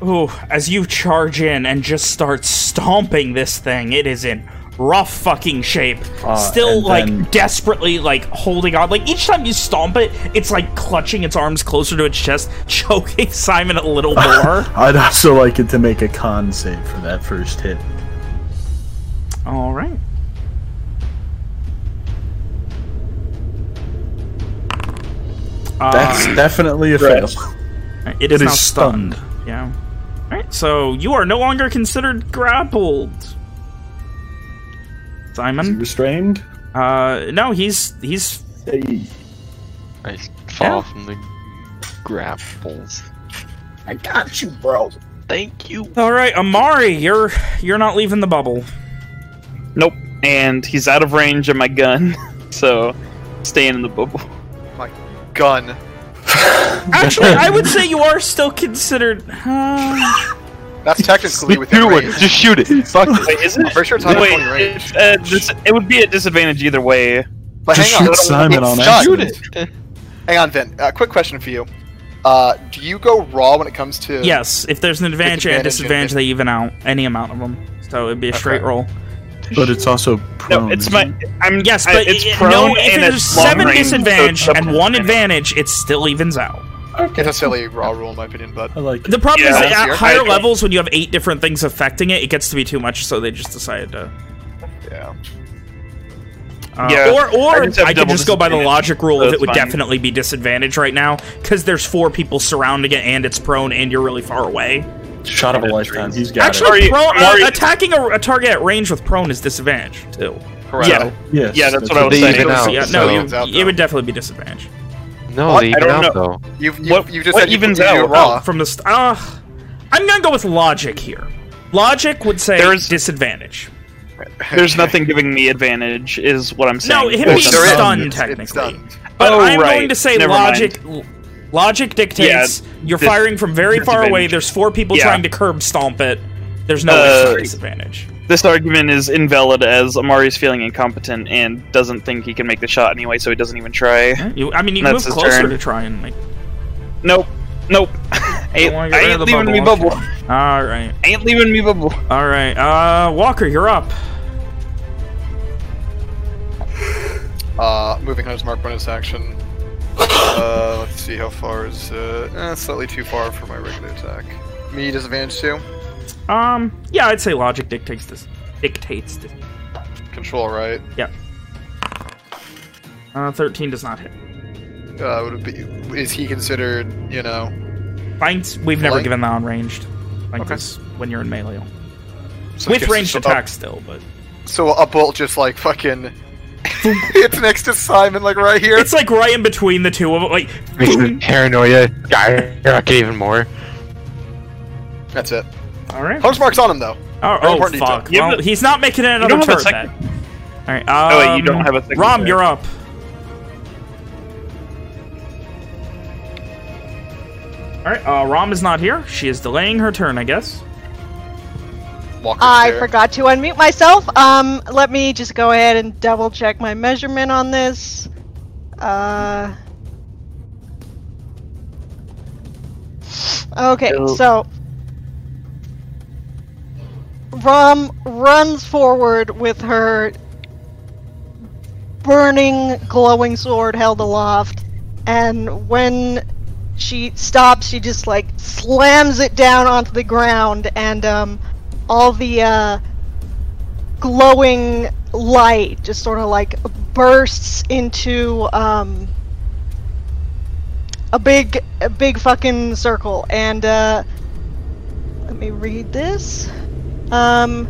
Ooh, as you charge in and just start stomping this thing, it is in rough fucking shape. Uh, Still, like, then- desperately, like, holding on. Like, each time you stomp it, it's, like, clutching its arms closer to its chest, choking Simon a little more. I'd also like it to make a con save for that first hit. All right. Uh, That's definitely a fail. it is it now is stunned. stunned. Yeah. All right, so you are no longer considered grappled. Is he Simon? restrained? Uh, no, he's he's Hey. I fall from the grapples. I got you, bro. Thank you. all right. Amari, you're you're not leaving the bubble. Nope. And he's out of range of my gun, so staying in the bubble. My gun. Actually, I would say you are still considered. Uh, That's technically within Do it. range. Just shoot it. Fuck it. Wait, is it? I'm pretty sure it's Wait, 120 range. it, uh, this, it would be a disadvantage either way. But Just hang on. shoot Simon on It's accident. shot. Shoot it. Hang on, Vin. Uh, quick question for you. Uh, do you go raw when it comes to? yes, if there's an advantage and a Disadvantage disadvantage, they even out any amount of them. So it'd be a straight roll. But it's also No, prone. it's my. I'm Yes, I- but it's prone no, if there's seven range, disadvantage it's and one advantage, it still evens out. It's a silly raw rule in my opinion, but I like it. The problem is Yeah, that at higher right. levels, when you have eight different things affecting it, it gets to be too much, so they just decided to. yeah. Uh, Yeah, or or I just I could just go by the logic rule so of it would fine. definitely be disadvantage right now because there's four people surrounding it and it's prone and you're really far away. shot of a lifetime. He's got Actually, Sorry, prone, uh, attacking a, a target at range with prone is disadvantage too. Correct. Yeah. Yes, yeah, that's what I was saying. out. So, yeah, no, Evens out, you, it would definitely be disadvantage No, What? they I even don't out know. though. You've, you What- you just what said you, evens you out? raw. from the. St- uh, I'm gonna go with logic here. Logic would say There's- disadvantage. There's nothing giving me advantage, is what I'm saying. No, him Well, being there is. stunned It's- technically. it's stunned. But Oh, I'm right. going to say Never logic. Logic dictates you're dis- firing from very far away. There's four people Yeah. trying to curb stomp it. There's no uh, disadvantage. This argument is invalid as Amari's feeling incompetent and doesn't think he can make the shot anyway, so he doesn't even try. You, I mean, you move closer turn. to try and like. Nope. Nope. I, ain't, I ain't leaving bubble. me bubble. All right. I ain't leaving me bubble. All right. Uh, Walker, you're up. Uh, moving on his mark bonus action. Uh, let's see how far is uh, eh, slightly too far for my regular attack. Me disadvantage too. Um, yeah, I'd say logic dictates this. Dictates this. Control right. Yeah. Uh, 13 does not hit. Uh, would it be? Is he considered? You know. Flanked, we've never given that on ranged. Flanked Okay. when you're in melee. So With ranged so attack Up, still, but... so a bolt just like fucking. it's next to Simon, like right here. It's like right in between the two of them, like... Makes the paranoia skyrocket even more. That's it. Alright. Hunter's Mark's on him though. Oh, oh fuck. Well, have a- he's not making it you another don't have turn second- then. Alright, Oh, wait, you don't um, have a second Rom, turn. you're up. Alright, uh, Rom is not here. She is delaying her turn, I guess. Walker's I there. forgot to unmute myself. Um, let me just go ahead and double check my measurement on this. Uh. Okay, So- so Rom runs forward with her burning, glowing sword held aloft, and when she stops, she just like slams it down onto the ground, and um, all the uh, glowing light just sort of like bursts into um, a big, a big fucking circle. And uh, let me read this. Um,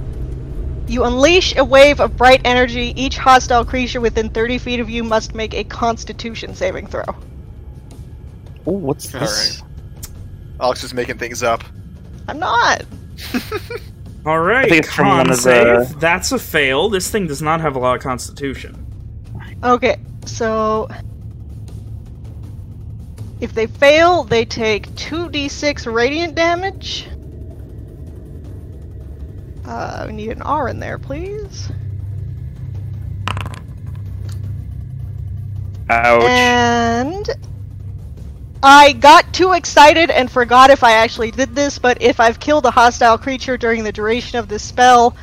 you unleash a wave of bright energy. Each hostile creature within 30 feet of you must make a Constitution saving throw. Oh, what's All this? Alex is making things up. I'm not. Alright, I think it's from con one of save. the- That's a fail. This thing does not have a lot of constitution. Okay, so if they fail, they take 2d6 radiant damage. Uh, we need an R in there, please. Ouch. And I got too excited and forgot if I actually did this, but if I've killed a hostile creature during the duration of this spell,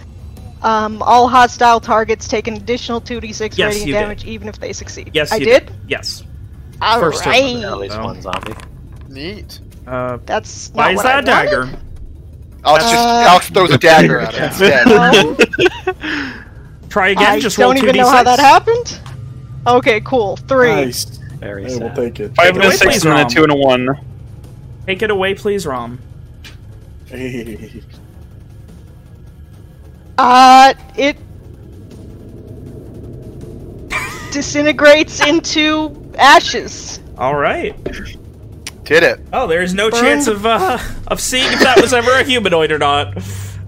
um, all hostile targets take an additional 2d6 Yes, radiant you did. damage even if they succeed. Yes, I you did? Yes. All First turn. right. At least one zombie. Neat. Uh, That's why is what that I a dagger? wanted. Alex just Uh, Alex throws a dagger at him instead. No, Try again, I just don't even know how that happened. Okay, cool. Three. Nice. Very I will take it. Five and away, a six please, and Rom. a two and a one. Take it away, please, Rom. Hey. Uh, it disintegrates into ashes. Alright. Did it. Oh, there is no Burned. chance of uh, of seeing if that was ever a humanoid or not,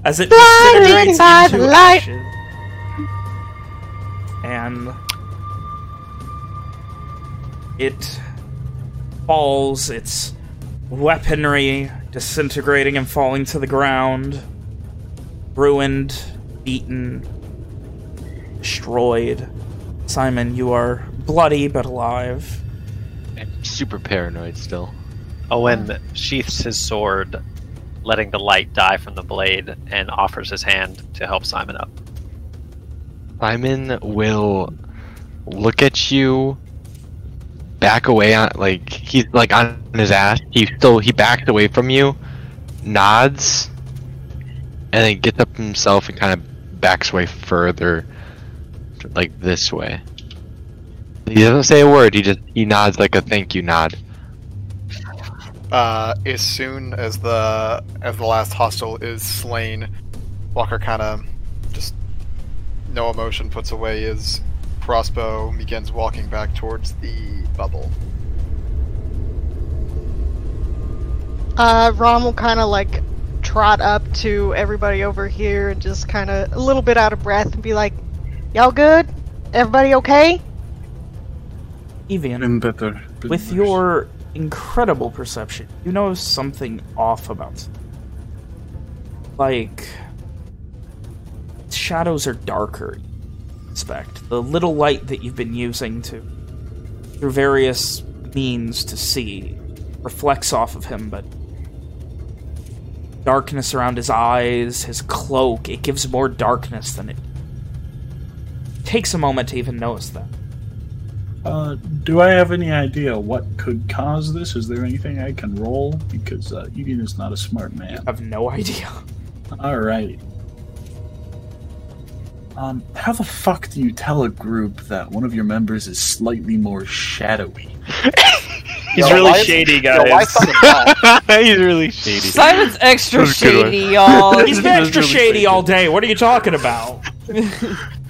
as it disintegrates into light. ashes. And it falls, its weaponry disintegrating and falling to the ground, ruined, beaten, destroyed. Simon, you are bloody but alive. And super paranoid still. Oh, Owen sheaths his sword, letting the light die from the blade, and offers his hand to help Simon up. Simon will look at you, back away on like he's like on his ass. He still he backs away from you, nods, and then gets up himself and kind of backs away further, like this way. He doesn't say a word. He just he nods like a thank you nod. Uh, as soon as the as the last hostile is slain, Walker kind of just no emotion puts away his crossbow, begins walking back towards the bubble. Uh, Rom will kind of like trot up to everybody over here and just kind of a little bit out of breath and be like, "Y'all good? Everybody okay?" Evian. And better. With your incredible perception, you know something off about something. Like, shadows are darker. Expect the little light that you've been using to, through various means to see, reflects off of him, but darkness around his eyes, his cloak, it gives more darkness than it takes a moment to even notice that. Uh, do I have any idea what could cause this? Is there anything I can roll? Because uh, Evian is not a smart man. I have no idea. All right. Um, how the fuck do you tell a group that one of your members is slightly more shadowy? He's Yo, really why is- shady, yo, why guys. is Simon black? He's really shady. Simon's extra That was a good one. shady, y'all. He's been extra really shady pretty all day. What are you talking about?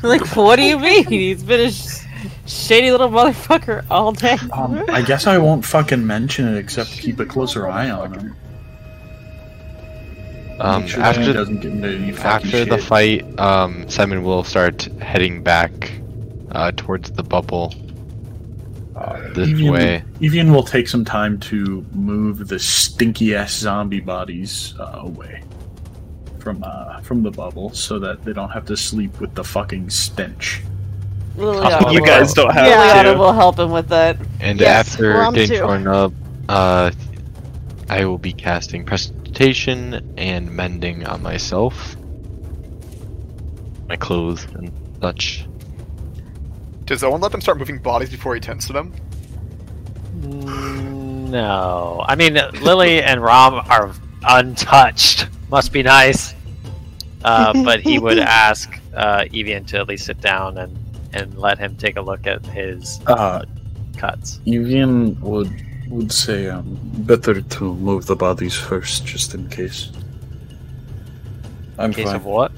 like, what do you mean? He's been a sh- shady little motherfucker all day. Um, I guess I won't fucking mention it except keep a closer eye on him. Um, sure after doesn't get into any after the fight, um, Simon will start heading back uh, towards the bubble. Uh, this Evian, way. Evian will take some time to move the stinky ass zombie bodies uh, away from uh, from the bubble so that they don't have to sleep with the fucking stench. Liliana You will- guys don't have Liliana to. will help him with that. And Yes, after Rom getting torn up, uh, I will be casting Prestidigitation and Mending on myself. My clothes and such. Does Owen let them start moving bodies before he tends to them? Mm, No, I mean Lily and Rom are untouched. Must be nice. Uh, but he would ask uh, Evian to at least sit down and and let him take a look at his Uh, cuts. Evian would would say um, better to move the bodies first, just in case. I'm In case fine. of what?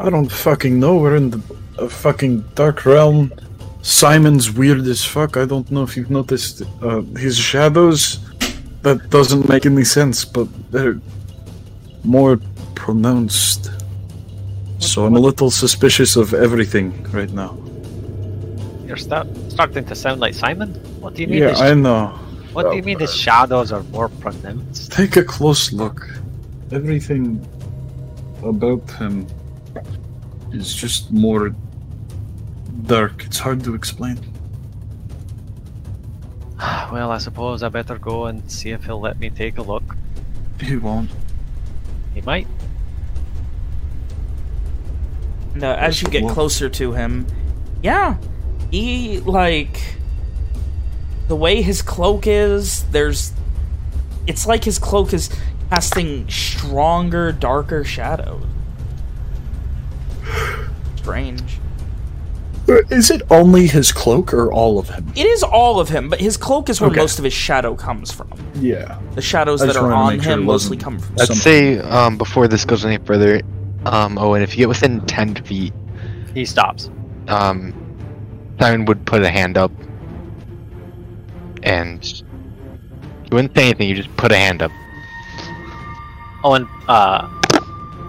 I don't fucking know. We're in the a fucking dark realm. Simon's weird as fuck. I don't know if you've noticed uh, his shadows. That doesn't make any sense, but they're more pronounced. So I'm a little suspicious of everything right now. You're start, starting to sound like Simon. What do you mean? Yeah, I know. what do you mean his shadows are more pronounced? Take a close look. Everything about him is just more dark. It's hard to explain. Well, I suppose I better go and see if he'll let me take a look. He won't. He might. And, uh, as you get closer to him, yeah, he like the way his cloak is. There's, it's like his cloak is casting stronger, darker shadows. Strange. Is it only his cloak or all of him? It is all of him, but his cloak is where Okay. most of his shadow comes from. Yeah. The shadows that are on make sure him mostly come from. I'd Some- say um, before this goes any further, um, oh, and if you get within ten feet, He stops. um, Simon would put a hand up, and you wouldn't say anything. You just put a hand up. Owen uh,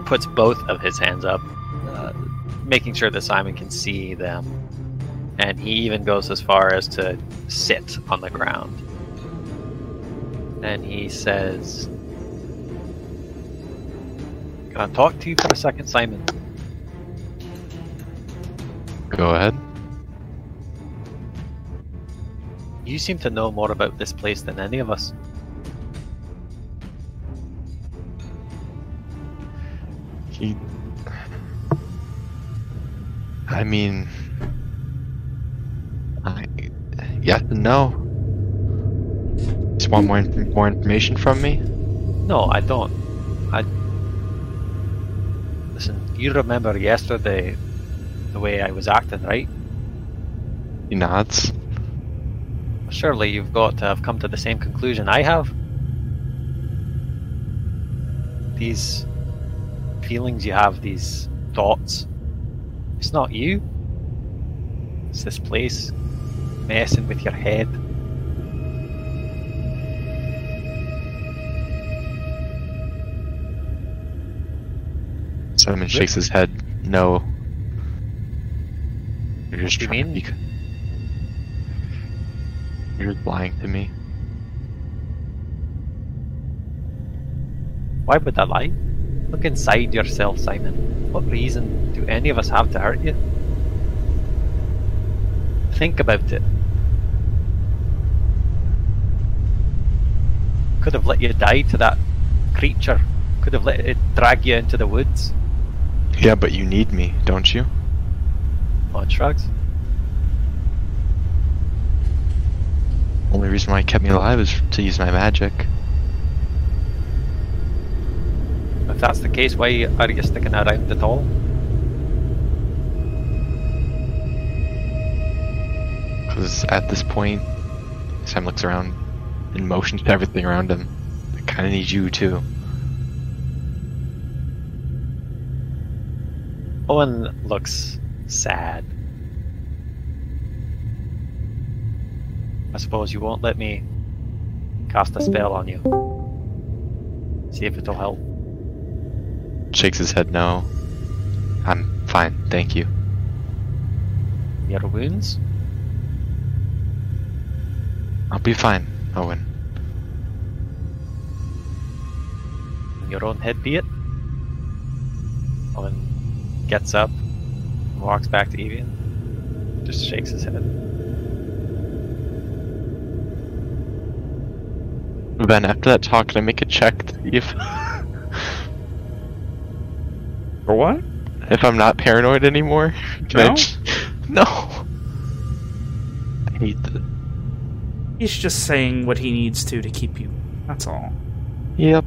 puts both of his hands up, uh, making sure that Simon can see them. And he even goes as far as to sit on the ground. And he says, Can I talk to you for a second, Simon? Go ahead. You seem to know more about this place than any of us. He. I mean, I yes and no. Just want more inf- more information from me? No, I don't. I. You remember yesterday the way I was acting, right? He nods. Surely you've got to have come to the same conclusion I have. These feelings you have, these thoughts, it's not you. It's this place messing with your head. Simon shakes his head. No. You're just You trying mean? to be. You're lying to me. Why would I lie? Look inside yourself, Simon. What reason do any of us have to hurt you? Think about it. Could have let you die to that creature. Could have let it drag you into the woods. Yeah, but you need me, don't you? Owen shrugs. Only reason why it kept me alive is to use my magic. If that's the case, why are you sticking around at all? Because at this point, Sam looks around and motions to everything around him. I kind of need you too. Owen looks sad. I suppose you won't let me cast a spell on you. See if it'll help. Shakes his head no. I'm fine, thank you. Your wounds? I'll be fine, Owen. In your own head be it? Owen gets up, walks back to Evian, just shakes his head. Ben, after that talk, can I make a check to see if For what? if I'm not paranoid anymore? Can I No? ch- no. I hate this. He's just saying what he needs to to keep you. That's all. Yep.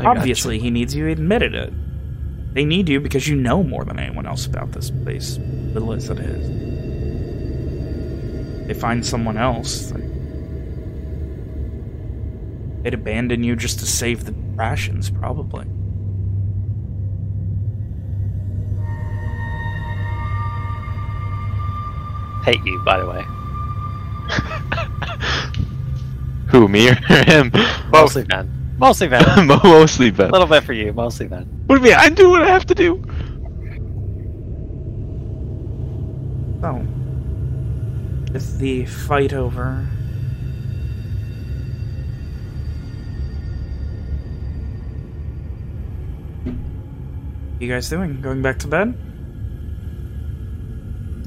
I gotcha. Obviously, he needs you. He admitted it. They need you because you know more than anyone else about this place, little as it is. They find someone else. they- They'd abandon you just to save the rations, probably. Hate you, by the way. Who, me or him? Mostly Ben. Mostly Ben. Mostly Ben. A little bit for you, mostly Ben. What do you mean? I do what I have to do. So, with the fight over, you guys doing? Going back to bed?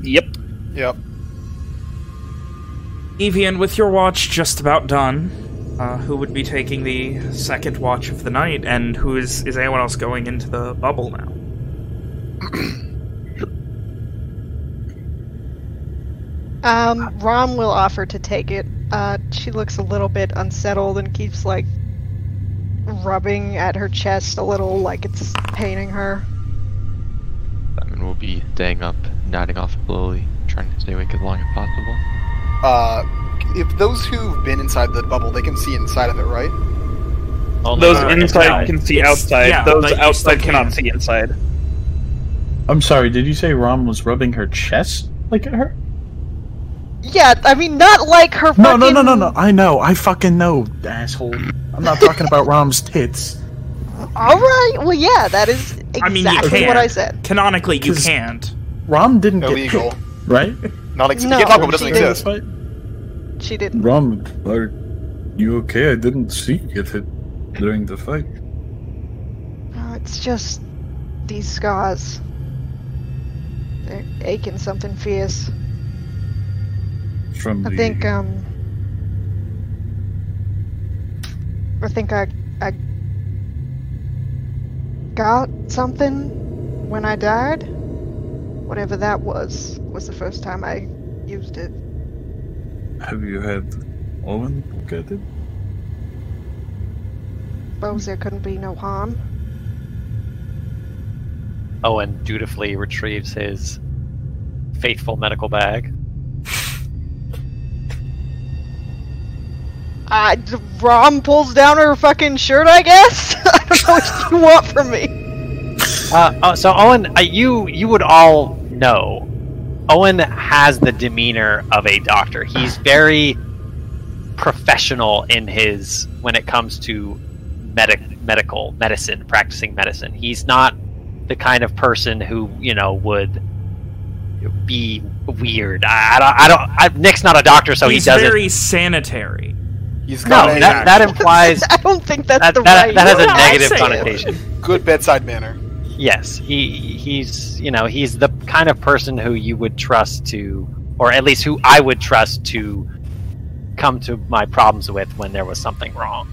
Yep. Yep. Evian, with your watch just about done, uh, who would be taking the second watch of the night, and who is is anyone else going into the bubble now? Um, Rom will offer to take it. Uh, she looks a little bit unsettled and keeps like rubbing at her chest a little, like it's paining her. Simon will be staying up, nodding off slowly, trying to stay awake as long as possible. Uh, if those who've been inside the bubble, they can see inside of it, right? Only Those for inside can see It's- outside. yeah, Those outside cannot can. see inside. I'm sorry, did you say Rom was rubbing her chest? Like at her? Yeah, I mean, not like her No, fucking. no, no, no, no. I know. I fucking know, asshole. I'm not talking about Rom's tits. All right. Well, yeah, that is exactly I mean, what I said. Canonically, you can't. Rom didn't Illegal. get hit, right? Not ex- No, you can't talk about what doesn't exist. this fight? She didn't. Rom, are you okay? I didn't see you get hit during the fight. No, it's just these scars. They're aching something fierce. From I the think, um. I think I. I. got something when I died. Whatever that was, was the first time I used it. Have you had Owen look at it? Suppose there couldn't be no harm. Owen dutifully retrieves his faithful medical bag. Uh, Rom pulls down her fucking shirt, I guess? I don't know what you want from me. Uh, oh, so Owen, uh, you you would all know. Owen has the demeanor of a doctor. He's very professional in his when it comes to medic medical medicine, practicing medicine. He's not the kind of person who you know would be weird. I, I don't. I don't. I, Nick's not a doctor, so He's he doesn't. very sanitary. He's no, got a that, that implies I don't think that's that, the that, right. that has a No, I'd negative connotation. good bedside manner. Yes, he he's you know he's the kind of person who you would trust to, or at least who I would trust to come to my problems with when there was something wrong,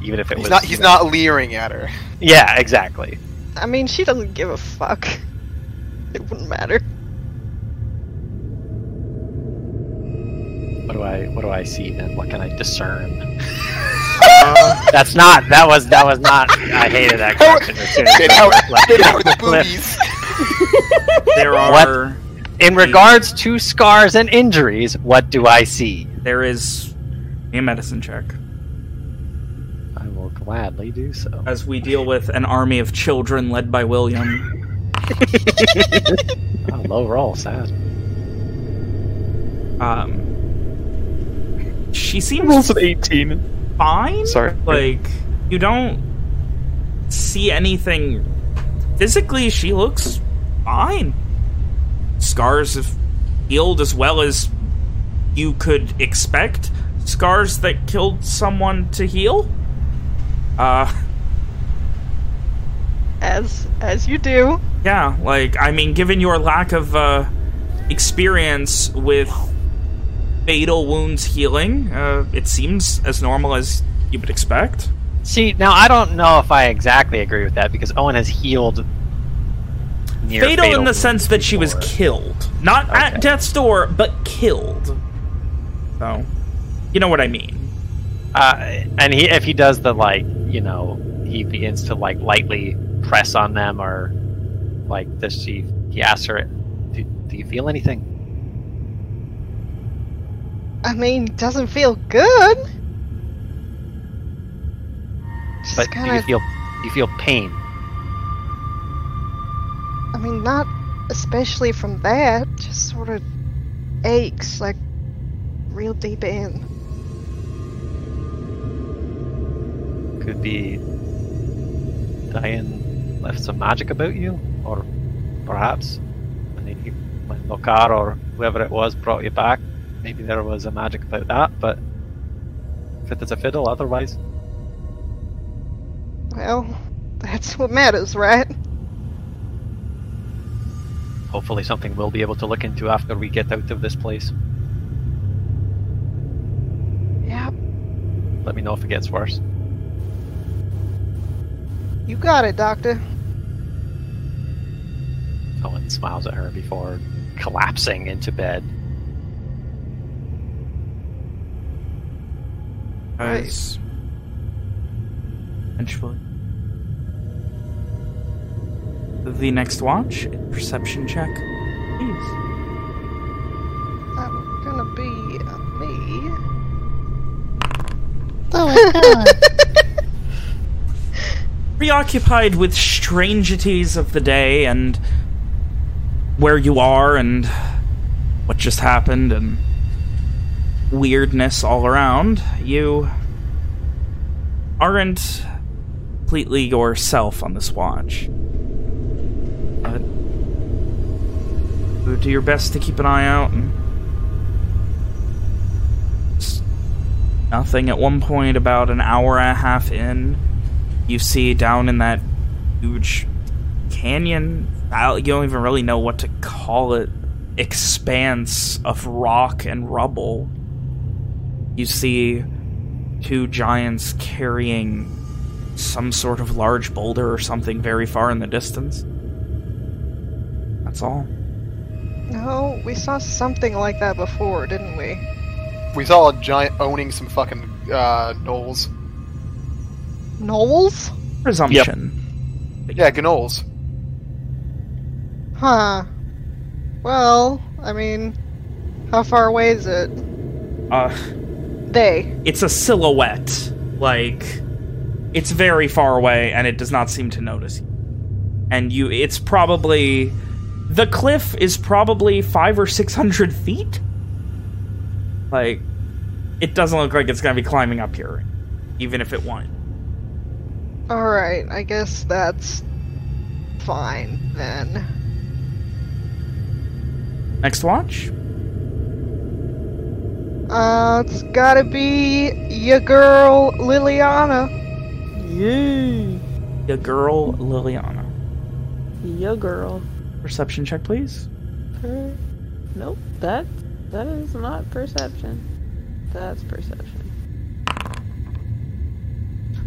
even if it He's was. not. He's not leering at her. Yeah, exactly. I mean, she doesn't give a fuck. It wouldn't matter. what do I what do I see then? What can I discern? That's not. That was. That was not. I hated that question. as soon as Then I how, left then how are the the boobies? There What? are... In regards to scars and injuries, what do I see? There is a medicine check. I will gladly do so. As we deal with an army of children led by William. Oh, low roll, sad. Um, she seems Rolls an 18. Fine. Sorry. Like, you don't see anything. Physically, she looks fine. Scars have healed as well as you could expect. Scars that killed someone to heal. Uh, As as you do. yeah, like, I mean, given your lack of, uh, experience with fatal wounds healing, uh, it seems as normal as you would expect. See, now I don't know if I exactly agree with that because Owen has healed. Near fatal, in the sense that she was killed. Not Okay. at death's door, but killed. So, you know what I mean. Uh, and he, if he does the like, you know, he begins to like lightly press on them, or like, does she? He asks her, "Do, do you feel anything?" I mean, doesn't feel good. Just But kind do you feel? You feel pain? I mean, not especially from that. Just sort of aches, like real deep in. Could be Diane left some magic about you, or perhaps when, he, when Lokar or whoever it was brought you back, maybe there was a magic about that. But fit as a fiddle, otherwise. Well, that's what matters, right? Hopefully, something we'll be able to look into after we get out of this place. Yep. Let me know if it gets worse. You got it, Doctor. Owen smiles at her before collapsing into bed. Right. As eventually. The next watch, perception check, please. I'm gonna be uh, me. Oh my god. Preoccupied with strangeties of the day and where you are and what just happened and weirdness all around, you aren't completely yourself on this watch. But do your best to keep an eye out nothing at one point about an hour and a half in you see down in that huge canyon you don't even really know what to call it expanse of rock and rubble you see two giants carrying some sort of large boulder or something very far in the distance that's all No, we saw something like that before, didn't we? We saw a giant owning some fucking uh, gnolls. Knowles? presumption Yeah, gnolls. Huh. Well, I mean, how far away is it? uh They. it's a silhouette. Like, it's very far away, and it does not seem to notice you. And you, it's probably, the cliff is probably five or six hundred feet. Like, it doesn't look like it's going to be climbing up here, even if it wanted. Alright, I guess that's fine then. Next watch. Uh, it's gotta be your girl Liliana. Yay. Your girl Liliana. Your girl. Perception check, please. Per- nope. That that is not perception. That's perception.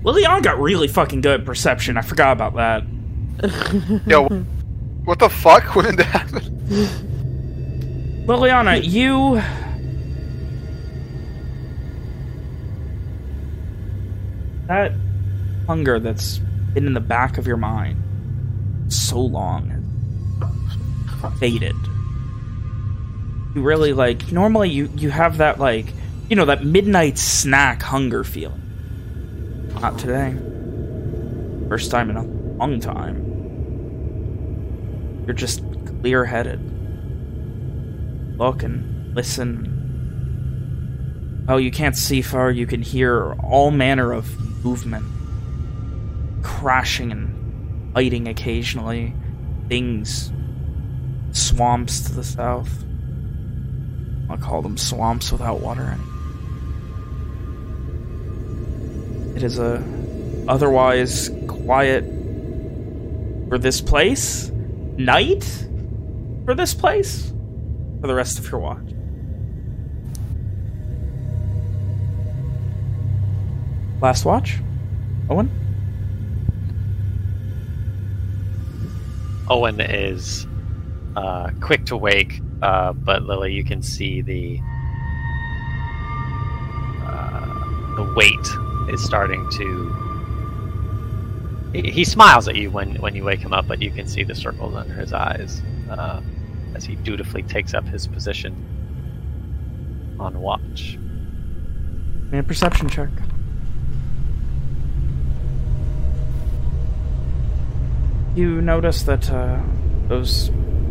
Liliana got really fucking good at perception. I forgot about that. Yo, what the fuck? When did that happen? Liliana, you that hunger that's been in the back of your mind so long has faded. You really like normally you you have that like you know that midnight snack hunger feeling. Not today. First time in a long time. You're just clear headed. Look and listen. Oh, you can't see far, you can hear all manner of movement. Crashing and biting occasionally. Things. Swamps to the south. I'll call them swamps without watering. It is a otherwise quiet for this place night for this place for the rest of your watch. Last watch, Owen. Owen is uh, quick to wake, uh, but Lily, you can see the uh, the weight is starting to. He, he smiles at you when when you wake him up, but you can see the circles under his eyes uh, as he dutifully takes up his position on watch. And a perception check. You notice that uh, those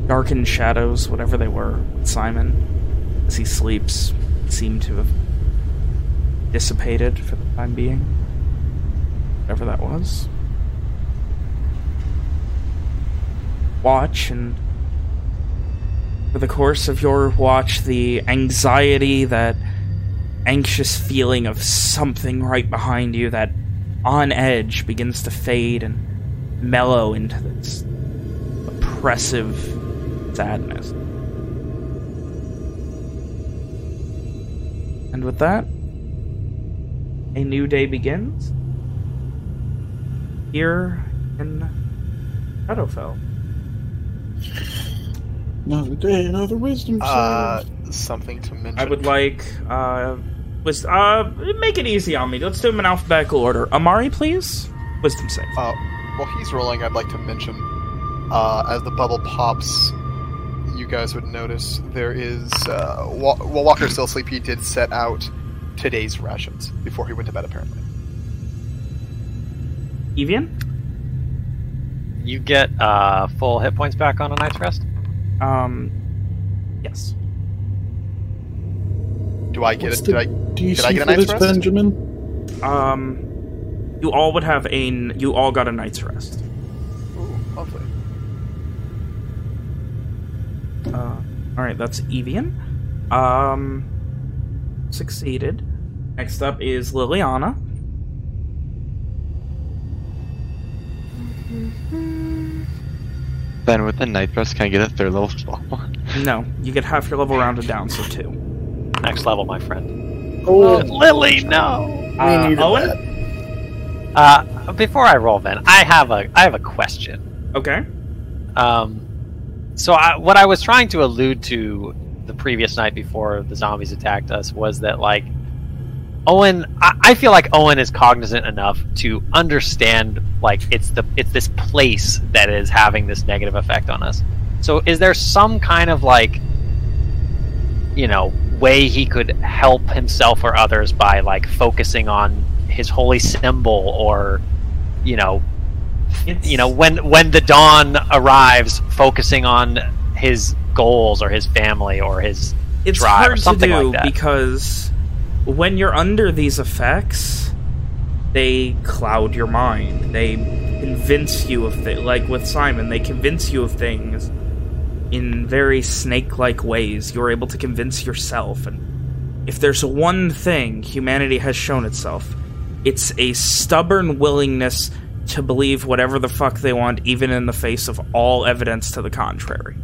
darkened shadows, whatever they were, with Simon, as he sleeps, seem to have dissipated for the time being. Whatever that was. Watch, and for the course of your watch, the anxiety, that anxious feeling of something right behind you, that on edge begins to fade and mellow into this oppressive sadness. And with that, a new day begins here in Shadowfell. Another day, another wisdom Uh, something to mention. I would like, uh, was, uh, make it easy on me. Let's do them in alphabetical order. Amari, please? Wisdom save. Uh, while he's rolling, I'd like to mention, uh, as the bubble pops, you guys would notice there is, uh, Wa- while Walker's still asleep, he did set out today's rations before he went to bed, apparently. Evian? You get uh, full hit points back on a night's rest. Um, yes. Do I get What's it? the Did I? DC did I get a for night's rest? Benjamin? Um, you all would have a, you all got a night's rest. Ooh, lovely. Uh, alright, that's Evian. Um, succeeded. Next up is Liliana. Then with the night rest, can I get a third level spell? No, you get half your level rounded down, so two. Next level, my friend. Oh, Lily, no. Uh, needed Owen? Uh, before I roll, then I have a I have a question. Okay. Um, so I, what I was trying to allude to the previous night before the zombies attacked us was that like Owen, I, I feel like Owen is cognizant enough to understand like it's the it's this place that is having this negative effect on us. So is there some kind of like you know way he could help himself or others by like focusing on his holy symbol or you know It's, you know when when the dawn arrives focusing on his goals or his family or his it's drive or hard something to do like that. because when you're under these effects, they cloud your mind. They convince you of things. Like with Simon, they convince you of things in very snake-like ways. You're able to convince yourself. And if there's one thing humanity has shown itself, it's a stubborn willingness to believe whatever the fuck they want, even in the face of all evidence to the contrary.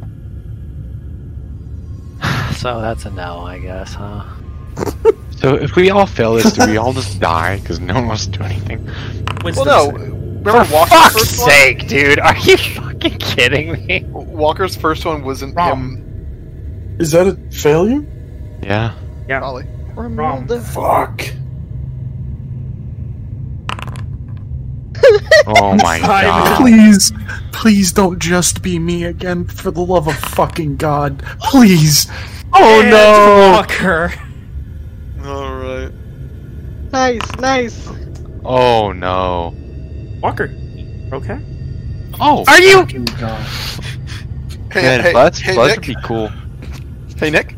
so that's a no i guess huh So if we all fail this, do we all just die because no one wants to do anything? Wisdom Well, no. save. Remember for Walker's fuck's first one? sake dude are you fucking kidding me Walker's first one wasn't Wrong. him. is that a failure? Yeah. Yeah. Probably. Wrong. the Fuck. Oh my Simon. god. Please, please don't just be me again. For the love of fucking God, please. Oh And no. Walker. All right. Nice, nice. Oh no. Walker. Okay. Oh. Are you? Fucking God. Hey, Man, hey, Buzz, hey, Buzz Nick. would be cool. Hey, Nick.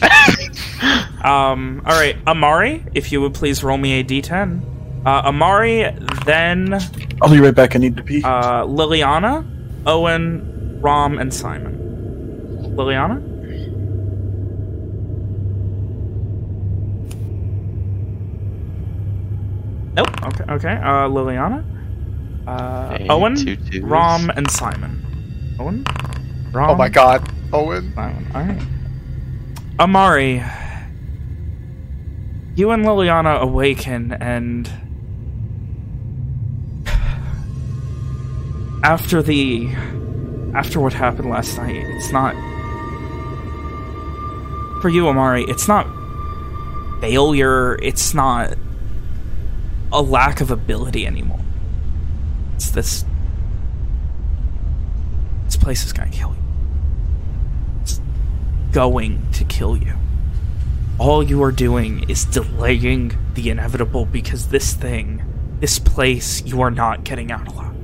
Um, all right, Amari, if you would please roll me a d10. Uh, Amari, then I'll be right back. I need to pee. uh, Liliana, Owen, Rom, and Simon. Liliana? Nope. Okay. Okay. Uh, Liliana, uh, Owen, two twos. Rom, and Simon. Owen, Rom. Oh my God, Owen. Simon. All right. Amari, you and Liliana awaken, and after the after what happened last night, it's not for you, Amari. It's not failure. It's not a lack of ability anymore. It's this. This place is gonna kill you It's going to kill you. All you are doing is delaying the inevitable because this thing, this place, you are not getting out alive.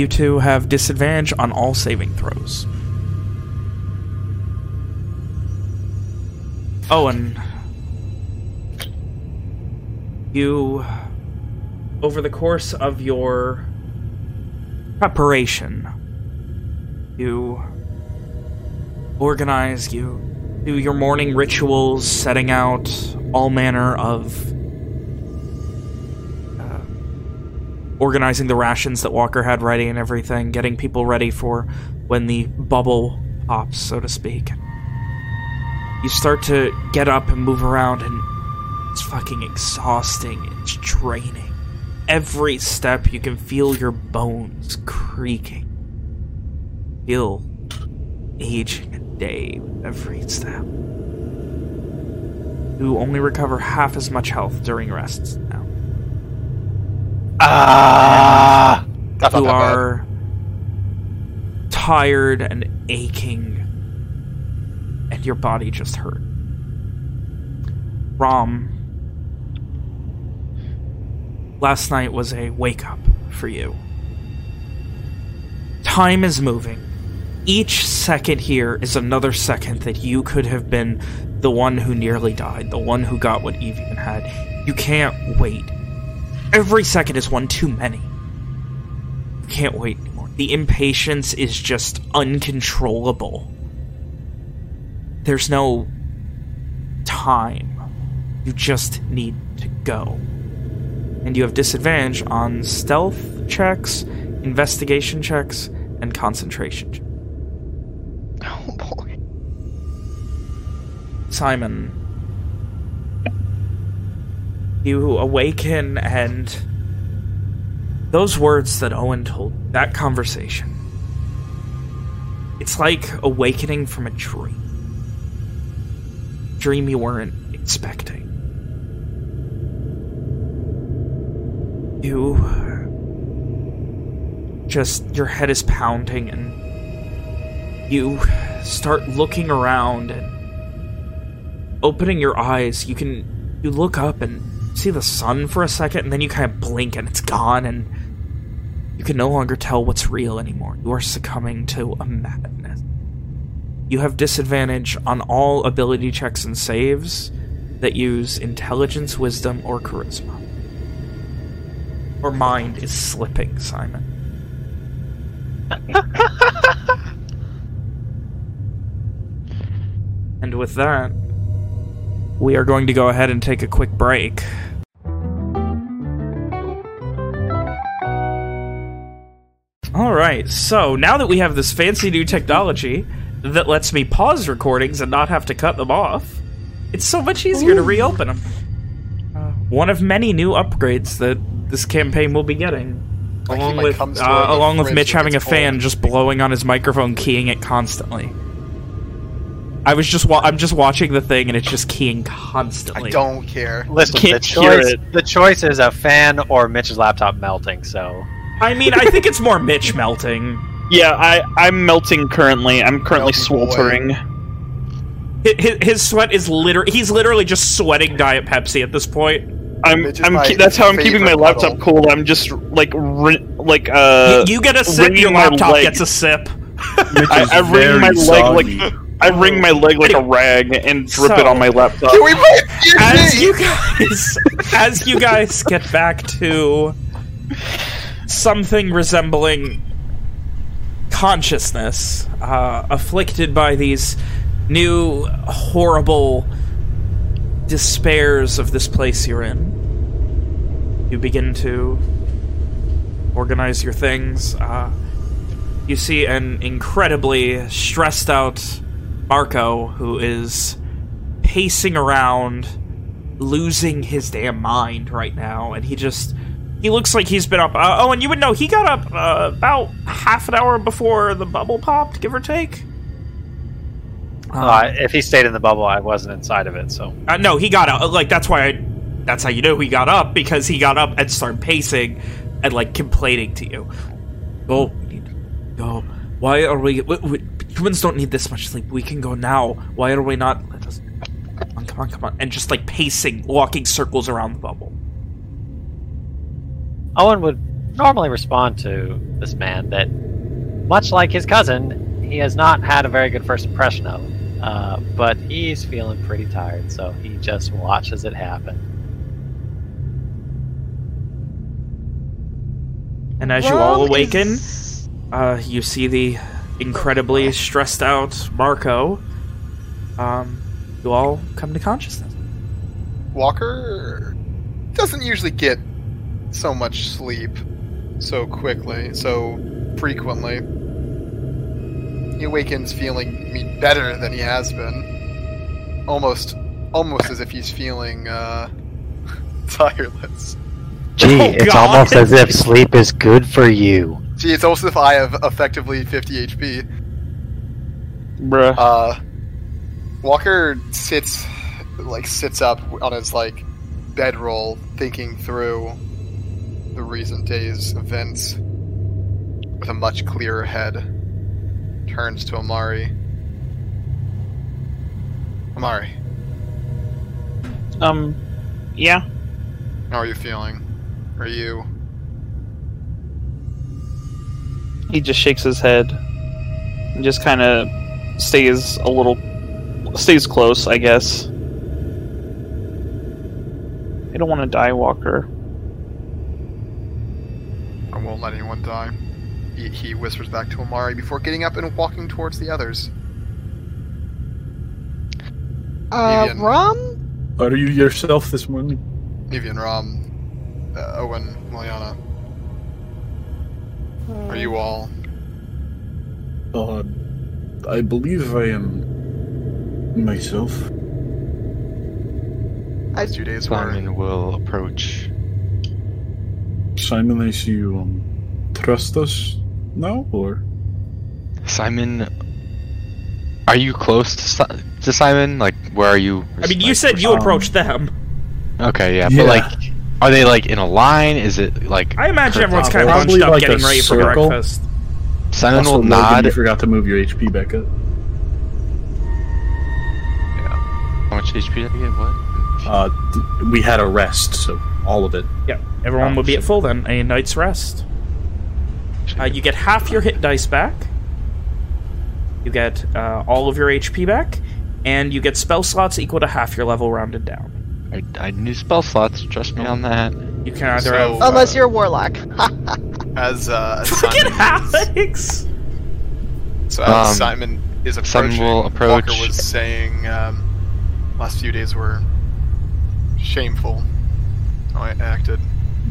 You two have disadvantage on all saving throws. Oh, Owen, you, over the course of your preparation, you organize, you do your morning rituals, setting out all manner of organizing the rations that Walker had ready and everything, getting people ready for when the bubble pops, so to speak. You start to get up and move around, and it's fucking exhausting. It's draining. Every step, you can feel your bones creaking. Feel aging a day with every step. You only recover half as much health during rests now. Ah. That's not You bad. are tired and aching, and your body just hurt. Rom, last night was a wake up for you. Time is moving. Each second here is another second that you could have been the one who nearly died, the one who got what Evian had. You can't wait. Every second is one too many. You can't wait anymore. The impatience is just uncontrollable. There's no time. You just need to go. And you have disadvantage on stealth checks, investigation checks, and concentration checks. Oh boy. Simon, you awaken and those words that Owen told, that conversation, it's like awakening from a dream. Dream you weren't expecting. You just, your head is pounding and you start looking around and opening your eyes, you can you look up and see the sun for a second, and then you kind of blink and it's gone, and you can no longer tell what's real anymore. You are succumbing to a madness. You have disadvantage on all ability checks and saves that use intelligence, wisdom, or charisma. Your mind is slipping, Simon. and with that, we are going to go ahead and take a quick break. Alright, so now that we have this fancy new technology that lets me pause recordings and not have to cut them off, it's so much easier to reopen them. Uh, one of many new upgrades that this campaign will be getting. Like along with, uh, along with Mitch having a fan cold. just blowing on his microphone, keying it constantly. I was just wa I'm just watching the thing and it's just keying constantly. I don't care. Listen, the Can't hear choice, it. the choice is a fan or Mitch's laptop melting. So I mean, I think it's more Mitch melting. Yeah, I I'm melting currently. I'm currently Melting sweltering. His, his sweat is literally he's literally just sweating Diet Pepsi at this point. I'm, I'm that's how I'm keeping my laptop puddle. cool. I'm just like like uh you, you get a sip, your laptop leg. gets a sip. I, I wring very my leg like I wring my leg like a rag and drip it on my laptop. Can we play As you guys as you guys get back to something resembling consciousness, uh, afflicted by these new horrible despairs of this place you're in. You begin to organize your things. Uh, you see an incredibly stressed out Marco who is pacing around, losing his damn mind right now, and he just... He looks like he's been up... Uh, oh, and you would know, he got up uh, about half an hour before the bubble popped, give or take. uh, if he stayed in the bubble, I wasn't inside of it. So Uh, no, he got up. Like that's why I. That's how you know he got up because he got up and started pacing and like complaining to you. Go, we need to go. Why are we, we, we? Humans don't need this much sleep. We can go now. Why are we not? Let us. Come on, come on, come on! And just like pacing, walking circles around the bubble. Owen would normally respond to this man that, much like his cousin, he has not had a very good first impression of. Uh, but he's feeling pretty tired, so he just watches it happen. And as you all awaken, is- uh, you see the incredibly stressed out Marco. Um, you all come to consciousness. Walker doesn't usually get so much sleep so quickly, so frequently. He awakens feeling, I mean, better than he has been. Almost, almost as if he's feeling uh, tireless. Gee, Oh, it's God. almost as if sleep is good for you. Gee, it's almost as if I have effectively 50 HP. Bruh. Uh, Walker sits, like, sits up on his, like, bedroll, thinking through the recent day's events with a much clearer head. Turns to Amari. Amari, Um, yeah. how are you feeling? Are you. He just shakes his head and just kind of stays a little, stays close, I guess. I don't want to die, Walker. I won't let anyone die. He, he whispers back to Amari before getting up and walking towards the others. Uh, Evian. Rom? Are you yourself this morning? Evian, Rom, uh, Owen, Liliana, are you all. Uh, I believe I am myself. I- Last two days were. Simon will approach. Simon, I see you um, trust us now, or Simon, are you close to, Si- to Simon? Like, where are you? I mean, you like, said you um, approached them. Okay, yeah, Yeah. but like, are they like in a line? Is it like I imagine everyone's kind of probably bunched up, like getting ready for breakfast. Simon also, will Logan, nod? You forgot to move your HP back up. How much HP did I get? What? Uh, th- we had a rest, so all of it. Yeah, everyone Oh, will be at full then. A night's rest. Uh, you get half your hit dice back. You get uh, all of your HP back, and you get spell slots equal to half your level rounded down. I, I knew spell slots. Trust me on that. You can either So- have. Unless you're a warlock. As, uh, as Look Simon, Alex! so as Um, Simon is Simon approaching, will approach- Walker was saying, um, last few days were shameful. How I acted.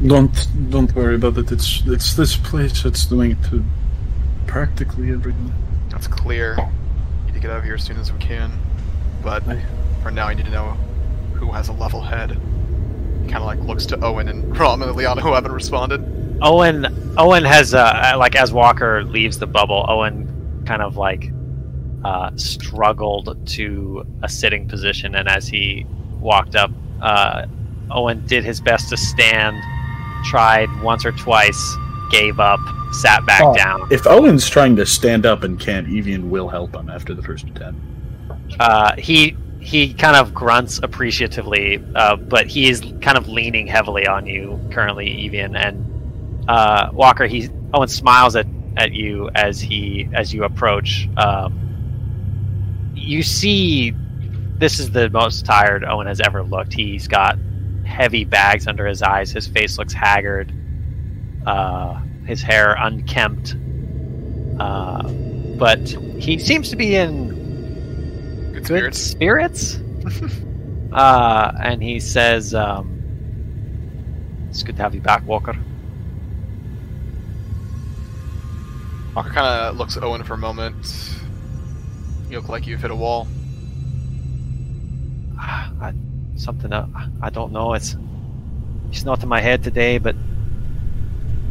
Don't don't worry about it. It's it's this place that's doing it to practically everything. That's clear. We Need to get out of here as soon as we can. But Aye. for now, I need to know who has a level head. Kind of like looks to Owen and Rom and Liana who haven't responded. Owen Owen has uh, like as Walker leaves the bubble, Owen kind of like uh, struggled to a sitting position, and as he walked up, uh, Owen did his best to stand, tried once or twice, gave up, sat back Oh, down. If Owen's trying to stand up and can't, Evian will help him after the first attempt. Uh, he he kind of grunts appreciatively, uh, but he is kind of leaning heavily on you currently, Evian. And uh, Walker, he Owen smiles at, at you as he as you approach. Um, you see, this is the most tired Owen has ever looked. He's got heavy bags under his eyes. His face looks haggard. Uh, his hair unkempt. Uh, but he seems to be in Good good spirits. spirits. uh, and he says, um, "It's good to have you back, Walker." Walker kind of looks at Owen for a moment. You look like you've hit a wall. I, something uh, I don't know. It's it's not in my head today, but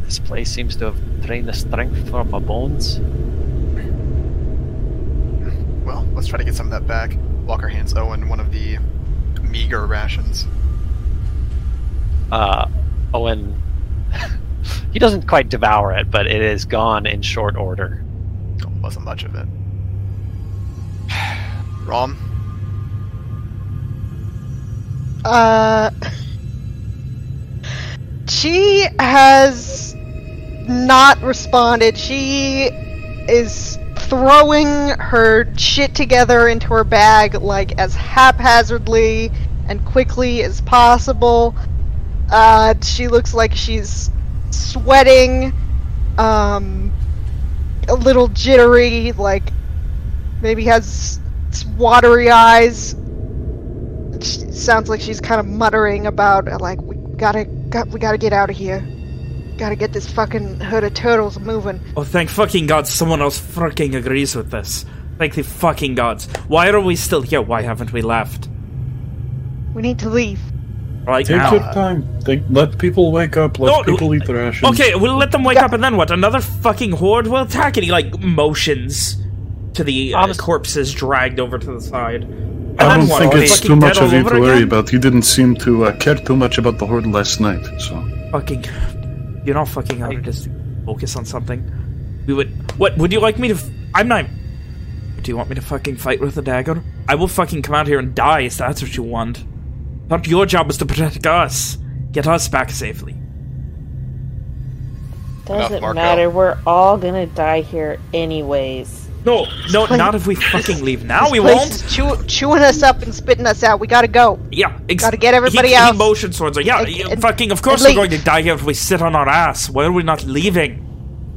this place seems to have drained the strength from my bones. Well, let's try to get some of that back. Walker hands Owen one of the meager rations. Uh, Owen, he doesn't quite devour it, but it is gone in short order. Wasn't much of it. Rom, Uh, she has not responded. She is throwing her shit together into her bag like as haphazardly and quickly as possible. Uh, she looks like she's sweating, um, a little jittery, like maybe has watery eyes she sounds like she's kind of muttering about like we gotta got, we gotta get out of here gotta get this fucking herd of turtles moving Oh, thank fucking God someone else fucking agrees with this. Thank the fucking gods. Why are we still here? Why haven't we left? we need to leave Right Take now. your time. They, let people wake up. Let No, people eat the rations. Okay, we'll let them wake up and then what? Another fucking horde will attack and he, like, motions to the uh, Honest- corpses dragged over to the side. And I don't what? think Are we it's too much of you to worry again? about. You didn't seem to uh, care too much about the horde last night, so. Fucking... You're not fucking how to just focus on something? We would... What, would you like me to... F I'm not... Do you want me to fucking fight with a dagger? I will fucking come out here and die if that's what you want. Not your job is to protect us. Get us back safely. Doesn't Marco. matter. We're all gonna die here anyways. No, no, place- not if we fucking leave now. We won't. is chew- chewing us up and spitting us out we gotta go Yeah, ex- Gotta get everybody he, else. He motions towards her. Yeah, And- and- fucking. Of course, we're leave. going to die here if we sit on our ass. Why are we not leaving?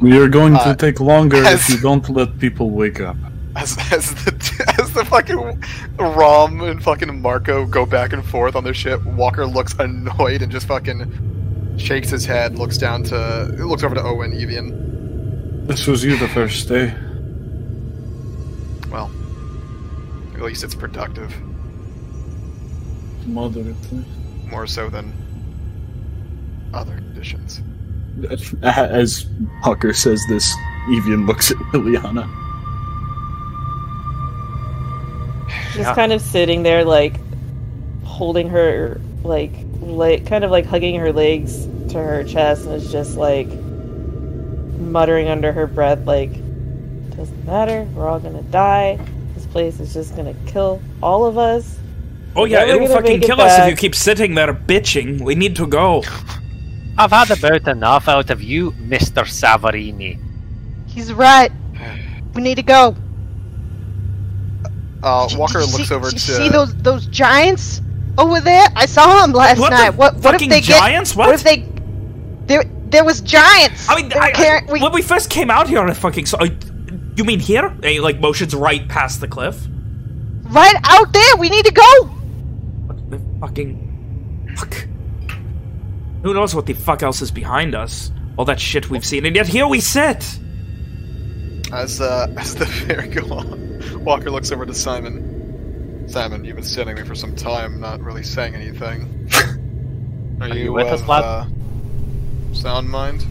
We are going Uh, to take longer as- if you don't let people wake up. as as the as the fucking Rom and fucking Marco go back and forth on their ship, Walker looks annoyed and just fucking shakes his head, looks down to looks over to Owen, Evian. This was you the first day. At least it's productive, Moderately. Eh? more so than other conditions. As Walker says this, Evian looks at Liliana. Just Yeah. kind of sitting there, like holding her, like, like kind of like hugging her legs to her chest, and is just like muttering under her breath, like, "Doesn't matter. We're all gonna die. This place is just gonna kill all of us." Oh yeah, it'll fucking make it kill us if you keep sitting there bitching. We need to go. I've had about enough out of you, Mister Savarini. he's right we need to go Uh, Did- Walker did you looks see, over did to you see those those giants over there i saw them last What the night what what if they giants? get What? what if they there there was giants I mean, They were I, I- when we first came out here, I fucking saw. You mean here? And he, like motions right past the cliff. right out there we need to go What the fucking fuck? Who knows what the fuck else is behind us? All that shit we've seen, and yet here we sit. as uh, as the fair go on. Walker looks over to Simon. Simon, you've been standing there for some time, not really saying anything. Are, Are you, you with us, lad? uh, sound mind?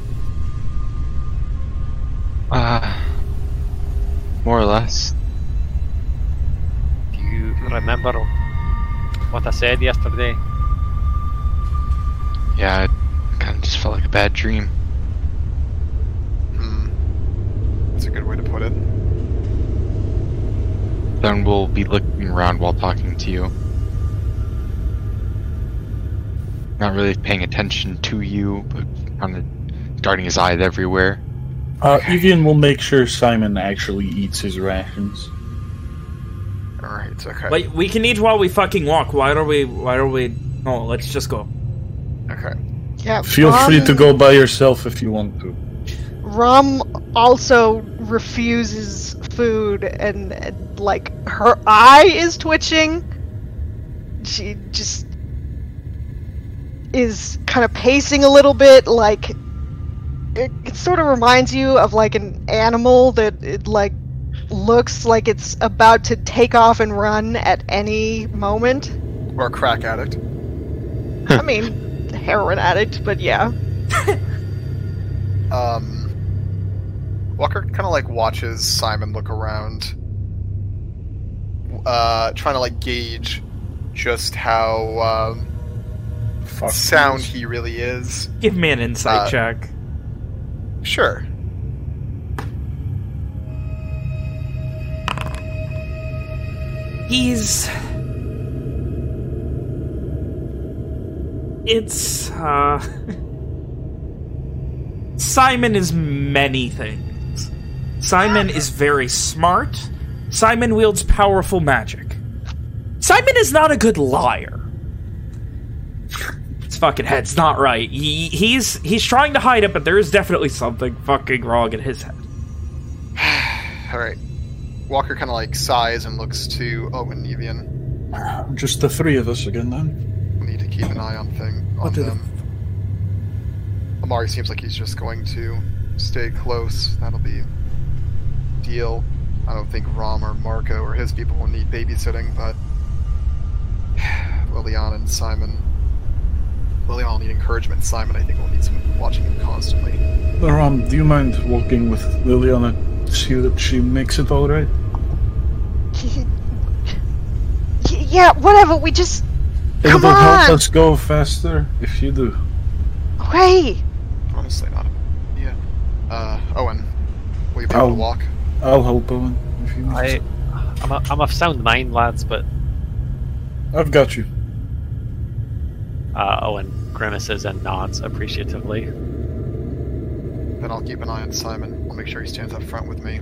Uh, more or less. Do you remember what I said yesterday. Yeah, it kind of just felt like a bad dream. Hmm. That's a good way to put it. Then we'll be looking around while talking to you. Not really paying attention to you, but kind of darting his eyes everywhere. Uh, Evian will make sure Simon actually eats his rations. Alright, it's okay. Wait, we can eat while we fucking walk. Why are we? Why are we? Oh, let's just go. Okay. Yeah. Feel Rom, free to go by yourself if you want to. Rom also refuses food, and, and like her eye is twitching. She just is kind of pacing a little bit, like it, it sort of reminds you of like an animal that it like looks like it's about to take off and run at any moment. Or a crack addict. I mean, heroin addict, but yeah. Um, Walker kind of like watches Simon look around, uh, trying to like gauge just how um, sound he really is. Give me an insight Uh, check. Sure. He's. It's, uh. Simon is many things. Simon is very smart. Simon wields powerful magic. Simon is not a good liar. His fucking head's not right. He, he's he's trying to hide it, but there is definitely something fucking wrong in his head. All right. Walker kind of like sighs and looks to Owen and Evian. Just the three of us again then. We need to keep an eye on thing on What did- them. Amari seems like he's just going to stay close. That'll be deal. I don't think Rom or Marco or his people will need babysitting, but Liliana and Simon. Liliana will need encouragement. Simon, I think, we'll need someone watching him constantly. Rom, do you mind walking with Lily Liliana to see that she makes it alright? Yeah, whatever. We just it will help us go faster if you do. Hey, Honestly, not. Yeah. Uh, Owen, will you be able I'll- to walk? I'll help Owen if you need. I, I'm a, I'm of sound mind, lads, but I've got you. uh, Owen grimaces and nods appreciatively. Then I'll keep an eye on Simon. I'll make sure he stands up front with me.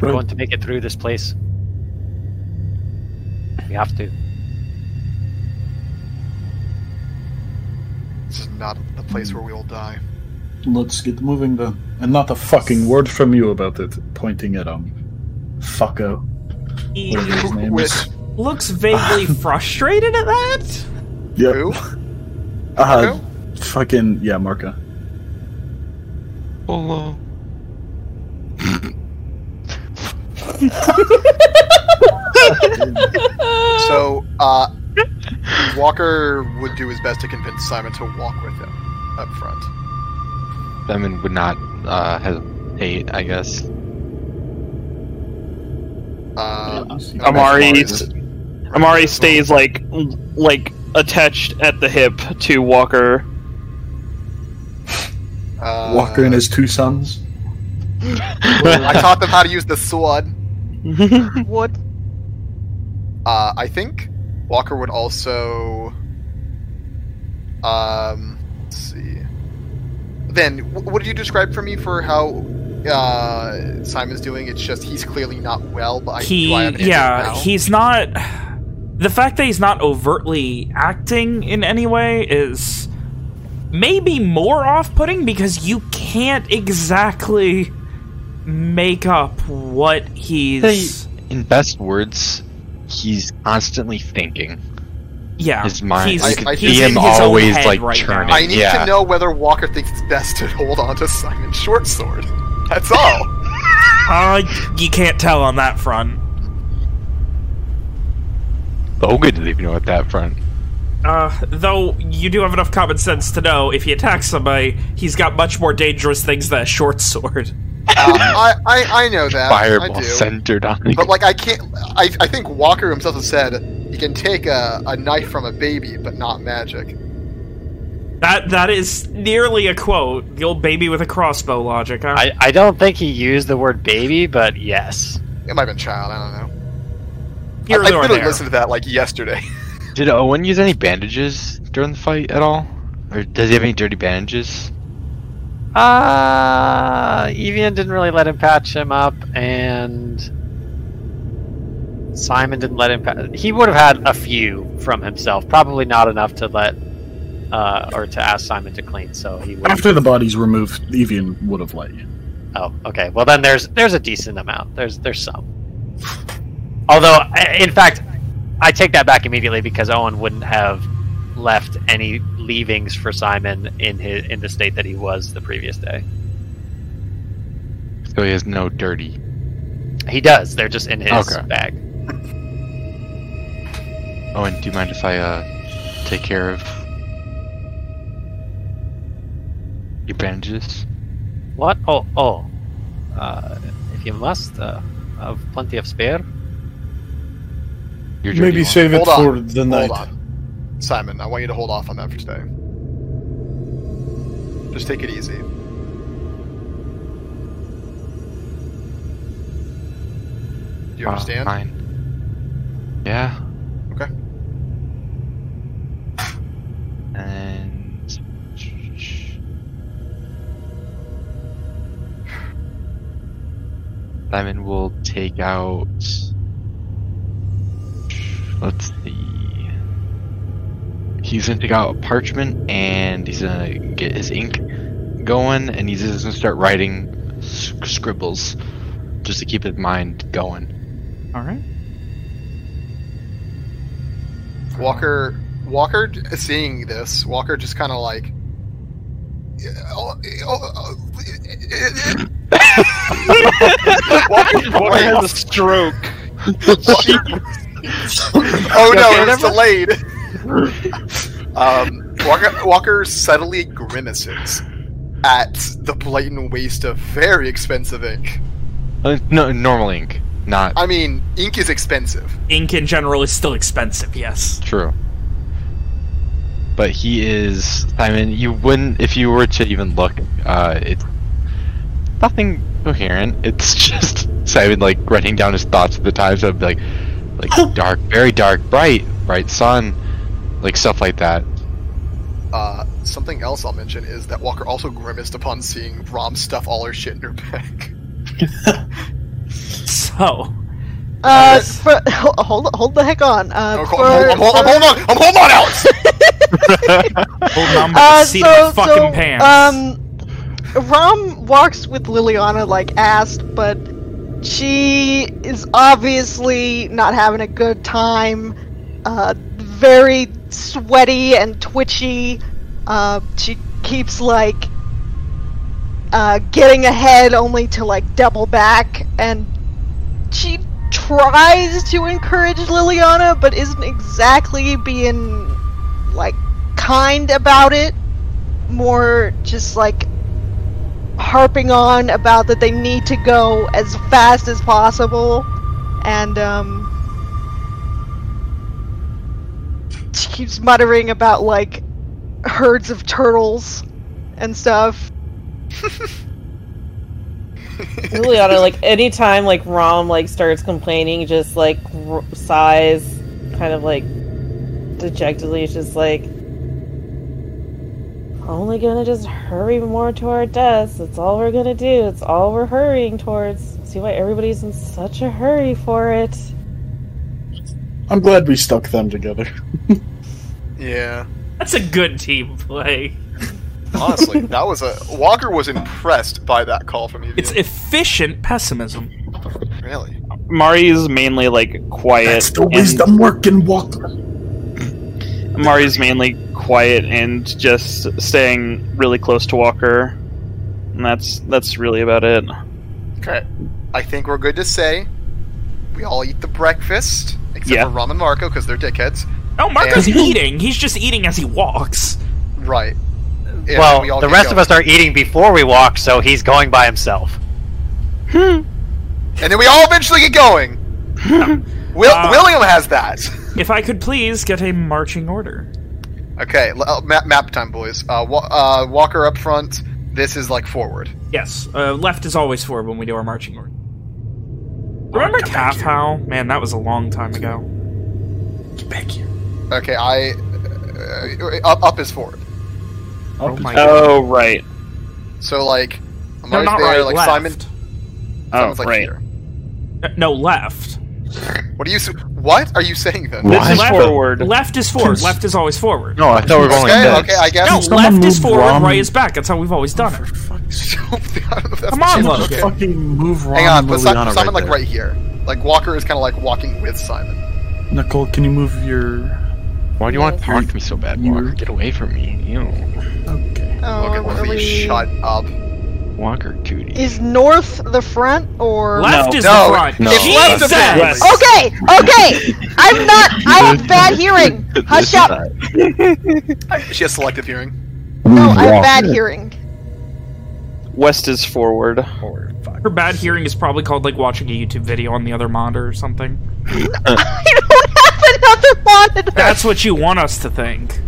We're going to make it through this place. We have to. This is not the place where we will die. Let's get moving then. And not a fucking word from you about it, pointing at him. fucko. He Whatever his name is. Looks vaguely frustrated at that. Yep. Who? Uh, Marco? fucking yeah, Marco. Hello. So, uh, Walker would do his best to convince Simon to walk with him up front. Simon would not uh, hesitate, I guess. Uh, and Amari, I'm s- Amari stays like like attached at the hip to Walker. Uh, Walker and his two sons. I taught them how to use the sword. what? Uh, I think Walker would also. Um, let's see. Then, what did you describe for me for how uh, Simon's doing? It's just he's clearly not well. But I, he do I have an yeah now? he's not the fact that he's not overtly acting in any way is maybe more off-putting because you can't exactly make up what he's In best words, he's constantly thinking. yeah His mind, he's, I I- could see him always like right churning. now. I need yeah. to know whether Walker thinks it's best to hold on to Simon's short sword. That's all. uh, you can't tell on that front Boga doesn't even know at that front. uh, though you do have enough common sense to know if he attacks somebody he's got much more dangerous things than a short sword I, I I know that. I Fireball do. centered on the But like I can't. I, I think Walker himself has said he can take a, a knife from a baby, but not magic. That that is nearly a quote. The old baby with a crossbow logic. Huh? I, I don't think he used the word baby, but yes. It might have been child. I don't know. Here I, I nor literally there. listened to that like yesterday. Did Owen use any bandages during the fight at all? Or does he have any dirty bandages? Uh, Evian didn't really let him patch him up, and Simon didn't let him. Pa- he would have had a few from himself, probably not enough to let uh, or to ask Simon to clean. So he would. After the body's removed, Evian would have let you. Oh, okay. Well, then there's there's a decent amount. There's there's some. Although, in fact, I take that back immediately because Owen wouldn't have left any leavings for Simon in his in the state that he was the previous day. So he has no dirty. He does. They're just in his Okay. bag. Owen, do you mind if I uh take care of your bandages? What? Oh, oh. Uh, if you must, uh, have plenty of spare. Your dirty Maybe one? save it Hold for on. the night. Hold on, Simon. I want you to hold off on that for today. Just take it easy. Do you Uh, understand? Fine. Yeah. Okay. And Simon will take out. Let's see. He's gonna take out parchment and he's gonna get his ink going, and he's just gonna start writing s- scribbles just to keep his mind going. All right. Walker, Walker, seeing this, Walker just kind of like. Walker, Walker has a stroke. oh no, it's delayed. um, Walker, Walker subtly grimaces at the blatant waste of very expensive ink. Uh, no, normal ink, not I mean, ink is expensive. Ink in general is still expensive. Yes. True. But he is Simon. You wouldn't if you were to even look. Uh, it's nothing coherent. It's just Simon like writing down his thoughts at the time. So it'd be like, like dark, very dark, bright, bright sun, like stuff like that. Uh, something else I'll mention is that Walker also grimaced upon seeing Rom stuff all her shit in her bag. So, Uh, Yes. for, hold hold the heck on. Uh, Oh, for, I'm, hold- I'm, hold- on! I'm holding on, Alex! hold on by uh, the seat so, of my fucking so, pants. Um, Rom walks with Liliana like asked, but she is obviously not having a good time. Uh, very sweaty and twitchy. Uh, she keeps like uh, getting ahead only to like double back, and she tries to encourage Liliana, but isn't exactly being like kind about it. More just like harping on about that they need to go as fast as possible, and um, she keeps muttering about like herds of turtles and stuff. Liliana, like anytime like Rom like starts complaining, just like r- sighs, kind of like dejectedly. Just like only gonna just hurry more to our deaths. That's all we're gonna do. It's all we're hurrying towards. See why everybody's in such a hurry for it. I'm glad we stuck them together. yeah. That's a good team play. Honestly, that was a Walker was impressed by that call from you. It's efficient pessimism. really. Mari's mainly like quiet. That's the and- wisdom working, Walker. Mari's mainly quiet and just staying really close to Walker. And that's that's really about it. Okay. I think we're good to say we all eat the breakfast except Yeah. for Rom and Marco because they're dickheads. Oh, Marco's And- eating. He's just eating as he walks. Right. And well, we the get rest of us are eating before we walk, so he's going by himself. Hmm. and then we all eventually get going. Will, Uh, William has that. If I could please get a marching order. Okay, l- uh, map, map time, boys. Uh, wa- uh, Walker up front. This is like forward. Yes, uh, left is always forward when we do our marching order. Remember Calf How? Man, that was a long time ago. Get back here. Okay, I uh, up up is forward. Oh my is- god. Oh, right. So like, I'm No, not there. right, like left. Simon, Oh, Simon's like right. here. No, left. What are you? What are you saying then? This is left, forward. Left is forward. Left is always forward. No, I thought we were going Okay, okay, I guess. No, someone left is forward, Rom- right is back. That's how we've always done it. fuck's sake. I don't know if that's Come on, you- Logan. okay. Fucking move Ron Hang on, and but Simon, Liliana Simon right like right here. Like Walker is kind of like walking with Simon. Nicole, can you move your... Why do you want to talk to me so bad, You- Walker? Get away from me. Ew. Okay. Oh, Logan, are will we... you shut up? Walker cootie. Is north the front or? Left is No, the front. no. It's left of Jesus! it. West. Okay, okay. I'm not. I have bad hearing. Hush up. She has selective hearing. No, I have bad hearing. West is forward. Her bad hearing is probably called like watching a YouTube video on the other monitor or something. I don't have another monitor. That's what you want us to think.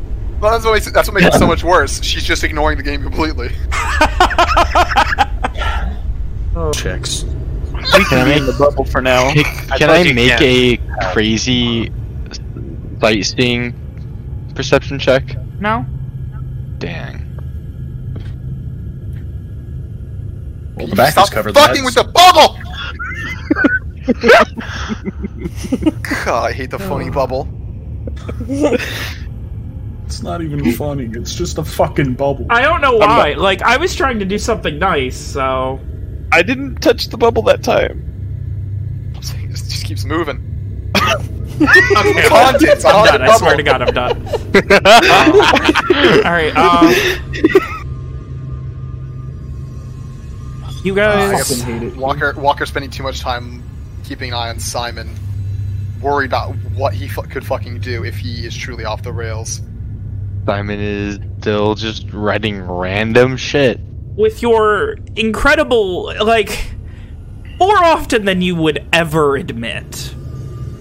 Well, that's what makes it, that's what makes it so much worse. She's just ignoring the game completely. Oh. Checks. We can be in the bubble for now. Hey, I can told I make can't. a crazy sightseeing perception check? No? Dang. Well, the back Stop is covered. fucking that's- with the bubble. God, I hate the funny oh. bubble. It's not even funny. It's just a fucking bubble. I don't know I'm why. Like, I was trying to do something nice, so. I didn't touch the bubble that time. I'm this just keeps moving. Okay, Contents I'm on done. the I swear to. God, I'm done. Alright, um. You I guys. guess hate it. Walker Walker spending too much time keeping an eye on Simon, worried about what he fu- could fucking do if he is truly off the rails. Simon is still just writing random shit. with your incredible like more often than you would ever admit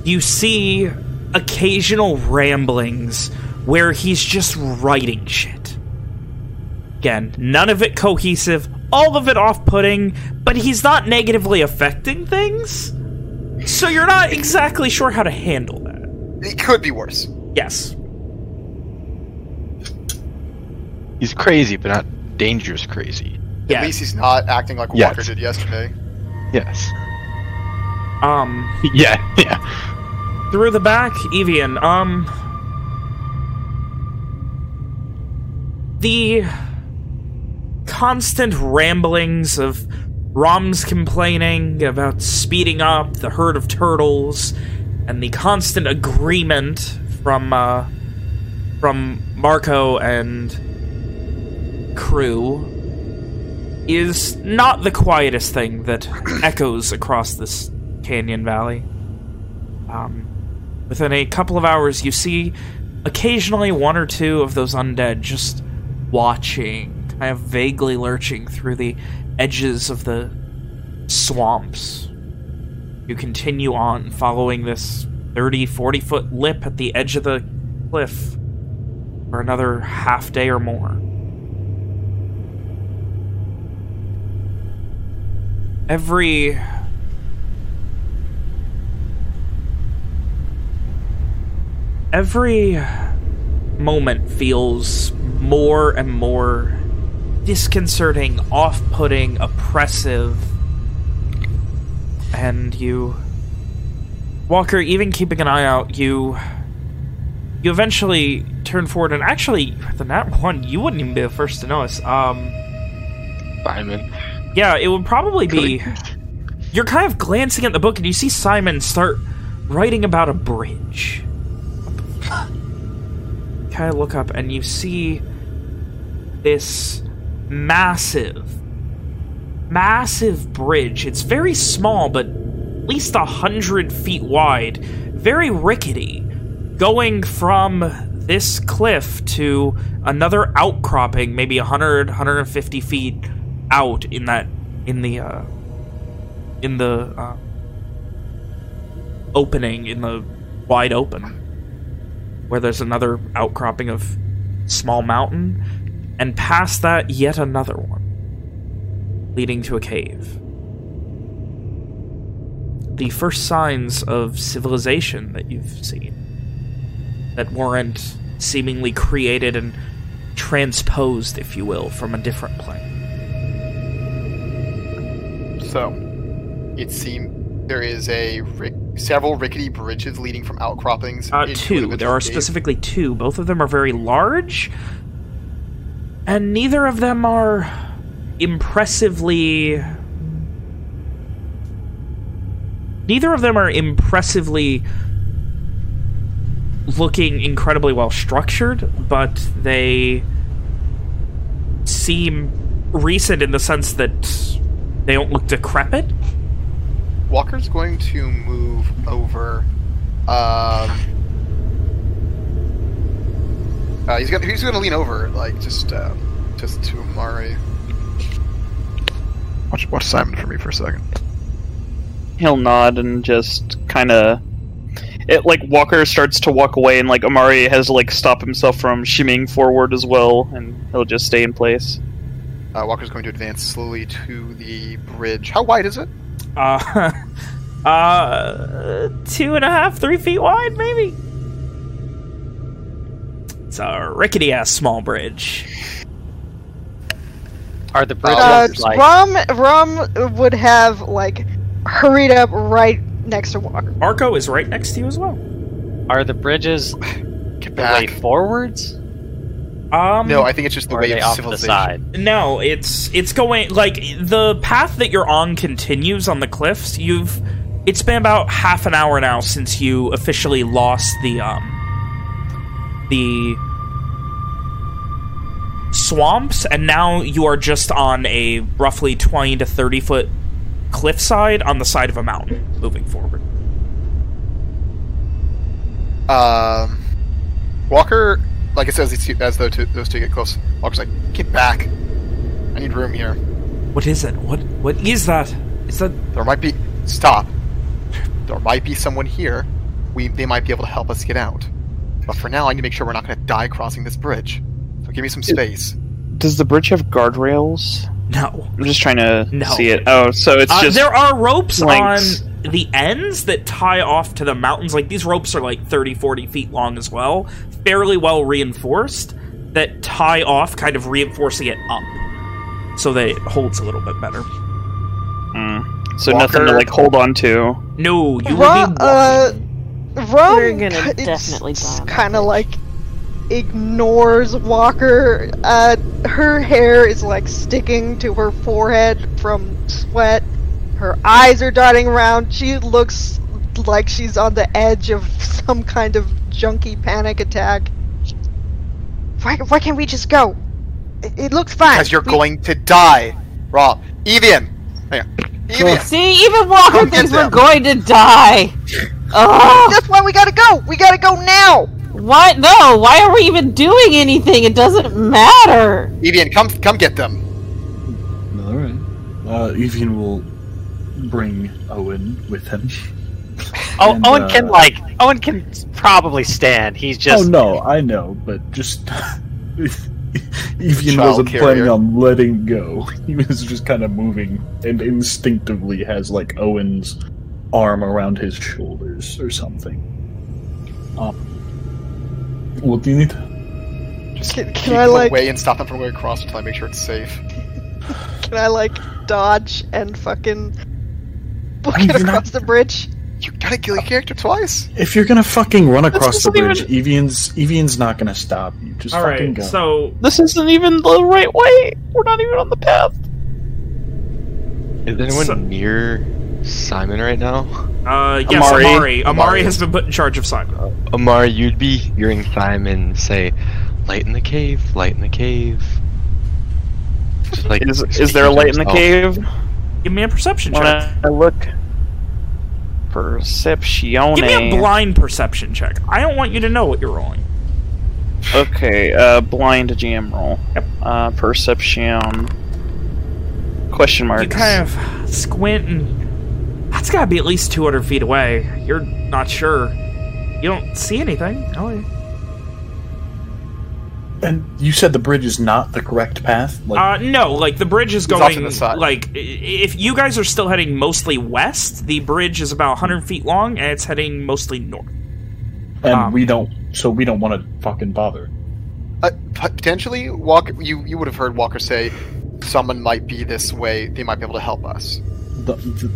you see occasional ramblings where he's just writing shit again none of it cohesive all of it off-putting but he's not negatively affecting things so you're not exactly sure how to handle that It could be worse. yes He's crazy, but not dangerous crazy. At least he's not acting like Yes. Walker did yesterday. Yes. um Yeah, yeah. through the back, Evian. Um, the constant ramblings of Rom's complaining about speeding up the herd of turtles, and the constant agreement from uh, from Marco and crew is not the quietest thing that echoes across this canyon valley. Um, within a couple of hours, you see occasionally one or two of those undead just watching, kind of vaguely lurching through the edges of the swamps. You continue on following this 30, 40 foot lip at the edge of the cliff for another half day or more. Every every moment feels more and more disconcerting, off-putting, oppressive. And you... Walker, even keeping an eye out, you... You eventually turn forward, and actually, the nat one, you wouldn't even be the first to notice. Um, Simon. Yeah, it would probably be... You're kind of glancing at the book, and you see Simon start writing about a bridge. Kind of look up, and you see this massive, massive bridge. It's very small, but at least a hundred feet wide. Very rickety. Going from this cliff to another outcropping, maybe 100, 150 feet out in that, in the, uh, in the uh, opening in the wide open, where there's another outcropping of small mountain, and past that, yet another one, leading to a cave. The first signs of civilization that you've seen that weren't seemingly created and transposed, if you will, from a different plane. So, it seems there is a rick- several rickety bridges leading from outcroppings. Uh, two. There are specifically two. Both of them are very large, and neither of them are impressively. Neither of them are impressively looking incredibly well structured, but they seem recent in the sense that they don't look decrepit. Walker's going to move over. Um, uh, he's gonna he's gonna lean over, like just uh, just to Amari. Watch watch Simon for me for a second. He'll nod and just kind of. It like Walker starts to walk away, and like Amari has to like stop himself from shimmying forward as well, and he'll just stay in place. Uh, Walker's going to advance slowly to the bridge. How wide is it? Uh, uh, two and a half, three feet wide, maybe. It's a rickety ass small bridge. Are the bridges Uh, like Rom Rom would have like hurried up right next to Walker. Marco is right next to you as well. are the bridges Get the way forwards? Um, No, I think it's just the way they of off to the civilization. side? no, it's it's going like the path that you're on continues on the cliffs. You've it's been about half an hour now since you officially lost the um the swamps, and now you are just on a roughly twenty to thirty foot cliffside on the side of a mountain, moving forward. Um, Walker, like it says, as though to, those two get close. Walker's like, "Get back! I need room here. What is it? What what is that? Is that There might be stop. There might be someone here. We they might be able to help us get out. But for now, I need to make sure we're not going to die crossing this bridge. So give me some space. Does the bridge have guardrails? no? I'm just trying to No. see it. Oh, so it's Uh, just there are ropes lengths. on the ends that tie off to the mountains. Like these ropes are like 30, 40 feet long as well, fairly well reinforced. That tie off, kind of reinforcing it up, so that it holds a little bit better. Mm. so nothing to like hold on to. No, you Rom, will be uh, walking. Rom, We're gonna definitely die kind of like ignores Walker. Uh, her hair is like sticking to her forehead from sweat. Her eyes are darting around. She looks like she's on the edge of some kind of junky panic attack. Why, why can't we just go? It, it looks fine. Because you're We- going to die, Rom. Evian, hang on. Evian, See, even Walker Come thinks we're going to die. Oh, That's why we gotta go. We gotta go now. why? No, why are we even doing anything? It doesn't matter. Evian, come come get them. All right. Uh, Evian will bring Owen with him. Oh, And, Owen uh, can like Owen can probably stand. He's just oh no, I know, but just Evian Child wasn't carrier. planning on letting go. He was just kind of moving and instinctively has like Owen's arm around his shoulders or something. Um, what do you need? Just Can- can keep I, like- away and stop them from going across until I make sure it's safe. Can I like dodge and fucking book I mean, it you're not- across the bridge? You gotta kill your character twice. If you're gonna fucking run across the isn't bridge, Evian's Evian's not gonna stop you. Just All fucking right, go. so This isn't even the right way. We're not even on the path. Is anyone So- near Simon right now? uh, yes, Amari. Amari. Amari, Amari. has been put in charge of Simon. Amari, you'd be hearing Simon say, "Light in the cave, light in the cave." Just like Is, is there a to light in the cave? Give me a perception When check. I look. Perception. Give me a blind perception check. I don't want you to know what you're rolling. Okay, uh, blind GM roll. Yep. Uh, perception. Question mark. You kind of squint and That's got to be at least 200 feet away. You're not sure. You don't see anything. Oh, yeah. And you said the bridge is not the correct path? Like, Uh, no, like the bridge is going to the side. like if you guys are still heading mostly west, the bridge is about 100 feet long and it's heading mostly north. and um, we don't, so we don't want to fucking bother. Uh, potentially, Walker. You you would have heard Walker say, "Someone might be this way. They might be able to help us." The, the,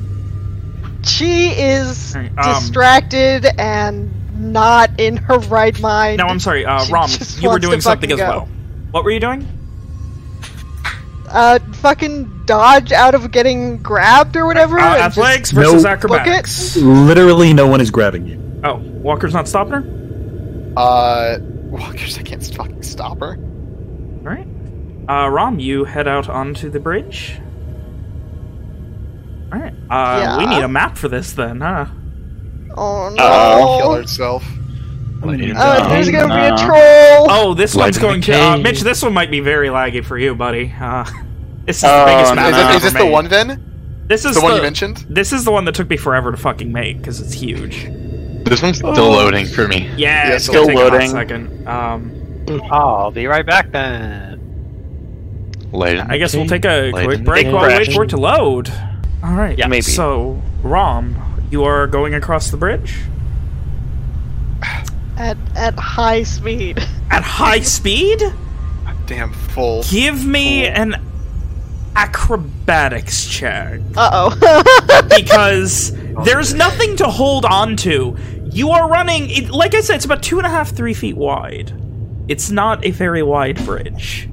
She is Alright, um, distracted and not in her right mind. No, I'm sorry, uh, Rom, you were doing something as go. well. What were you doing? Uh, fucking dodge out of getting grabbed or whatever. Uh, and just athletics versus No. acrobatics. literally, no one is grabbing you. Oh, Walker's not stopping her? Uh, Walker's. I can't fucking stop her. Alright. Uh, Rom, you head out onto the bridge. Alright. Uh, we need a map for this then, huh? Oh no! Uh, kill herself. Oh, there's gonna be a Uh, troll. Oh, this Light one's going to... Uh. Mitch, this one might be very laggy for you, buddy. Uh, this is the Oh, biggest no. map Is, it, I've is this ever the one then? This is The one you mentioned? This is the one that took me forever to fucking make, because it's huge. This one's still loading for me. Yeah, Yeah, it's still take loading. a hot second. Um, I'll be right back then. Light in I guess we'll take a light quick break cave. while we wait for it to load. All right. Yeah, maybe. So, Rom, you are going across the bridge At at high speed. at high speed. Damn full. Give me an acrobatics check Uh oh. because there's nothing to hold on to. You are running. It, like I said, it's about two and a half, three feet wide. It's not a very wide bridge.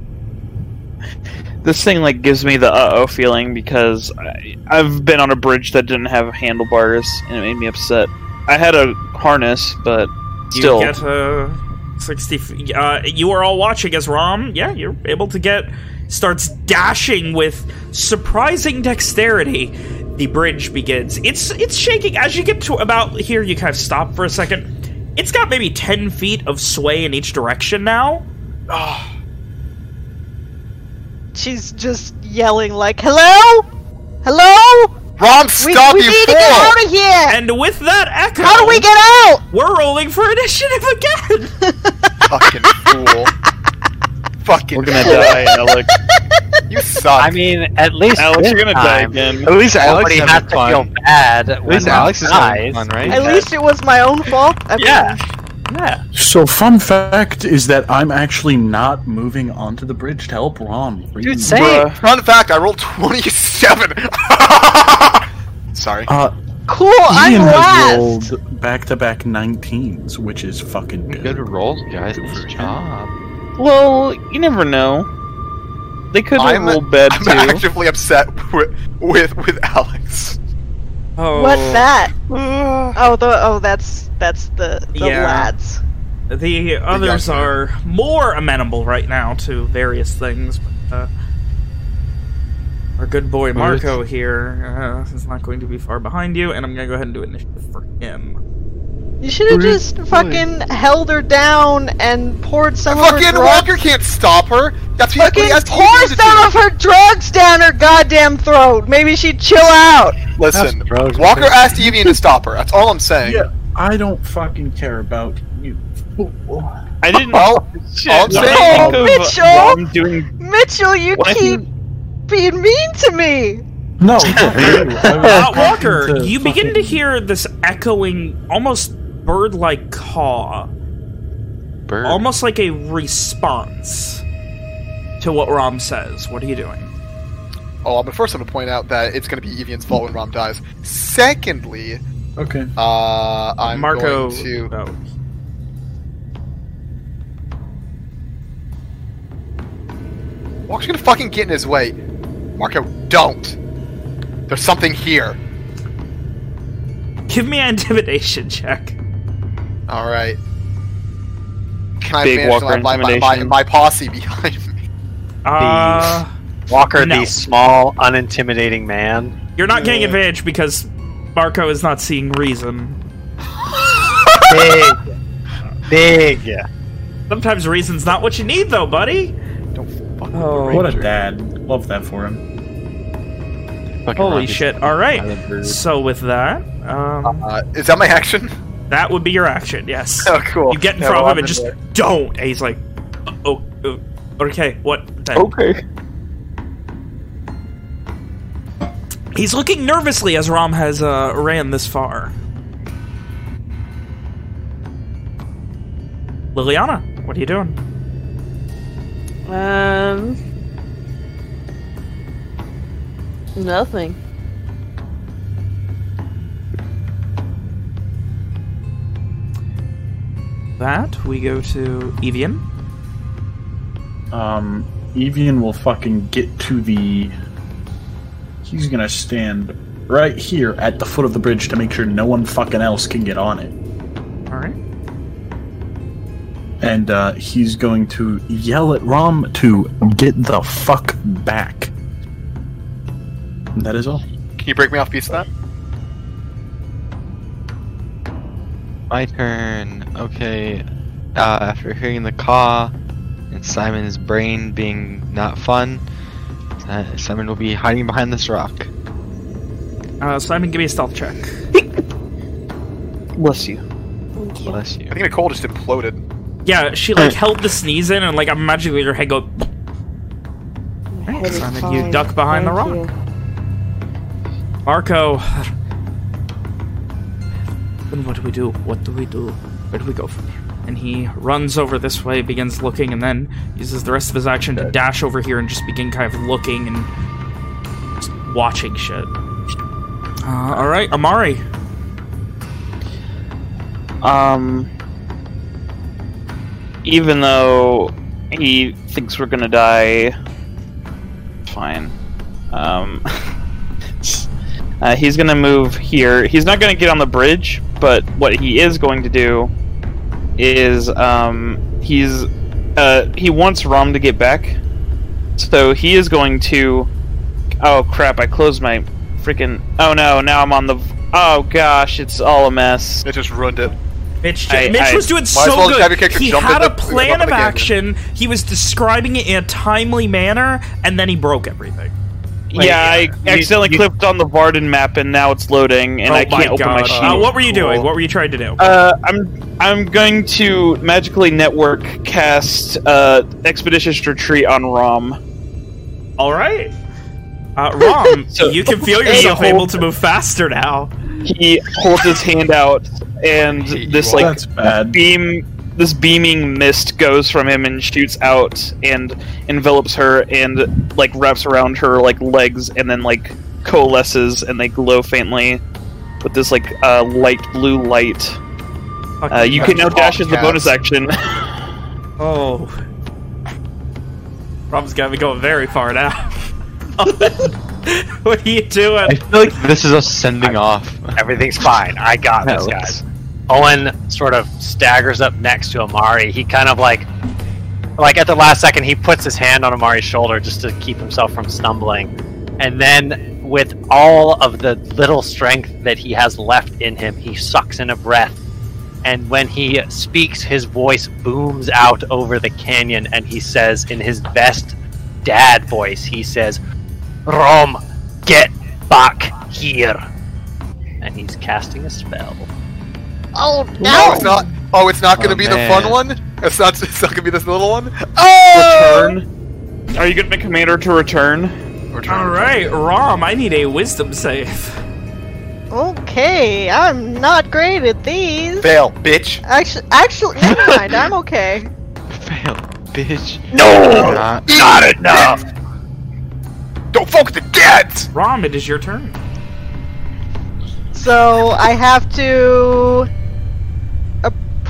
This thing like gives me the uh-oh feeling because I, I've been on a bridge that didn't have handlebars and it made me upset. I had a harness, but still. You get uh, 60. Uh, you are all watching as Rom, yeah, you're able to get, starts dashing with surprising dexterity. The bridge begins. It's it's shaking. As you get to about here, you kind of stop for a second. It's got maybe 10 feet of sway in each direction now. She's just yelling like, "Hello, hello! Rom, We, stop we you need to get out of here! And with that echo, How do we get out?" we're rolling for initiative again. Fucking fool. Fucking We're gonna die, Alex. You suck. I mean, at least Alex, you're gonna die again. At least Alex Nobody is has having to feel bad At when least Rom Alex is dies. having fun, right? At least it was my own fault. I mean, Yeah. Yeah. So, fun fact is that I'm actually not moving onto the bridge to help Rom. Dude, same. Bruh. Fun fact, I rolled 27. Sorry. Uh, Cool. Ian I'm has last. rolled back-to-back 19s, which is fucking good. Good rolls, guys. Good job. Well, you never know. They could have I'm, rolled bad I'm too. actively upset with with, with Alex. Oh, What's that? Oh, the oh, that's that's the the Yeah. lads. The others young man. are more amenable right now to various things. But, uh, our good boy Marco here uh, is not going to be far behind you, and I'm going to go ahead and do initiative for him. You should have just fucking held her down and poured some of her Fucking drugs. Walker can't stop her. That's what Fucking he has to pour do. some of her drugs down her goddamn throat. Maybe she'd chill out. Listen, drugs, Walker man. asked Evian to stop her. That's all I'm saying. Yeah, I don't fucking care about you. I didn't. Well, Shit, all I'm when I saying- think of Mitchell! Rom doing. Mitchell, you When I keep being mean to me. No, I was Uh, talking Walker, you begin to hear this echoing, almost bird-like caw, Bird. almost like a response to what Rom says. What are you doing? Oh, but first I'm gonna point out that it's gonna be Evian's fault when Rom dies. Secondly, Okay. uh, I'm Marco. going to. oh. Walker's gonna fucking get in his way. Marco, don't. There's something here. Give me an intimidation check. All right. Can I Big manage to Walker have my, my, my, intimidation. my posse behind me? Uh, Walker, No. the small, unintimidating man. you're not getting advantage because Marco is not seeing reason. Big. Big. Sometimes reason's not what you need, though, buddy. Don't fucking Oh. What a dad. Love that for him. Fucking Holy shit! All right. So with that, um, Uh, is that my action? That would be your action. Yes. Oh, cool. You get in Yeah, front well, of him I'm and just there. don't. And he's like, oh, oh, okay, what? Then? Okay. He's looking nervously as Rom has uh, ran this far. Liliana, what are you doing? Um. Nothing. That we go to Evian. Um, Evian will fucking get to the. He's gonna stand right here at the foot of the bridge to make sure no one fucking else can get on it. All right. And uh, he's going to yell at Rom to get the fuck back. And that is all. Can you break me off a piece of that? My turn. Okay. Uh, after hearing the caw and Simon's brain being not fun, uh, Simon will be hiding behind this rock. Uh, Simon, give me a stealth check. Bless you. Bless you. I think Nicole just imploded. Yeah, she like held the sneeze in, and like I'm imagining your head go. My head is Simon, you duck behind the rock. you. Marco. Then what do we do? What do we do? Where do we go from here? And he runs over this way, begins looking, and then uses the rest of his action to dash over here and just begin kind of looking and just watching shit. Uh, all right, Amari. Um, even though he thinks we're gonna die, fine. Um, uh, he's gonna move here. He's not gonna get on the bridge, but what he is going to do is um, he's uh, he wants Rom to get back, so he is going to. Oh crap! I closed my freaking. Oh no! Now I'm on the. Oh gosh! It's all a mess. It just ruined it. Mitch, I- Mitch I- was doing so well just have your good. He had in a the- plan of in game. action. He was describing it in a timely manner, and then he broke everything. Like, yeah, I you- accidentally you- clicked on the Varden map and now it's loading and oh I can't my open god! my sheet. Uh, what were you doing? Cool. What were you trying to do? Uh, I'm I'm going to magically network cast uh, Expeditious Retreat on Rom. All right. Uh, Rom, So- you can feel yourself hold- able to move faster now. He holds his hand out and this like bad. beam this beaming mist goes from him and shoots out and envelops her and like wraps around her like legs and then like coalesces and they glow faintly with this like uh, light blue light. Uh, you can now dash as the bonus action. Oh. Rom's got me going very far now. what are you doing? I feel like this is us sending off. Everything's fine. I got this, guys. Owen sort of staggers up next to Amari. He kind of like, like at the last second, he puts his hand on Amari's shoulder just to keep himself from stumbling, and then with all of the little strength that he has left in him, he sucks in a breath. And when he speaks, his voice booms out over the canyon, and he says, in his best dad voice, he says, "Rom, get back here." And he's casting a spell. Oh No, it's not. Oh, it's not going to Oh, be the fun one. It's not. It's not going to be this little one. Oh! return. Are you getting the commander to return? Return. All right, Rom, I need a wisdom save. Okay, I'm not great at these. Fail, bitch. Actually, actually, never mind. I'm okay. Fail, bitch. No, Not. not enough. Don't fuck the dads. Rom, it is your turn. So I have to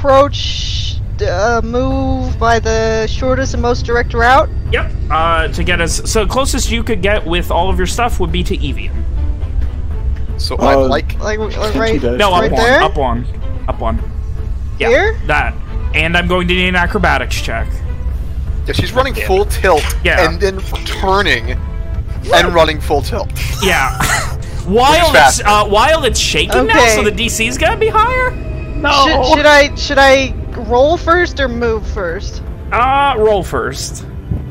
approach, uh, move by the shortest and most direct route. Yep. Uh, to get us so closest you could get with all of your stuff would be to Evian. So I Uh, like. Like, like right, you No, up right one, there. up one, up one. Yeah, Here? that. And I'm going to need an acrobatics check. Yeah, she's running full tilt Yeah. and then turning and running full tilt. Yeah. while it's uh, while it's shaking now, so the DC's gonna be higher. Should, should I should I roll first or move first? Uh, roll first.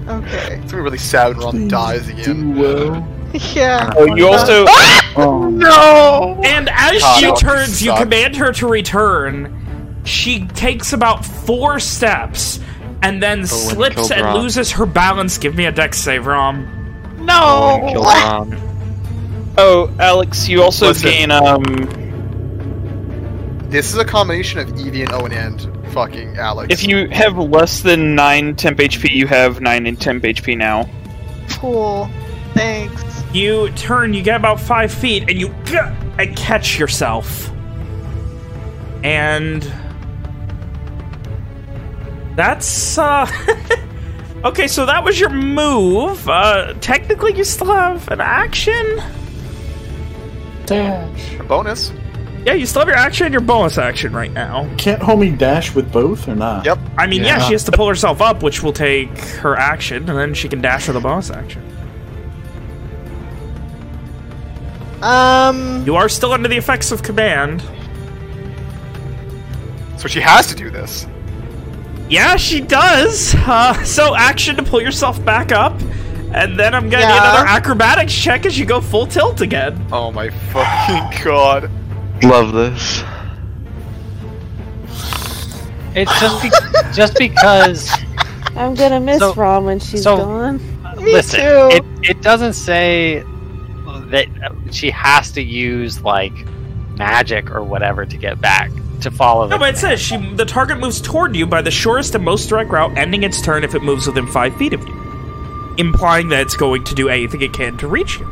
Okay. It's gonna be really sad when Rom dies again. Do well. Yeah. Oh, you also Oh, No! And as God, she turns, you command her to return. She takes about four steps and then slips killed and Rom. loses her balance. Give me a dex save, Rom. No. killed Rom. Oh, Alex, you also Listen. gain um This is a combination of Evie and Owen and fucking Alex. if you have less than 9 temp HP, you have 9 in temp HP now. Cool. Thanks. You turn, you get about five feet, and you and catch yourself. And that's uh okay. So that was your move. Uh, technically, you still have an action. dash. A bonus. Yeah, you still have your action and your bonus action right now. Can't homie dash with both or not? Yep. I mean, yeah, Yeah. she has to pull herself up, which will take her action, and then she can dash with a bonus action. Um. You are still under the effects of command. So she has to do this. Yeah, she does. Uh, so action to pull yourself back up, and then I'm gonna need another acrobatics check as you go full tilt again. Oh my fucking god. Love this. It's just be- just because. I'm gonna miss So- Rom when she's so- gone. Me listen, too. it it doesn't say that she has to use like magic or whatever to get back to follow. No, the but it says she the target moves toward you by the shortest and most direct route, ending its turn if it moves within five feet of you, implying that it's going to do anything it can to reach you.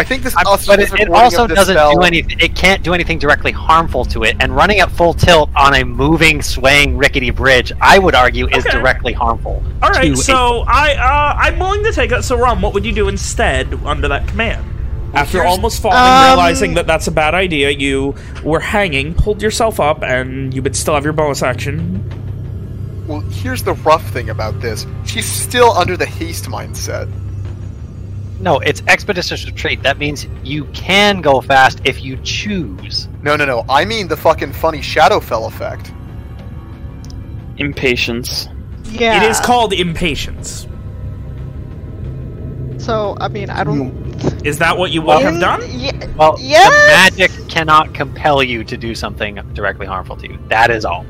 I think this also but it, it also doesn't spell. do anything. It can't do anything directly harmful to it. And running at full tilt on a moving, swaying, rickety bridge, I would argue, is Okay. directly harmful. All right, to a- so I uh, I'm willing to take that. So Rom, what would you do instead under that command? After here's- almost falling, Um, realizing that that's a bad idea, you were hanging, pulled yourself up, and you would still have your bonus action. Well, here's the rough thing about this. She's still under the haste mindset. No, it's expeditious retreat. That means you can go fast if you choose. No, no, no. I mean the fucking funny Shadowfell effect. Impatience. yeah. It is called impatience. So I mean, I don't. Mm. Is that what you would have done? Yeah. Well, Yes! the magic cannot compel you to do something directly harmful to you. That is all.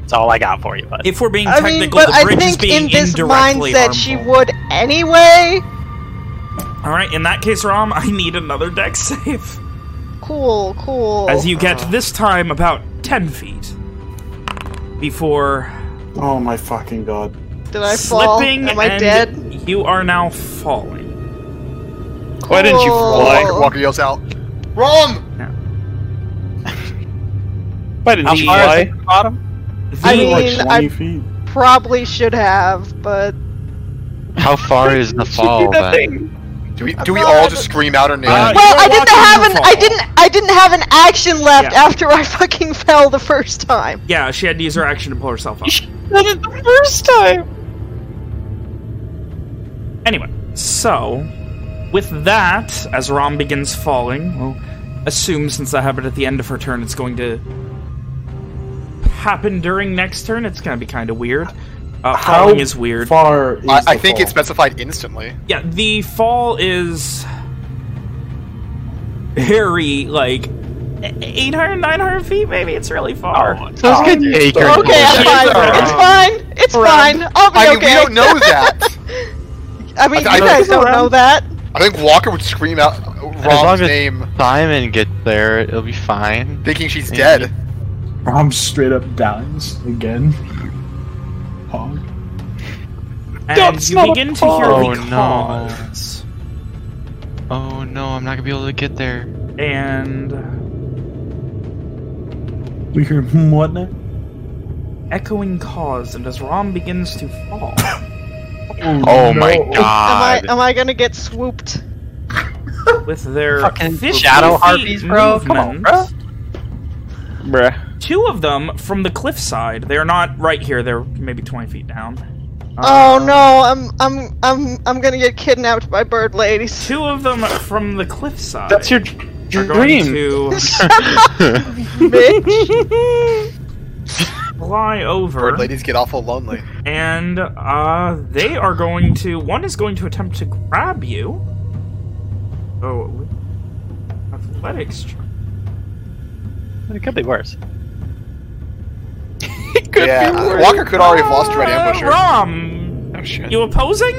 That's all I got for you, bud. If we're being I mean, technical, but the I bridge is think being in this indirectly mindset she would anyway. All right, in that case, Rom, I need another dex save. Cool, cool. As you get this time about ten feet before Oh my fucking god. Did I fall? slipping, Am I and dead? you are now falling. Why didn't you Cool. fly? Walker, Walker yells out, "Rom!" Why didn't How you far is fly? it to the bottom? I Like mean, 20 I feet. probably should have, but How far is the fall then? Do we do we all just scream out her name? Uh, well, I didn't have the an I didn't I didn't have an action left Yeah. after I fucking fell the first time. Yeah, she had to use her action to pull herself up. did it the first time. Anyway, so with that, as Rom begins falling, we'll assume since that happened at the end of her turn, it's going to happen during next turn. It's going to be kind of weird. Uh, How falling is weird. Far is I, I think fall? it's specified instantly. Yeah, the fall is very like 800, 900 feet. Maybe it's really far. Oh, So it's gonna take. Okay, I'm fine. It's fine. It's around. fine. I'll be I mean, okay. we don't know that. I mean, I- you I- guys don't know that. I think Walker would scream out As long Rom's as name, Simon gets there, it'll be fine. thinking she's Maybe. dead. Rom straight up dies again. Hog. And That's you not a begin to hear fall. the Oh, no. caws. Oh no, I'm not gonna be able to get there. And We hear hmm, what now? echoing caws, and as Rom begins to fall, Oh my Am I god. am I gonna get swooped? with their Fucking shadow harpies, bro. Come on, movement, Bruh. Two of them from the cliffside. They are not right here. They're maybe 20 feet down. Oh Um, no, I'm I'm I'm I'm gonna get kidnapped by bird ladies. Two of them from the cliffside. That's your are going dream. to Bitch. fly over. Bird ladies get awful lonely. And uh, they are going to. One is going to attempt to grab you. Oh, athletics. check. It could be worse. Yeah, uh, Walker could already have lost Dread Uh, Ambusher. Rom, Oh shit. you opposing?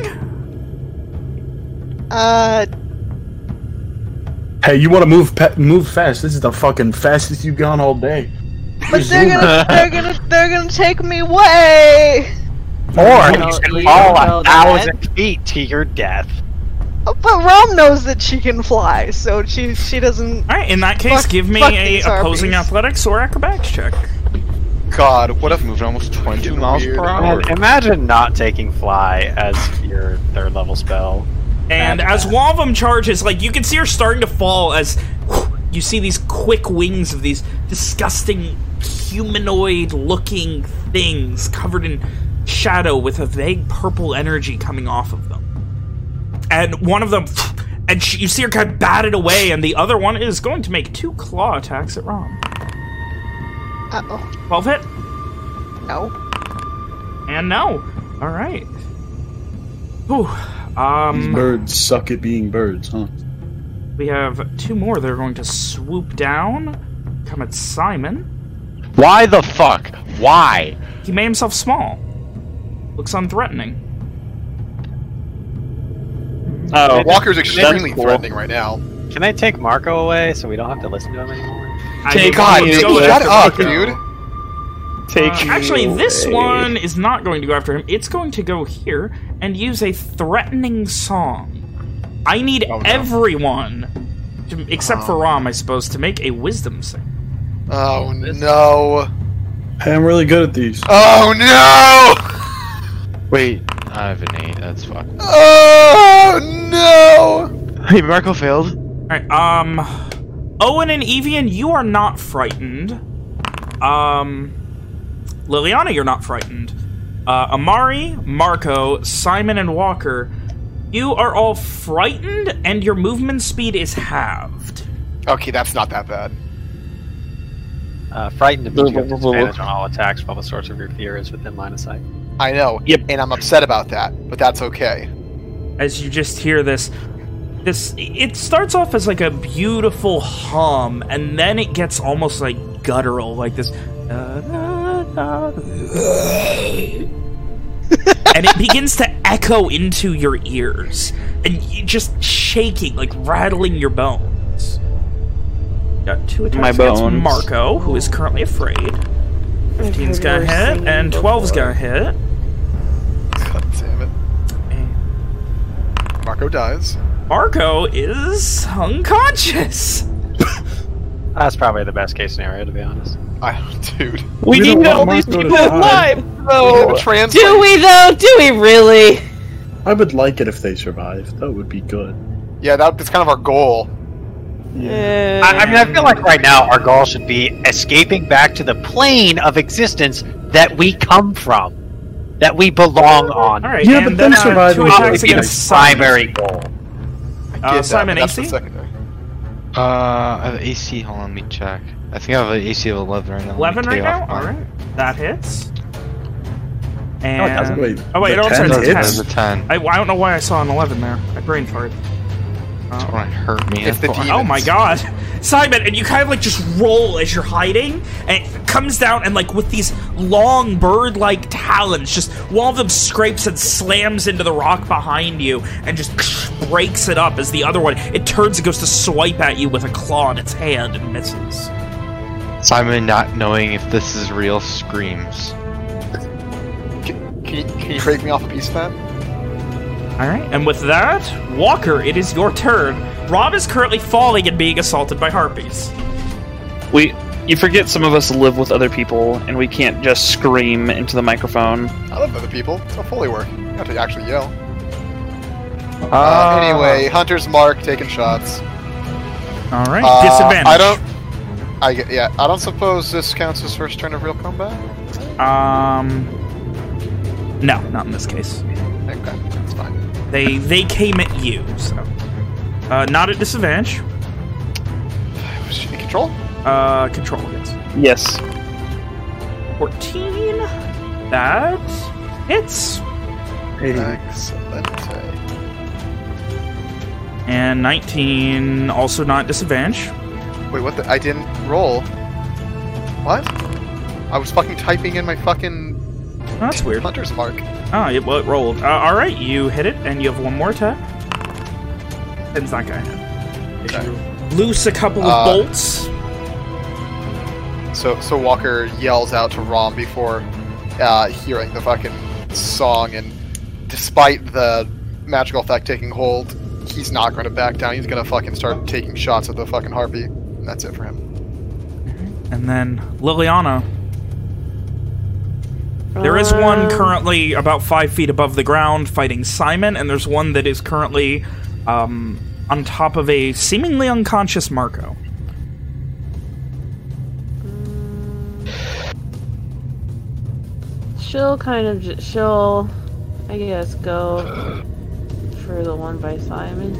Uh, Hey, you want to move pa- move fast? This is the fucking fastest you've gone all day. but they're gonna, they're gonna, they're gonna take me away. Or No, you can fall don't know a that. feet to your death. Oh, But Rom knows that she can fly, so she she doesn't. All right. In that case, Fuck- give me a opposing athletics or acrobatics check. God, what if moving almost 22 miles per hour. Man, imagine not taking fly as your third level spell. And Imagine as that. one of them charges, like you can see her starting to fall as you see these quick wings of these disgusting humanoid-looking things covered in shadow with a vague purple energy coming off of them. And one of them, and she, you see her kind of batted away, and the other one is going to make two claw attacks at Rom. Uh oh. 12 hit, No. and no. All right. Whew. These Um, birds suck at being birds, huh? We have two more that are going to swoop down. Come at Simon. Why the fuck? Why? He made himself small. Looks unthreatening. Oh, Walker's extremely cool. threatening right now. Can I take Marco away so we don't have to listen to him anymore? I Take think God, we'll go shut after up, Marco. dude. take Uh, actually, you this one is not going to go after him. It's going to go here and use a threatening song. I need Oh, no. everyone, to, except for Rom, I suppose, to make a wisdom save. Oh no. Hey, I'm really good at these. Oh no! Wait, I have an 8, that's fucked. Oh no! Hey, Marco failed. Alright, um... Owen and Evian, you are not frightened. Um... Liliana, you're not frightened. Uh, Amari, Marco, Simon, and Walker, you are all frightened, and your movement speed is halved. Okay, that's not that bad. Uh, frightened means you have disadvantage on all attacks while the source of your fear is within line of sight. I know. Yep. And I'm upset about that, but that's okay. As you just hear this, this it starts off as like a beautiful hum, and then it gets almost like guttural, like this. "Da, da, da." and it begins to echo into your ears, and you just shaking, like rattling your bones. Got two attacks My against bones. Marco, who is currently afraid. 15's gonna hit, and 12's gonna hit. God damn it. Marco dies. Marco is unconscious. That's probably the best case scenario, to be honest. I, dude. We, We don't need all want these people alive, We though. a translate. Do we though? Do we really? I would like it if they survived. That would be good. Yeah, that, that's kind of our goal. Yeah. I, I mean, I feel like right now our goal should be escaping back to the plane of existence that we come from, that we belong on. All right, Yeah, and but then uh, then surviving two is attacks Probably be the against primary goal. I Uh, get that, Simon, but that's the AC? Uh, I have AC, hold on, let me check. I think I have an AC of 11 right now. 11 right now? Alright. That hits. And... it doesn't. Wait, Oh, wait, the it also 10 has a hits? There's a 10. I, I don't know why I saw an 11 there. I brain farted. That's when it hurt me. It's the I. Oh my god. Simon, and you kind of like just roll as you're hiding, and it comes down and like with these long bird-like talons, just one of them scrapes and slams into the rock behind you and just breaks it up as the other one, it turns and goes to swipe at you with a claw in its hand and misses. Simon, not knowing if this is real, screams. Can, can, you, can you break me off a piece of that? Alright, and with that, Walker, it is your turn. Rom is currently falling and being assaulted by harpies. We, you forget some of us live with other people, and we can't just scream into the microphone. I love other people. It's how Foley work. You have to actually yell. Uh, Uh, anyway, Hunter's Mark taking shots. Alright, Uh, disadvantage. I don't. I get, yeah. I don't suppose this counts as first turn of real combat. Um. No, not in this case. Okay, that's fine. They they came at you, so. Uh, not at disadvantage. Was she in control? Uh, control, yes. Yes. 14. That hits. Excellent. And 19, also not disadvantage. Wait, what the? I didn't roll. What? I was fucking typing in my fucking Oh, that's weird. hunter's mark. Ah, it, well, it rolled. Uh, all right, you hit it, and you have one more attack. Pin's not gonna hit. Okay. Loose a couple of Uh, bolts. So, so Walker yells out to Rom before uh, hearing the fucking song, and despite the magical effect taking hold, he's not going to back down. He's going to fucking start taking shots at the fucking harpy, and that's it for him. And then Liliana. There is one Um, currently about five feet above the ground fighting Simon, and there's one that is currently um, on top of a seemingly unconscious Marco. She'll kind of, she'll, I guess, go for the one by Simon.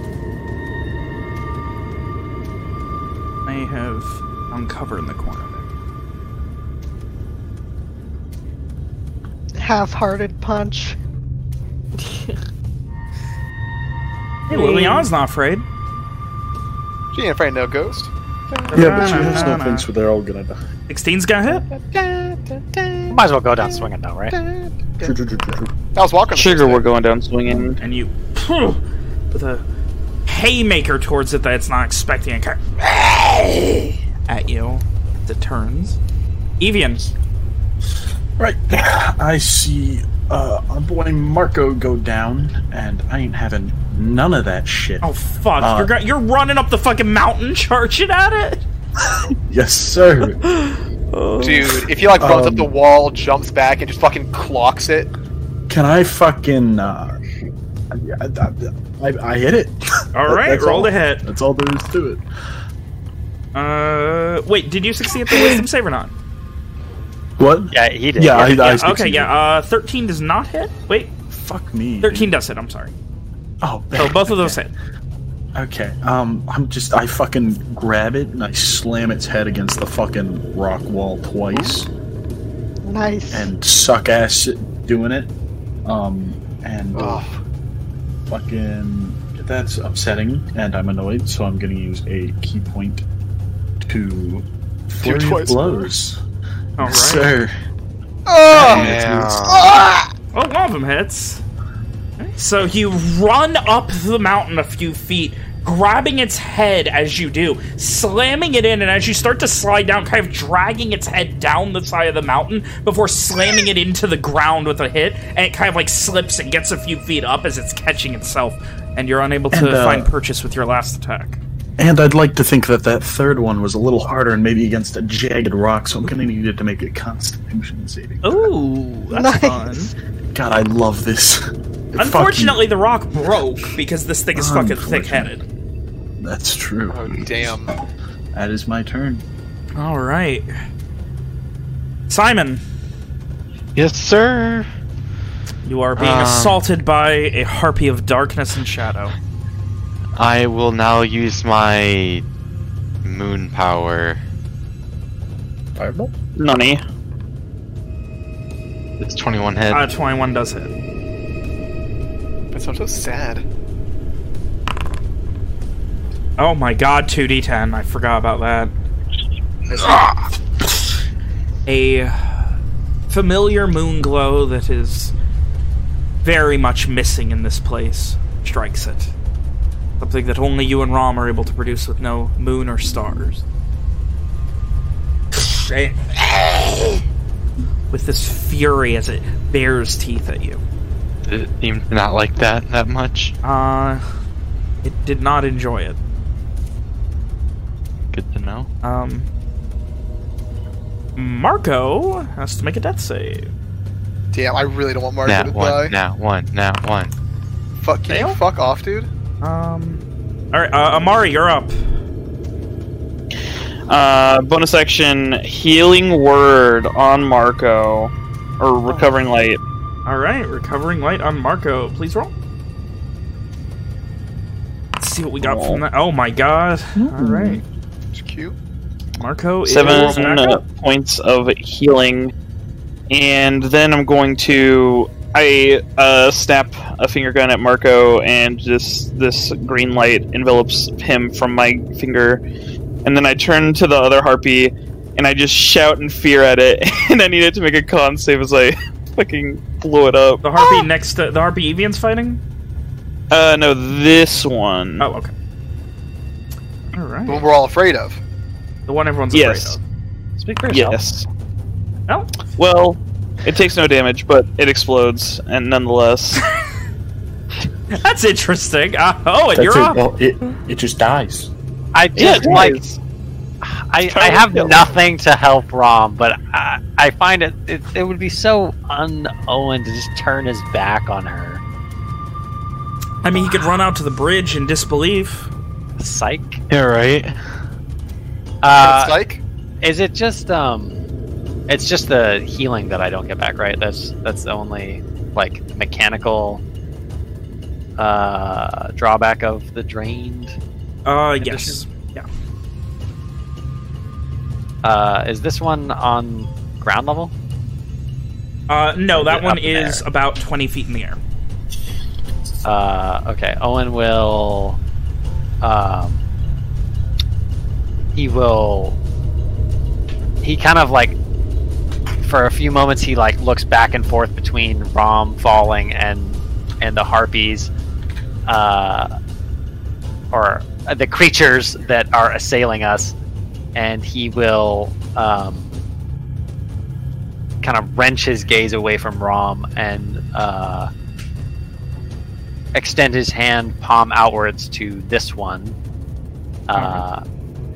I have uncovered in the corner Half-hearted punch. Hey, Liliana's not afraid. She ain't afraid of no ghost. Yeah, but she has no things where they're all gonna die. 16's got hit. Might as well go down swinging though, right? True, true, true, true, true. I was walking. Sugar, we're going down swinging. and you with a haymaker towards it that it's not expecting and kind of at you as it turns. Evian, Right. I see uh, our boy Marco go down, and I ain't having none of that shit. oh fuck, Uh, you're go- you're running up the fucking mountain, charging at it. Yes, sir. Dude, if he like runs up Um, the wall, jumps back, and just fucking clocks it. Can I fucking? Uh, I, I, I, I hit it. All That- right, that's roll all. the hit. That's all there is to it. Uh, wait, did you succeed at the wisdom save or not? What? Yeah, he did. Yeah, I, I Yeah, okay, yeah. Uh, thirteen does not hit. Wait, Fuck me. thirteen does hit. I'm sorry. Oh, So both of those hit. Okay. Um, I'm just I fucking grab it and I slam its head against the fucking rock wall twice Nice. and suck ass doing it. Um, and uh, Ugh. fucking that's upsetting, and I'm annoyed. So I'm gonna use a ki point to flurry of twice blows. All right. Sir. Oh, one of them hits. So you run up the mountain a few feet, grabbing its head as you do, slamming it in, and as you start to slide down, kind of dragging its head down the side of the mountain before slamming it into the ground with a hit, and it kind of like slips and gets a few feet up as it's catching itself, and you're unable to And, uh, find purchase with your last attack. And I'd like to think that that third one was a little harder and maybe against a jagged rock, so I'm gonna need it to make a Constitution saving. Ooh, that's Nice. fun. God, I love this. Unfortunately, the rock broke because this thing is fucking thick-headed. That's true. oh damn. That is my turn. All right. Simon, Yes, sir. you are being Um, assaulted by a harpy of darkness and shadow. I will now use my moon power. Fireball? Nani. It's 21 hit. Uh, 21 does hit. That sounds so sad. Oh my god, 2d10. I forgot about that. Ah. A familiar moon glow that is very much missing in this place strikes it. Something that only you and Rom are able to produce with no moon or stars. With this fury as it bares teeth at you. It seemed to not like that that much. Uh, it did not enjoy it. Good to know. Um, Marco has to make a death save. Damn, I really don't want Marco Nat to one, die. nat one, nat one. Fuck, can you fuck off, dude? Um, all right, uh, Amari, you're up. Uh, bonus action, healing word on Marco, or recovering light. All right, recovering light on Marco. Please roll. Let's see what we got from that. Oh my god! All right, It's cute. Marco is Seven back uh, up. points of healing and then I'm going to I uh, snap a finger gun at Marco, and just this green light envelops him from my finger, and then I turn to the other harpy, and I just shout in fear at it, and I need it to make a con save as I fucking blow it up. The harpy next to the harpy Evian's fighting. Uh, no, this one. Oh, okay. All right. The one we're all afraid of. The one everyone's Yes. afraid of. Speak for yourself. Yes. of. Well, it takes no damage, but it explodes, and nonetheless. That's interesting. Uh, oh, and That's you're it. up. Well, it it just dies. I just it like. I, I have nothing to help Rom, but I, I find it, it it would be so un Owen to just turn his back on her. I mean, he could run out to the bridge in disbelief. Psych. Yeah, right. Uh, it's like is it just um? It's just the healing that I don't get back, right? That's that's the only like mechanical uh drawback of the drained. Uh, yes. Yeah. Uh, is this one on ground level? Uh, no, that one is about 20 feet in the air. Uh, okay, Owen will. Um, he will. He kind of like, for a few moments, he like looks back and forth between Rom falling and and the harpies, uh, or uh, the creatures that are assailing us, and he will um, kind of wrench his gaze away from Rom and. Uh, extend his hand palm outwards to this one, uh,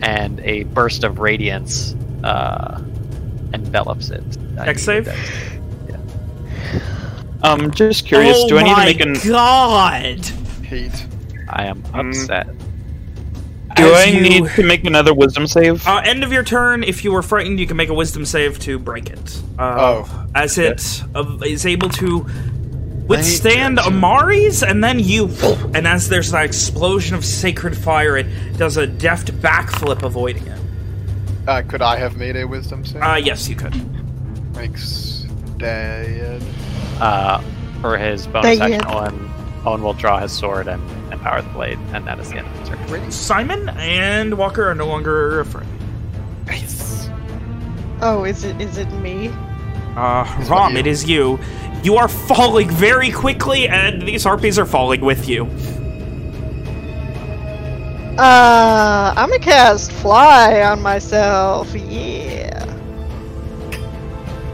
and a burst of radiance uh, envelops it. I Dex need a save? dex- I'm just curious. oh do I need to make an? god! hate. I am Um, upset. Do As I you- need to make another Wisdom save? Uh, end of your turn, if you were frightened, you can make a wisdom save to break it. Uh, Oh. As it uh, is able to withstand Amari's, and then you. And as there's an explosion of sacred fire, it does a deft backflip, avoiding it. Uh, could I have made a wisdom save? Uh, yes, you could. Thanks, Dad. Uh, for his bonus Dang action. Owen, Owen will draw his sword and empower the blade, and that is the end of the turn. Simon and Walker are no longer afraid. Nice. Oh, is it is it me? Uh, It's Rom, it is you. You are falling very quickly, and these harpies are falling with you. Uh, I'm gonna cast fly on myself. Yeah.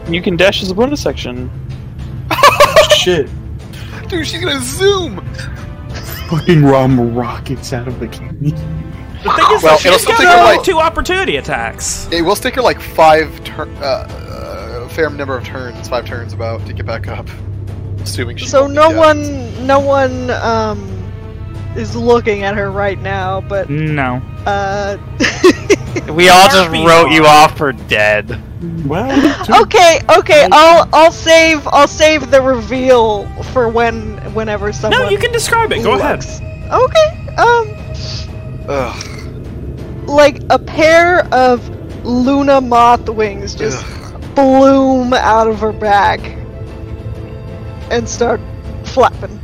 You can dash as a bonus action. Shit. Dude, she's gonna zoom. Fucking Rom rockets out of the canyon. The thing is, Well, that it'll she's still got take her, uh, like- two opportunity attacks. It will take her like five turn, uh, uh, a fair number of turns, five turns about to get back up. Assuming she. So won't no dead. one, no one, um, is looking at her right now. But No. uh, We all just wrote you off for dead. Well, okay, okay, I'll I'll save I'll save the reveal for when whenever someone. No, you can describe it. Go ahead. Okay. Um, Ugh. like a pair of Luna moth wings just bloom out of her back and start flapping.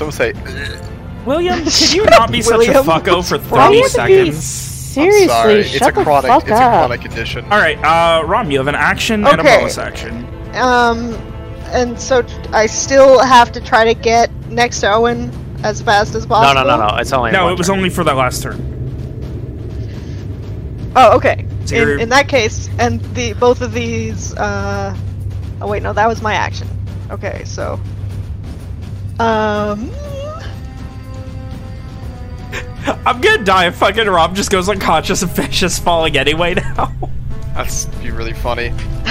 Would someone say? William, can you not be such a William, fucko for 30 you be seconds? seriously? I'm sorry. Shut it's a the chronic. fuck It's a up. chronic condition. All right, uh, Rom, you have an action and a bonus action. Um, and so I still have to try to get next to Owen as fast as possible. no, no, no. No. It's only No, it was turn. only for that last turn. Oh, okay. So In, in that case, and the both of these. Uh, oh wait, no, that was my action. Okay, so. Um. I'm gonna die if fucking Rom just goes unconscious and finishes falling anyway now. That's be really funny.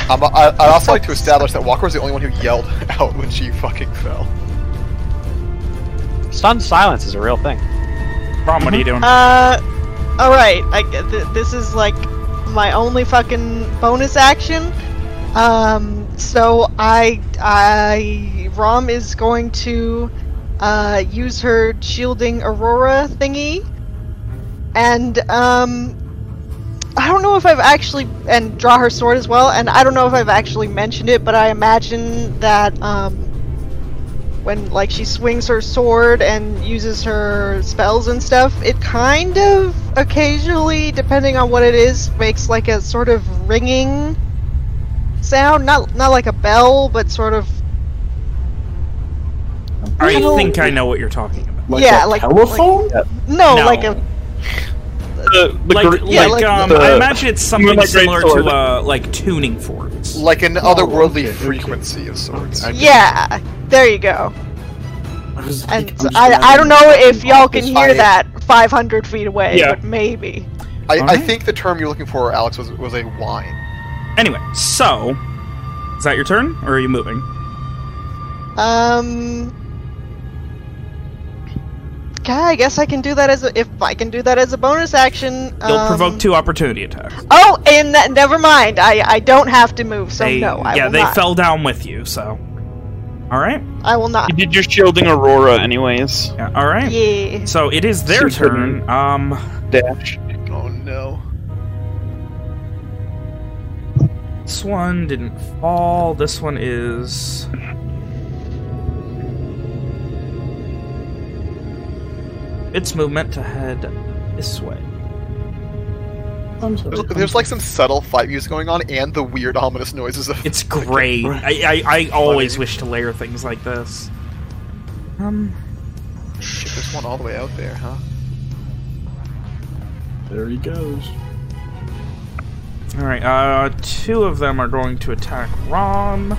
Um, I, I'd also like to establish that Walker was the only one who yelled out when she fucking fell. Stunned silence is a real thing. Rom, what are you doing? Uh. All right. I th- this is like my only fucking bonus action. Um. So I I Rom is going to uh use her shielding aurora thingy, and um I don't know if I've actually and draw her sword as well, and I don't know if I've actually mentioned it, but I imagine that um, when like she swings her sword and uses her spells and stuff, it kind of occasionally, depending on what it is, makes like a sort of ringing sound. Not not like a bell, but sort of I Little- think I know what you're talking about. Like Yeah, a like- telephone? no, No. like a The, the Like, gr- yeah, like, like um, the- I imagine it's something like similar sword. to uh, like tuning forks. Like an otherworldly okay, okay. frequency of sorts. yeah. There you go. I And I'm I, don't know if y'all can hear fine. that 500 feet away, Yeah. but maybe. I, I think the term you're looking for, Alex, was was a whine. Anyway, so is that your turn, or are you moving? Um. Yeah, I guess I can do that as a, if I can do that as a bonus action. You'll um, provoke two opportunity attacks. Oh, and that, never mind. I I don't have to move, so they, no, I yeah, will they not. fell down with you. So, all right, I will not. you did your shielding Aurora anyways. yeah, all right. Yeah. So it is their Super. turn. Um, Dash. Oh no. this one didn't fall. This one is. Its movement to head this way. I'm sorry. There's, there's like some subtle fight music going on, and the weird ominous noises of. It's great. I, I, I always wish to layer things like this. Um, Shit, there's one all the way out there, huh? There he goes. all right. Uh, two of them are going to attack Rom.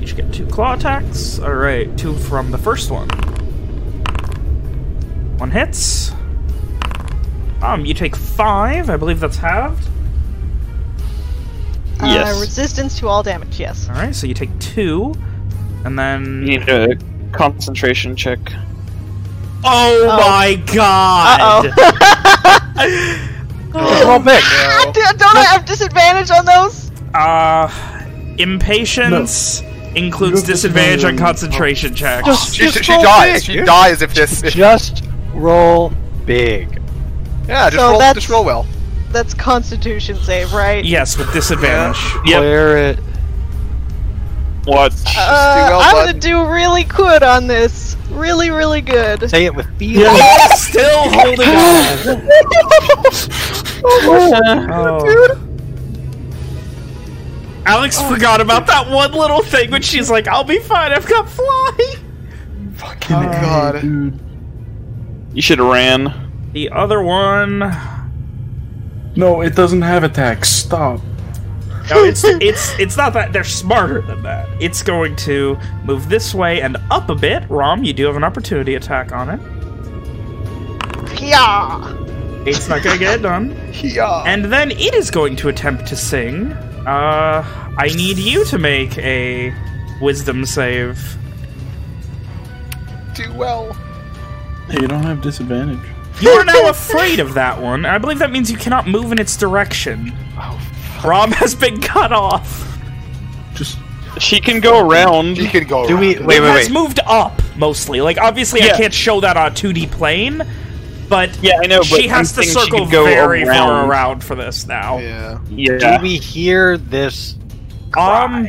Each get two claw attacks. All right, two from the first one. One hits. Um, you take five. I believe that's halved. Uh, Yes. resistance to all damage. Yes. All right, so you take two, and then. You need a concentration check. Oh, Oh. my god! Uh oh. big. Don't I have disadvantage on those? Uh, impatience includes disadvantage on concentration checks. Just- She, she, she dies. big, she dude. dies if this. If, Just roll big. yeah, just So roll. that's- Just roll well. That's Constitution save, right? Yes, with disadvantage. Yep. Clear it. What? Uh, well, I'm bud. gonna do really good on this. Really, really good. Say it with feeling. Still holding on. Oh. dude Alex forgot about that one little thing when she's like, "I'll be fine. I've got fly." Fucking Oh, God. dude. You should have ran. The other one, no, No, it doesn't have attacks. Stop. No, it's it's it's not that they're smarter than that. It's going to move this way and up a bit. Rom, you do have an opportunity attack on it. Yeah. It's not going to get it done. Yeah. And then it is going to attempt to sing. Uh, I need you to make a wisdom save. Do well. Hey, you don't have disadvantage. You are now afraid of that one. I believe that means you cannot move in its direction. Oh, Rom has been cut off. Just She can go around. She can go. Do we around. wait? it Wait, has wait. moved up mostly. Like obviously, I can't show that on a 2D plane, but Yeah, I know, but she has to she circle go very far around. around for this now. Yeah. Yeah. Do we hear this? Um,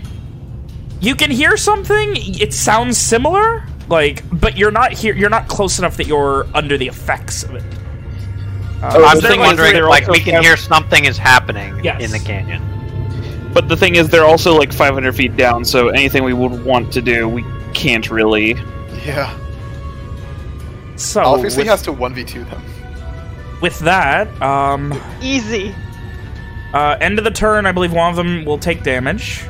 you can hear something. It sounds similar, like, but you're not here. You're not close enough that you're under the effects of it. Uh, Oh, I'm the just wondering, they're like, we can have- hear something is happening Yes. in the canyon. But the thing is, they're also like 500 feet down, so anything we would want to do, we can't really. Yeah. so Obviously, with, has to one v two them. with that, um, Easy. uh, end of the turn, I believe one of them will take damage.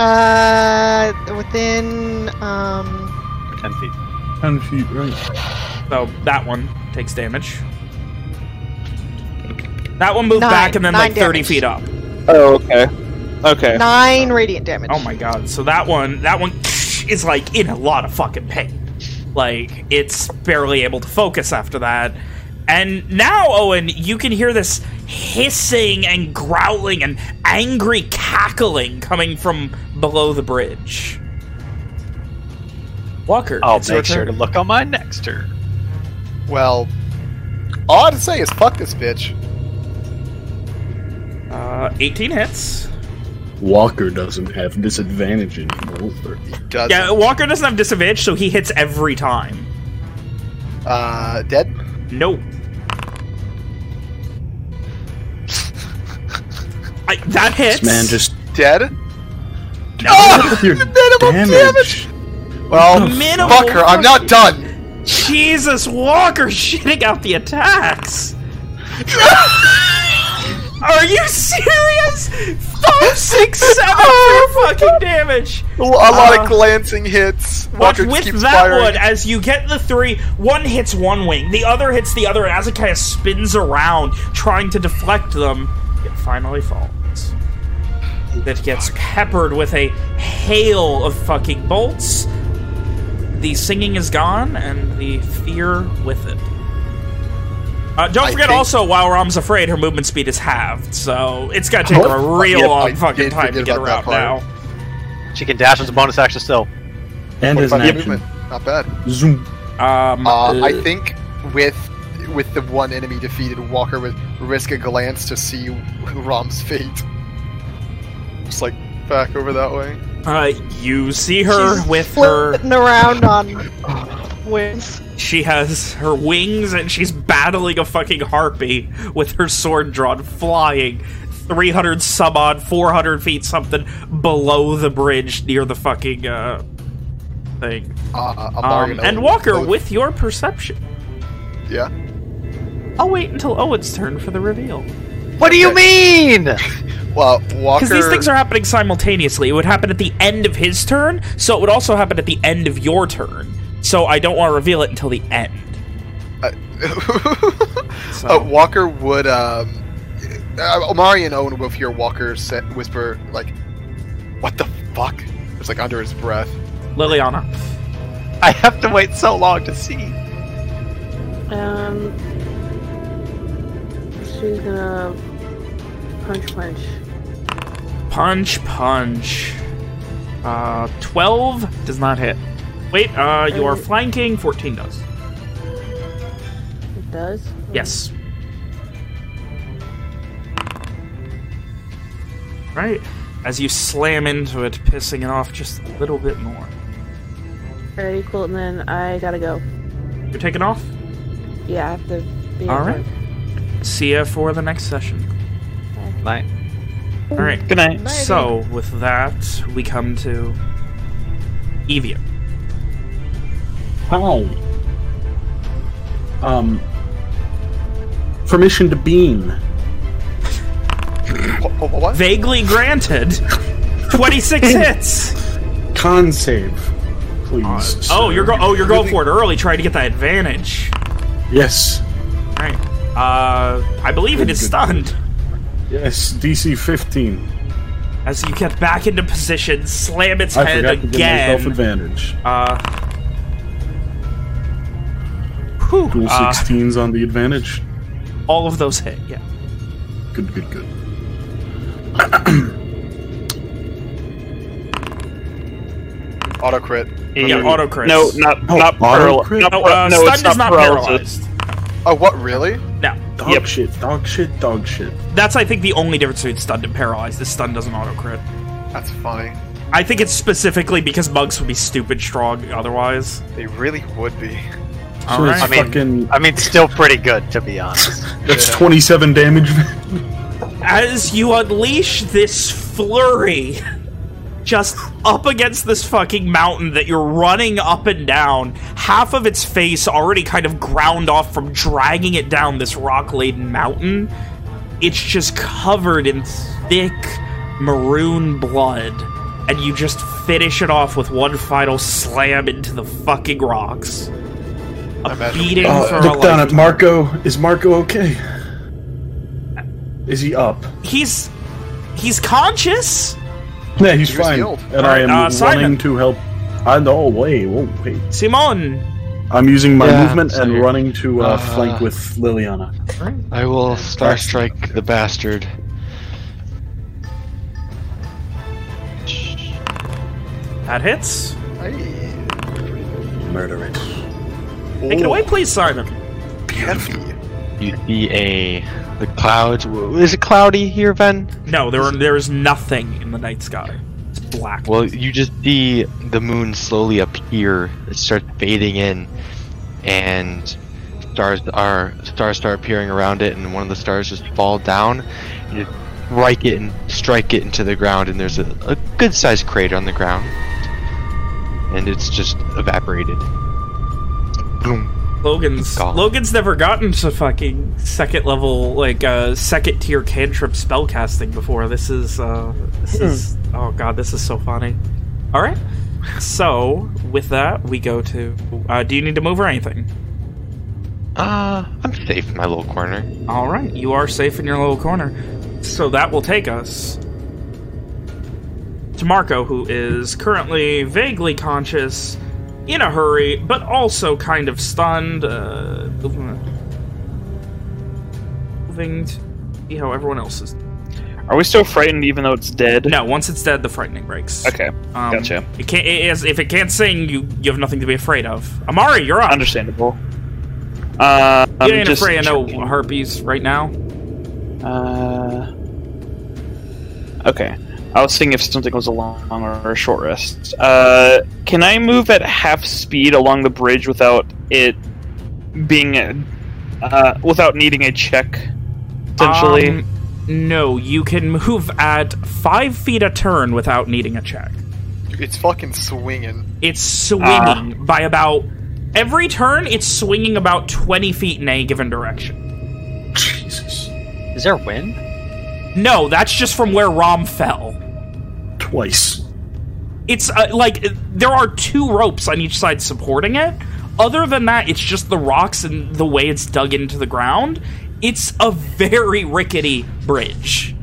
Uh, within um. Ten feet. ten feet, right? So that one takes damage. That one moved Nine. back and then like Nine 30 damage. feet up. Oh, okay. Okay. Nine radiant damage. Oh my god. So that one, that one is like in a lot of fucking pain. Like it's barely able to focus after that. And now, Owen, you can hear this hissing and growling and angry cackling coming from below the bridge. Walker, I'll it's your make sure to look on my next turn. Well, all I have to say is fuck this bitch. Uh, 18 hits. Walker doesn't have disadvantage anymore. He does. Yeah, Walker doesn't have disadvantage, so he hits every time. Uh, dead. Nope. I, that hits. This man just Dead. oh, your Minimum damage. Well, Minimal fuck her. I'm not done. Jesus, Walker shitting out the attacks. Are you serious? Five, six, seven for fucking damage. A lot Uh, of glancing hits. Watch Walker just with keeps that firing. one, as you get the three, one hits one wing, the other hits the other, and as it kind of spins around, trying to deflect them, it finally falls. It gets peppered with a hail of fucking bolts. The singing is gone, and the fear with it. Uh, don't I forget think- also, while Rom's afraid, her movement speed is halved, so it's gonna take her a real Yep, long I fucking time to get her out now. She can dash as a bonus action still. And his 45 action. movement. Not bad. Zoom. Um, Uh, I uh, think with with the one enemy defeated, Walker would risk a glance to see Rom's fate. Just like back over that way. Uh, you see her She's with her. flitting around on wings. She has her wings and she's battling a fucking harpy with her sword drawn, flying 300 some odd, 400 feet something below the bridge near the fucking uh, thing. Uh, Um, and Walker, both- with your perception, yeah. I'll wait until Owen's turn for the reveal. What do you mean? Well, Walker. Because these things are happening simultaneously. It would happen at the end of his turn, so it would also happen at the end of your turn. So I don't want to reveal it until the end. So- uh, Walker would. Um, uh, Amari and Owen will hear Walker say, whisper like, "What the fuck?" It's like under his breath. Liliana. I have to wait so long to see. Um, she's gonna punch punch. Punch, punch. Uh, 12 does not hit. Wait, uh, you are flanking. 14 does. It does. Yes. Right. As you slam into it, pissing it off just a little bit more. Alrighty, cool. And then I gotta go. You're taking off? Yeah, I have to be. All right. work. See you for the next session. Night. All right. Good night. So, with that, we come to Evian. How? Um. Permission to beam. What? what, what? Vaguely granted. 26 hits. Con save, please. Oh, you're go oh, you're going for it early, trying to get that advantage. Yes. All right. Uh, I believe it is Good, good, stunned. Yes. DC 15. As you get back into position, slam its I head forgot to give myself again. advantage. Uh, whew, Dual uh, 16s on the advantage. all of those hit. Yeah. Good, good, good. Auto crit. Yeah, auto crit. No, not Oh, not auto paral- crit? not No, par- uh, no, stunned it's not is not paralyzed. Oh, what? Really? No, Dog Yep. shit, dog shit, dog shit. that's I think the only difference between stunned and paralyzed. This stun doesn't auto crit. That's funny. I think it's specifically because mugs would be stupid strong otherwise. They really would be. All so right. I mean- fucking. I mean, still pretty good, to be honest. That's Yeah. 27 damage. as you unleash this flurry just up against this fucking mountain that you're running up and down, half of its face already kind of ground off from dragging it down this rock-laden mountain. It's just covered in thick maroon blood, and you just finish it off with one final slam into the fucking rocks. A Imagine- beating Uh, for a look down at. Marco. Is Marco okay? Is he up? He's he's conscious. Yeah, he's He was fine. healed. And Alright, I am uh, Simon. running to help. I know. Wait, whoa, wait. Simon, I'm using my Yeah, movement and sorry. running to uh, Uh, flank with Liliana. I will star strike the bastard. that hits. Hey. Murder it. Take it away, please, Simon. Heavy. You see a the clouds. Is it cloudy here, Ben? No, there are, there is nothing in the night sky. It's black. Well, you just see the moon slowly appear. It starts fading in, and stars are stars start appearing around it, and one of the stars just fall down, and you strike it and strike it into the ground, and there's a, a good-sized crater on the ground, and it's just evaporated. Boom. Logan's Gone. Logan's never gotten to fucking second level like uh second tier cantrip spellcasting before. This is uh this is oh god, this is so funny. All right. So, with that, we go to uh do you need to move or anything? Uh, I'm safe in my little corner. All right, you are safe in your little corner. So that will take us to Marco, who is currently vaguely conscious, in a hurry, but also kind of stunned. Uh, moving to see how everyone else is. Are we still frightened even though it's dead? No, once it's dead, the frightening breaks. Okay, Um, gotcha. It can't. It is, if it can't sing, you you have nothing to be afraid of. Amari, you're up. Understandable. Uh, You I'm ain't afraid of no harpies right now. Uh, okay. I was seeing if something was a long or a short rest. Uh, can I move at half speed along the bridge without it being, uh, without needing a check? Essentially. Um, no, you can move at five feet a turn without needing a check. It's fucking swinging. It's swinging by about every turn. It's swinging about twenty feet in any given direction. Jesus. Is there wind? No, that's just from where Rom fell. Twice. It's uh, like there are two ropes on each side supporting it. Other than that, it's just the rocks and the way it's dug into the ground. It's a very rickety bridge.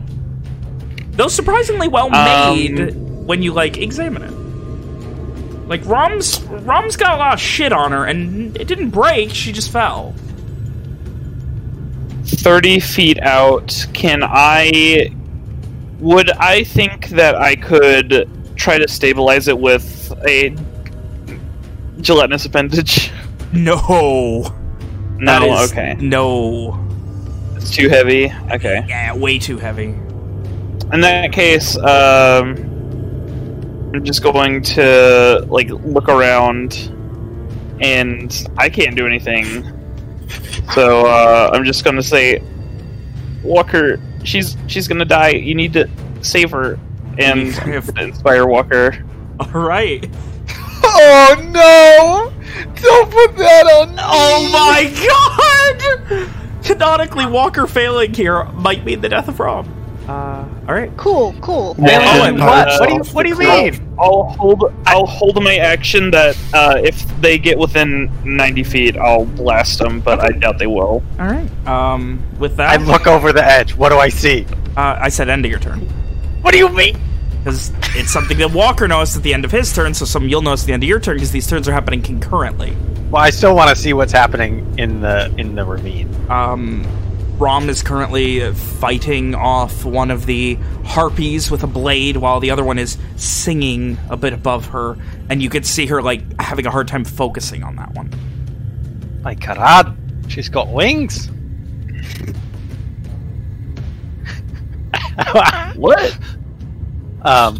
Though surprisingly well made when you like examine it. Like Rom's Rom's got a lot of shit on her and it didn't break, she just fell. 30 feet out, can I. Would I think that I could try to stabilize it with a gelatinous appendage? No. No, is- okay. No. It's too heavy? Okay. Yeah, way too heavy. In that case, um, I'm just going to like look around, and I can't do anything. So uh, I'm just gonna say, Walker, she's she's gonna die. You need to save her and inspire Walker. Alright. Oh no! Don't put that on. Oh my god! Canonically, Walker failing here might mean the death of Rom. Uh, alright. Cool, cool. And, what? uh, What do you What do you mean? I'll hold I'll hold my action that uh, if they get within 90 feet, I'll blast them, but I doubt they will. Alright. Um, with that, I look over the edge. What do I see? uh, I said end of your turn. What do you mean? Because it's something that Walker noticed at the end of his turn, so some you'll notice at the end of your turn, because these turns are happening concurrently. Well, I still want to see what's happening in the in the ravine. Um, Rom is currently fighting off one of the harpies with a blade, while the other one is singing a bit above her, and you can see her like having a hard time focusing on that one. My carad, she's got wings. What? Um,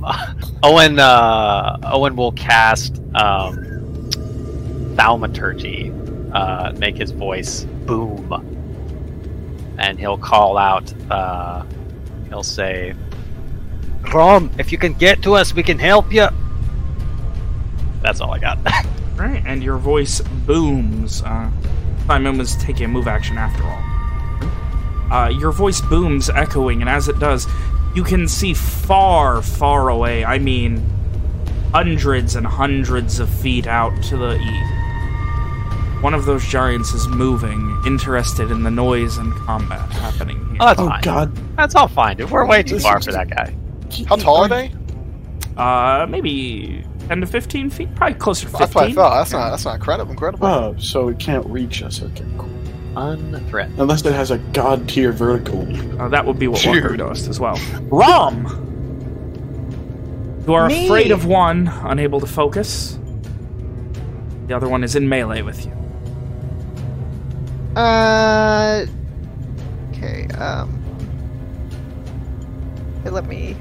Owen. Uh, Owen will cast um, thaumaturgy. Uh, make his voice boom, and he'll call out. Uh, he'll say, "Rom, if you can get to us, we can help you." That's all I got. Right, and your voice booms. Uh, Simon was taking a move action after all. Uh, your voice booms, echoing, and as it does, you can see far, far away. I mean, hundreds and hundreds of feet out to the east. One of those giants is moving, interested in the noise and combat happening here. oh, that's Oh fine. god. That's all fine. Dude. We're way too far for that guy. How tall are they? Uh, maybe 10 to 15 feet? Probably closer to 15. That's what I thought. That's not. That's not incredible. Incredible. Oh, so it can't reach us. Okay, cool. Unthreatened. Unless it has a god tier vertical. Uh, that would be what Walker Dude. noticed as well. Rom! You are Me. afraid of one, unable to focus. The other one is in melee with you. Uh. Okay. Um, okay, let me.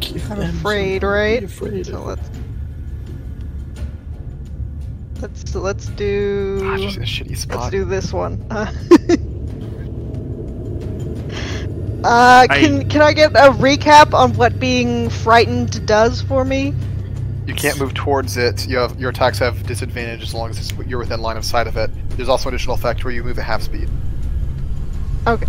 Give I'm afraid, something right? afraid So let's. Let's let's do. Ah, just a shitty Let's do this one. Uh, can can I get a recap on what being frightened does for me? You can't move towards it. You have your attacks have disadvantage as long as it's, you're within line of sight of it. There's also an additional effect where you move at half speed. Okay.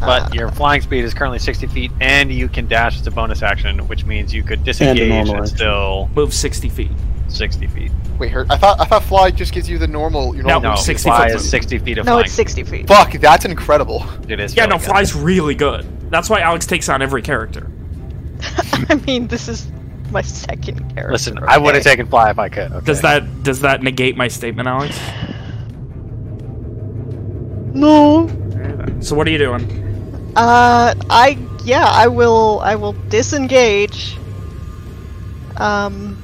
But Uh, your flying speed is currently 60 feet, and you can dash as a bonus action, which means you could disengage normal and still Move 60 feet. 60 feet. Wait, her, I thought I thought fly just gives you the normal. Your No, normal No, 60 fly foot is 60 feet of no, flying. it's sixty feet. Fuck, that's incredible. It is. Yeah, really no, good. fly's really good. That's why Alex takes on every character. I mean, this is my second character. Listen, I would have taken fly if I could. Okay? Does that does that negate my statement, Alex? No. So what are you doing? Uh, I yeah, I will. I will disengage. Um.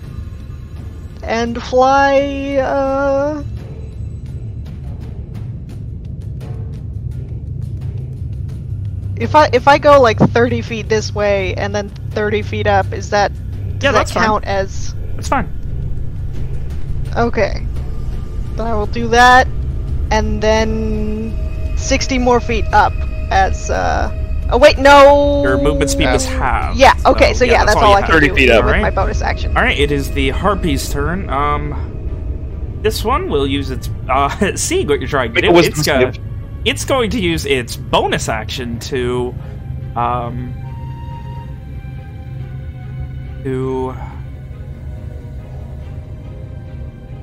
And fly. Uh. If I if I go like thirty feet this way and then thirty feet up, is that does Yeah, that that's fine. count as That's fine. okay? Then I will do that, and then sixty more feet up as uh. Oh wait, no. Your movement speed was Um, halved. Yeah. Okay. So, yeah, that's all, you I have. can 30 do feet up. with Alright. my bonus action. All right, it is the harpy's turn. Um, this one will use its uh, seeing what you're trying to Make do. a It's, go- save. it's going to use its bonus action to, um, to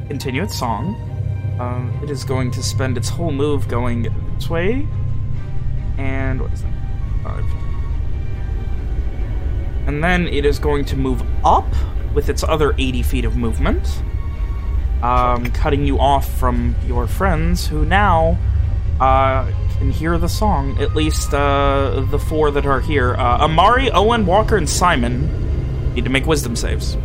continue its song. Um, it is going to spend its whole move going this way, and what is that? Five. And then it is going to move up with its other 80 feet of movement, um, cutting you off from your friends who now uh, can hear the song. At least uh, the four that are here. Uh, Amari, Owen, Walker, and Simon need to make wisdom saves.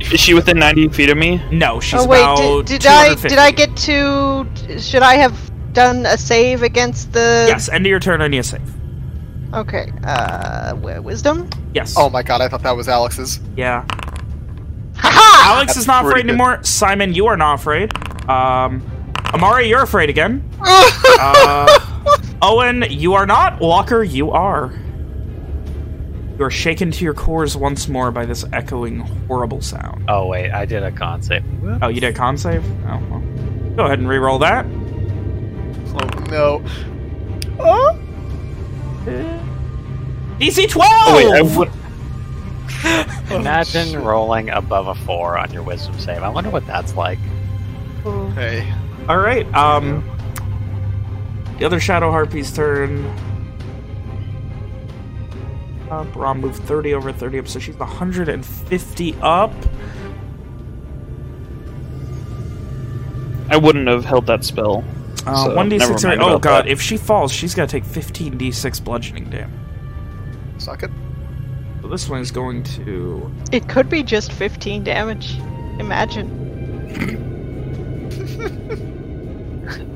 Is she within 90 feet of me? No, she's oh wait, about did, did I did I get to? Should I have done a save against the? Yes, end of your turn, I need a save. Okay. Uh, wi- wisdom. Yes. Oh my god, I thought that was Alex's. Yeah. Ha -ha! Alex That's is not afraid good. anymore. Simon, you are not afraid. Um, Amari, you're afraid again. uh, Owen, you are not. Walker, you are. You are shaken to your cores once more by this echoing, horrible sound. Oh wait, I did a con save. Oh, you did a con save? Oh, well. Go ahead and re-roll that. Oh no. Oh? DC 12! Oh, wait, would- Imagine rolling above a four on your wisdom save. I wonder what that's like. ha! Hey. All right. Um, the other Shadow Harpy's turn. Uh, Rom moved 30 over 30 up, so she's 150 up. I wouldn't have held that spell. Uh, So, 1d6. never mind oh god, that. if she falls, she's got to take 15d6 bludgeoning damage. Suck it. So this one is going to. It could be just 15 damage. Imagine.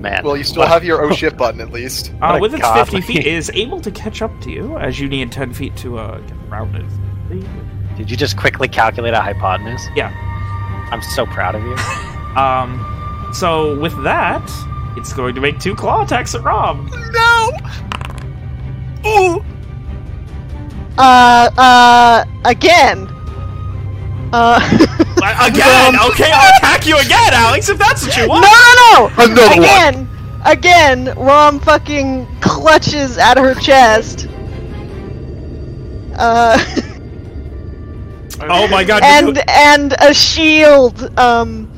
Man. Well, you still have your oh shit button at least. Uh, What a with its 50 feet, is able to catch up to you as you need 10 feet to uh, get around it. Did you just quickly calculate a hypotenuse? Yeah. I'm so proud of you. Um, so with that, it's going to make two claw attacks at Rom. No! Ooh! Uh, uh, again. Uh. Again, okay, I'll attack you again, Alex, if that's what you want. no, no! Another one. again, again, Rom fucking clutches at her chest. Uh, Oh my god, and and a shield um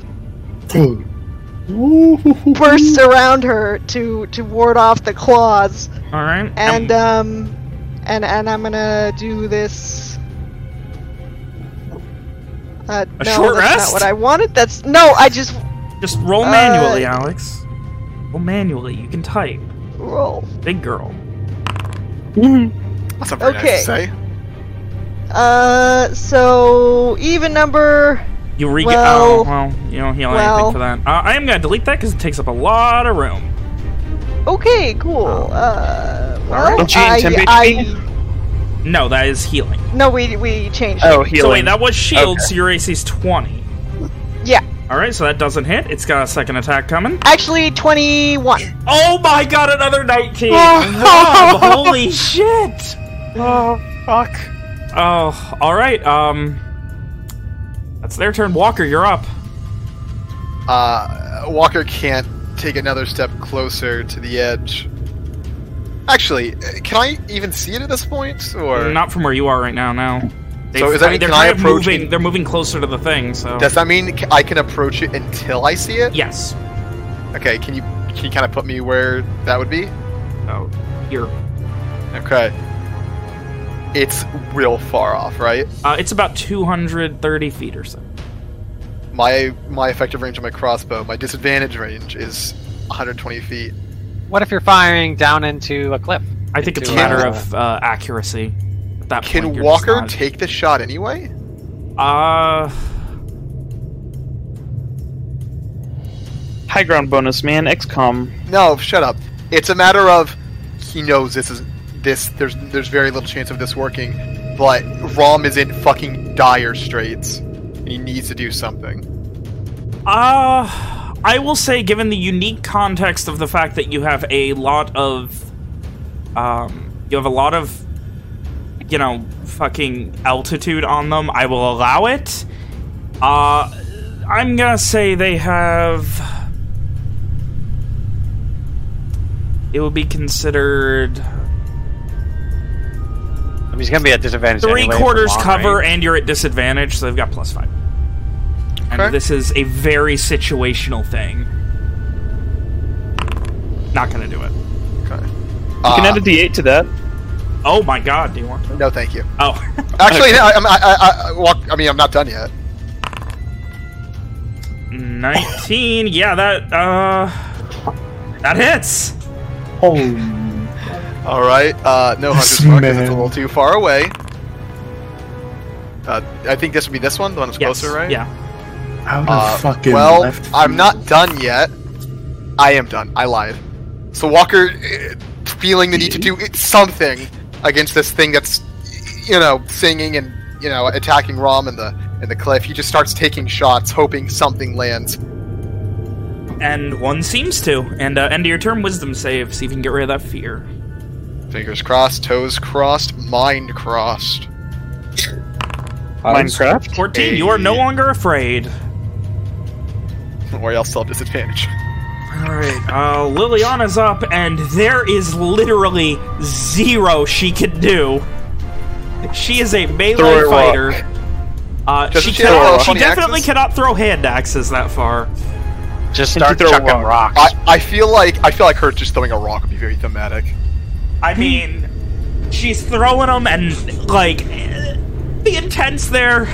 bursts around her to to ward off the claws, all right, and um, um, and and I'm gonna do this. Uh, A no, short that's rest? not what I wanted. That's no, I just just roll uh, manually, Alex. Roll manually. You can type. roll. Big girl. That's not very Okay. nice to say. Uh, so even number. You re Well- oh, well, you don't heal well. anything for that. Uh, I am gonna delete that because it takes up a lot of room. Okay, cool. Uh, Well, Don't I, I, No, that is healing. no, we we changed. Oh, it. healing. So wait, that was shield, Okay. so your AC's 20. Yeah, Alright, so that doesn't hit. It's got a second attack coming. actually twenty-one. Oh my god, another 19! Oh. Rom, holy shit! Oh, fuck. Oh, alright, um... That's their turn. Walker, you're up. Uh, Walker can't take another step closer to the edge. Actually, can I even see it at this point? Or Not from where you are right now, now. So does that mean they're can I approach moving, in- They're moving closer to the thing, so... does that mean I can approach it until I see it? Yes. Okay, can you can you kind of put me where that would be? Oh, here. Okay. It's real far off, right? Uh, it's about 230 feet or so. My my effective range of my crossbow, my disadvantage range is 120 feet. What if you're firing down into a cliff? I think it's a matter of uh, accuracy. At that Can you're Walker not- take the shot anyway? Uh, High ground bonus, man. XCOM. No, shut up. It's a matter of he knows this is this. There's there's very little chance of this working, but Rom is in fucking dire straits. and He needs to do something. uh, I will say, given the unique context of the fact that you have a lot of, um, you have a lot of, you know, fucking altitude on them, I will allow it. Uh, I'm gonna say they have. It would be considered I mean, he's gonna be at disadvantage. three anyway quarters cover, range. and you're at disadvantage, so they've got plus five. And Okay. this is a very situational thing. Not gonna do it. Okay. You Uh, can add a D8 to that. Oh my god, do you want to? no, thank you. Oh. Actually, no, I'm, I, I, I, walk, I mean, I'm not done yet. 19, yeah, that, uh... That hits! Holy. All right. Uh, no This hunter's mark 'cause it's a little too far away. Uh, I think this would be this one, the one that's Yes, closer, right? yeah. Out of Uh, fucking well, left I'm not done yet. I am done. I lied. So Walker, eh, feeling the need to do something against this thing that's, you know, singing and you know attacking Rom in the in the cliff, he just starts taking shots, hoping something lands. And one seems to. And, uh, end of your turn, wisdom save, see if you can get rid of that fear. Fingers crossed, toes crossed, mind crossed. Minecraft. 14, you are no longer afraid. Or else still have disadvantage. Alright, uh, Liliana's up, and there is literally zero she can do. She is a melee Throw fighter. Uh, she she have, cannot, she definitely axes? cannot throw hand axes that far. Just Can start throw a chucking rock? rocks. I, I feel like I feel like her just throwing a rock would be very thematic. I mean, she's throwing them, and, like, the intent's there.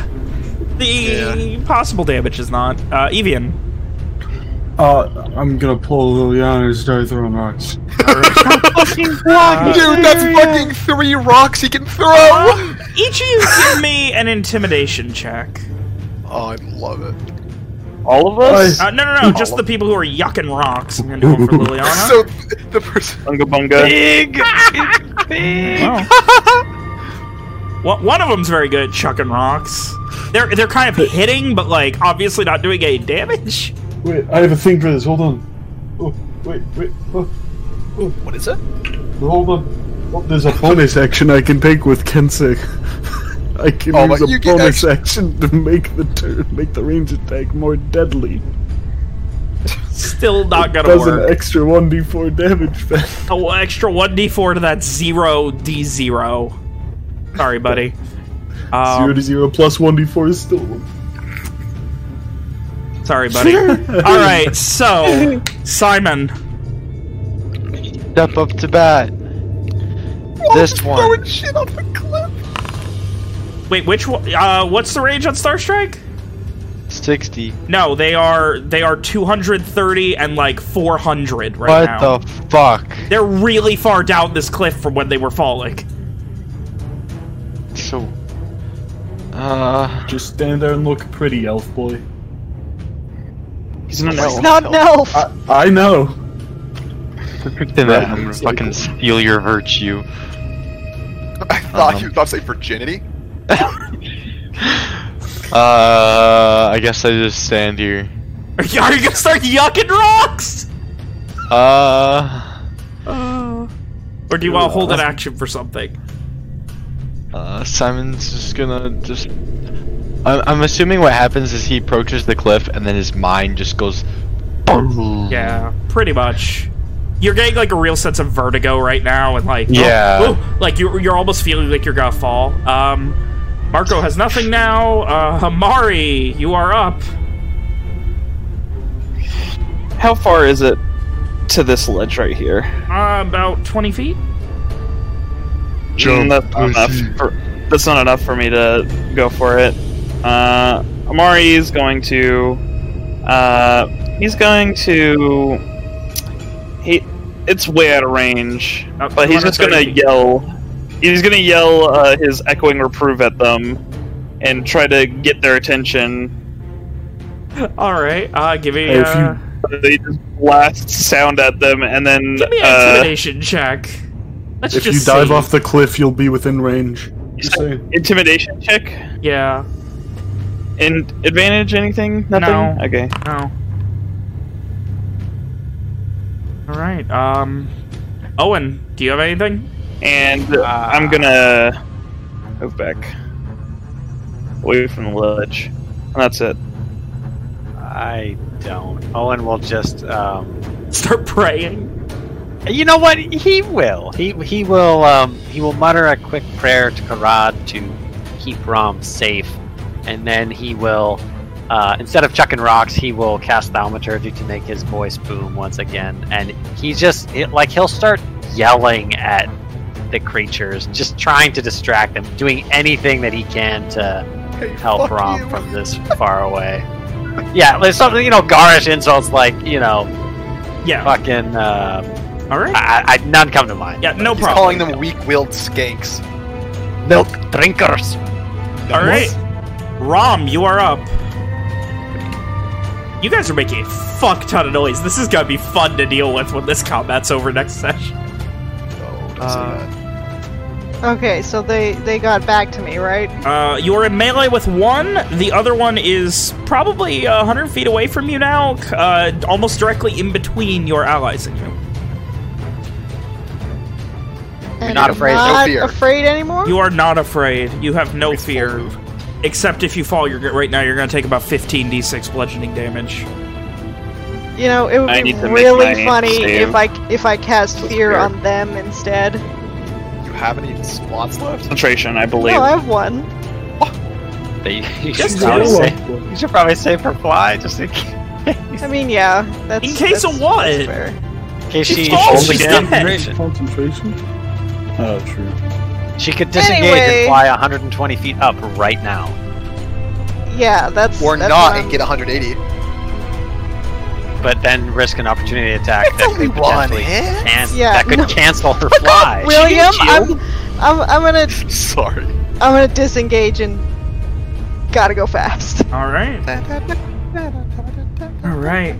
The possible damage is not. Uh, Evian. Uh, I'm gonna pull Liliana and start throwing rocks. Dude, that's fucking three rocks he can throw! Uh, each of you give me an intimidation check. Oh, I love it. All of us? Uh, no, no, no, just the people who are yucking rocks. I'm gonna do one for Liliana. So the person Bunga bunga. Big, big. Well, one of them's very good at chucking rocks. They're they're kind of hitting, but like obviously not doing any damage. Wait, I have a thing for this. Hold on. Oh, wait, wait. Oh, What is it? hold on. Oh, there's a bonus action I can take with Kensei. I can Oh, use a bonus action to make the turn, make the range attack more deadly. Still not gonna Does an extra 1d4 damage then. Oh, extra one d4 to that zero d zero. Sorry, buddy. 0 Um, to 0 plus 1d4 is still one. Sorry, buddy. All right, so Simon. Step up to bat. This one. Throwing shit off the cliff. Wait, which one? Uh, what's the range on Star Strike? 60. No, they are they are 230 and like 400 right what now. What the fuck? They're really far down this cliff from when they were falling. So. Uh. Just stand there and look pretty, elf boy. He's an It's elf. not an elf. I, I know. Perfect in that. I'm gonna fucking steal your virtue. I thought Um, you were about to say virginity. Uh, I guess I just stand here. Are you, are you gonna start yucking rocks? Uh, Or do you want to hold an action for something? uh, Simon's just gonna just. I'm, I'm assuming what happens is he approaches the cliff and then his mind just goes. boom. Yeah, pretty much. You're getting like a real sense of vertigo right now, and like, oh, Yeah. oh, like you're you're almost feeling like you're gonna fall. Um, Marco has nothing now. Uh, Hamari, you are up. How far is it to this ledge right here? Uh, about 20 feet. Mm, that's not enough. For, that's not enough for me to go for it. Uh, Amari is going to. Uh, he's going to. He. It's way out of range, Uh, but he's just gonna yell. He's gonna yell uh, his echoing reprove at them, and try to get their attention. All right. Uh, give me, Hey, you- uh, They just blast sound at them, and then give me an uh, intimidation check. Let's If just you dive see. off the cliff, you'll be within range. Just intimidation check. Yeah. And advantage anything? Nothing. No. Okay. No. All right. Um, Owen, do you have anything? And I'm gonna move back away from the ledge. And that's it. I don't. Owen will just. Um, Start praying. you know what? He will. He he will. Um, he will mutter a quick prayer to Karad to keep Rom safe, and then he will. Uh, instead of chucking rocks, he will cast thaumaturgy to make his voice boom once again, and he just it, like he'll start yelling at the creatures, just trying to distract them, doing anything that he can to Hey, help fuck Rom you. from this far away. Yeah, there's something you know, garish insults like you know, Yeah. fucking. Uh, All right. I, I, none come to mind. Yeah. No He's problem. calling them weak-willed skanks. Milk drinkers. All right. Rom, you are up. You guys are making a fuck ton of noise. This is gonna be fun to deal with when this combat's over next session. Oh, Uh. Okay, so they they got back to me, right? Uh, you are in melee with one. The other one is probably uh, 100 feet away from you now, uh, almost directly in between your allies and you. And not I'm afraid, no Not fear. afraid anymore. You are not afraid. You have no fear. Except if you fall, you're right now you're going to take about 15 d6 bludgeoning damage. You know, it would I be need to make really funny save. if I if I cast That's fear fair. on them instead. You have any slots left? Concentration, I believe. No, I have one. They, you, Just should probably do say, you should probably say for fly, just in case, I mean, yeah, that's In case of what? that's in case she holds again. concentration. Concentration? Oh, true. She could disengage Anyway. and fly 120 feet up right now. Yeah, that's Or that's not and get 180. but then risk an opportunity attack It's that could potentially hit. can- Yeah, that could no. cancel her I'm- fly. William, I'm, I'm I'm gonna Sorry. I'm gonna disengage and gotta go fast. All right. All right.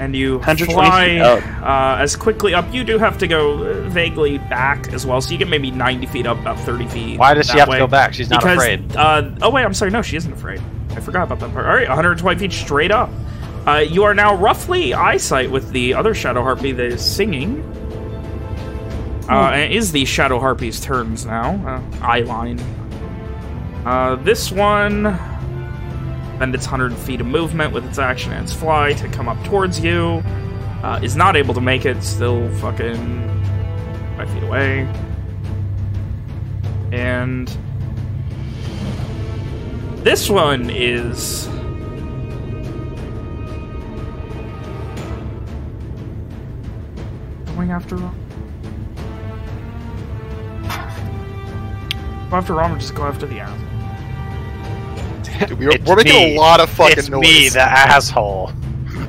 And you fly uh, as quickly up. You do have to go uh, vaguely back as well, so you get maybe 90 feet up, about 30 feet. Why does she have way. to go back? She's not because, afraid. Uh, oh wait, I'm sorry. No, she isn't afraid. I forgot about that part. All right, 120 feet straight up. Uh, you are now roughly eyesight with the other shadow harpy that is singing. Uh, and it is the shadow harpy's turns now. Uh, eye line. Uh, this one spend its 100 feet of movement with its action and its fly to come up towards you. Uh, is not able to make it, still fucking five feet away. And this one is. Going after Rom. Go after Rom or just go after the ass? Dude, we are, we're, making me. a lot of fucking it's noise. It's me, the asshole.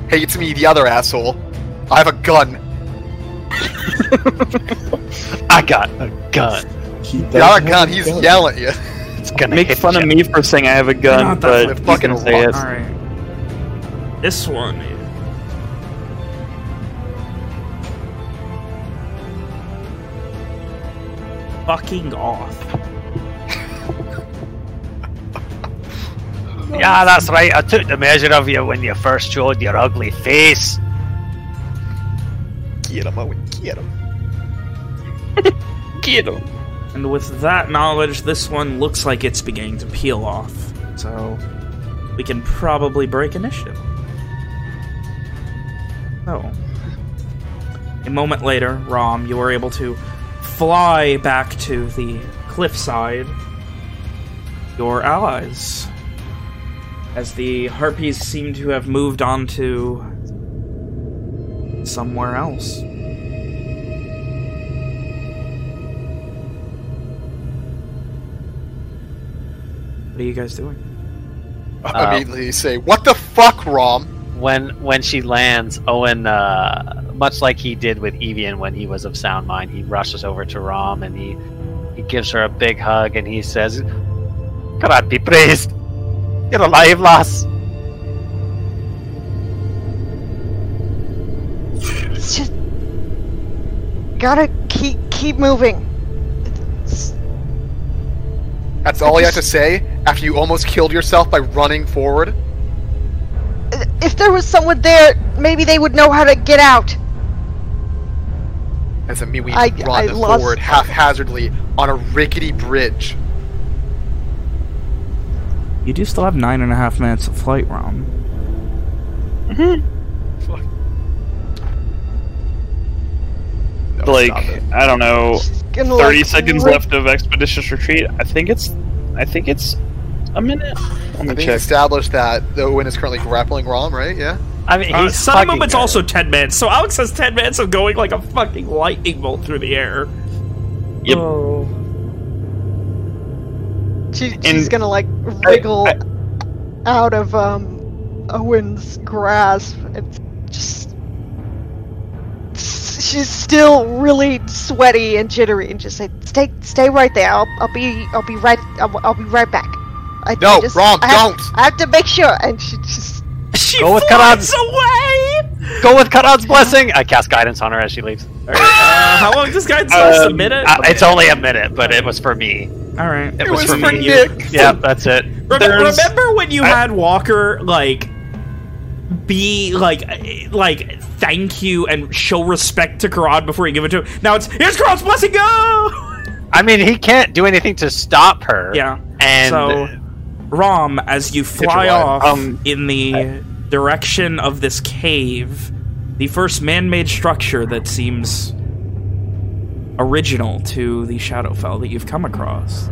Hey, it's me, the other asshole. I have a gun. I got a gun. You got a gun. He's gun. yelling at you. It's gonna make fun you. of me for saying I have a gun, but fucking gonna say it. All right. This one fucking off. Yeah, that's right. I took the measure of you when you first showed your ugly face. Get him, Owen. Get him. Get him. And with that knowledge, this one looks like it's beginning to peel off. So, we can probably break initiative. So, a moment later, Rom, you were able to fly back to the cliffside. Your allies. As the harpies seem to have moved on to somewhere else. What are you guys doing? I immediately say, "What the fuck, Rom?" When when she lands, Owen, uh, much like he did with Evian when he was of sound mind, he rushes over to Rom and he he gives her a big hug and he says, "God be praised, you're alive, lass." It's just gotta keep keep moving. It's- That's all you have to say after you almost killed yourself by running forward. If there was someone there, maybe they would know how to get out. As a me, we I- run I lost- forward haphazardly on a rickety bridge. You do still have nine and a half minutes of flight, Rom. Mhm. No, like. I don't know, thirty like, seconds rip- left of expeditious retreat. I think it's, I think it's a minute. Let I me think check. established that the Owen is currently grappling Rom, right? Yeah. I mean, Uh, he's Sun Moment's also 10 minutes, so Alex has 10 minutes of going like a fucking lightning bolt through the air. Yep. Oh. She, she's gonna like wriggle I- out of um Owen's grasp. It's just she's still really sweaty and jittery, and just say, "Stay, stay right there. I'll, I'll be, I'll be right, I'll, I'll be right back." I, No, I just, Rom, I don't. I have to make sure. And she just She Go with Karad's- away! Go with Karad's blessing. I cast guidance on her as she leaves. Uh, how long does guidance last? a Um, minute? Uh, it's only a minute, but it was for me. Alright. It, It was, was for for me. Nick. Yeah, that's it. Remember, There's- remember when you I- had Walker, like, be, like, eh, like, thank you and show respect to Karad before you give it to him? Now it's, here's Karad's blessing, go! I mean, he can't do anything to stop her. Yeah. And So, Rom, as you fly off. Um, in the direction of this cave, the first man-made structure that seems original to the Shadowfell that you've come across.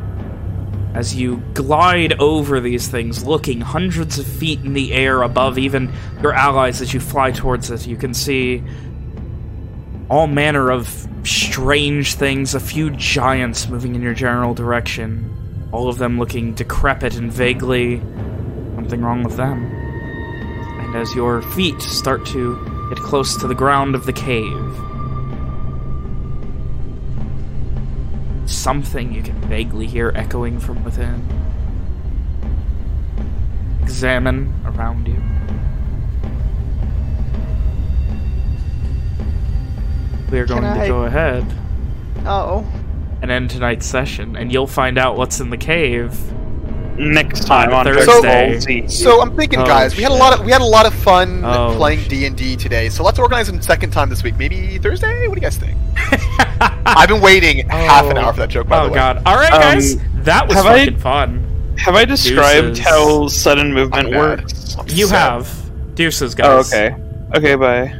As you glide over these things, looking hundreds of feet in the air above even your allies as you fly towards it, you can see all manner of strange things, a few giants moving in your general direction, all of them looking decrepit and vaguely something wrong with them. And as your feet start to get close to the ground of the cave, something you can vaguely hear echoing from within. Examine around you. We are going to go ahead oh, and end tonight's session, and you'll find out what's in the cave. Next time on Thursday. Dragon Ball So I'm thinking, Oh, guys, we had a lot of we had a lot of fun Oh, playing D and D today. So let's organize a second time this week. Maybe Thursday. What do you guys think? I've been waiting half an hour for that joke. By oh the way. god! All right, Um, guys, that was have I- fucking fun. Have I described Deuces. how sudden movement I'm works? You have deuces, Oh, guys. okay. Okay, bye.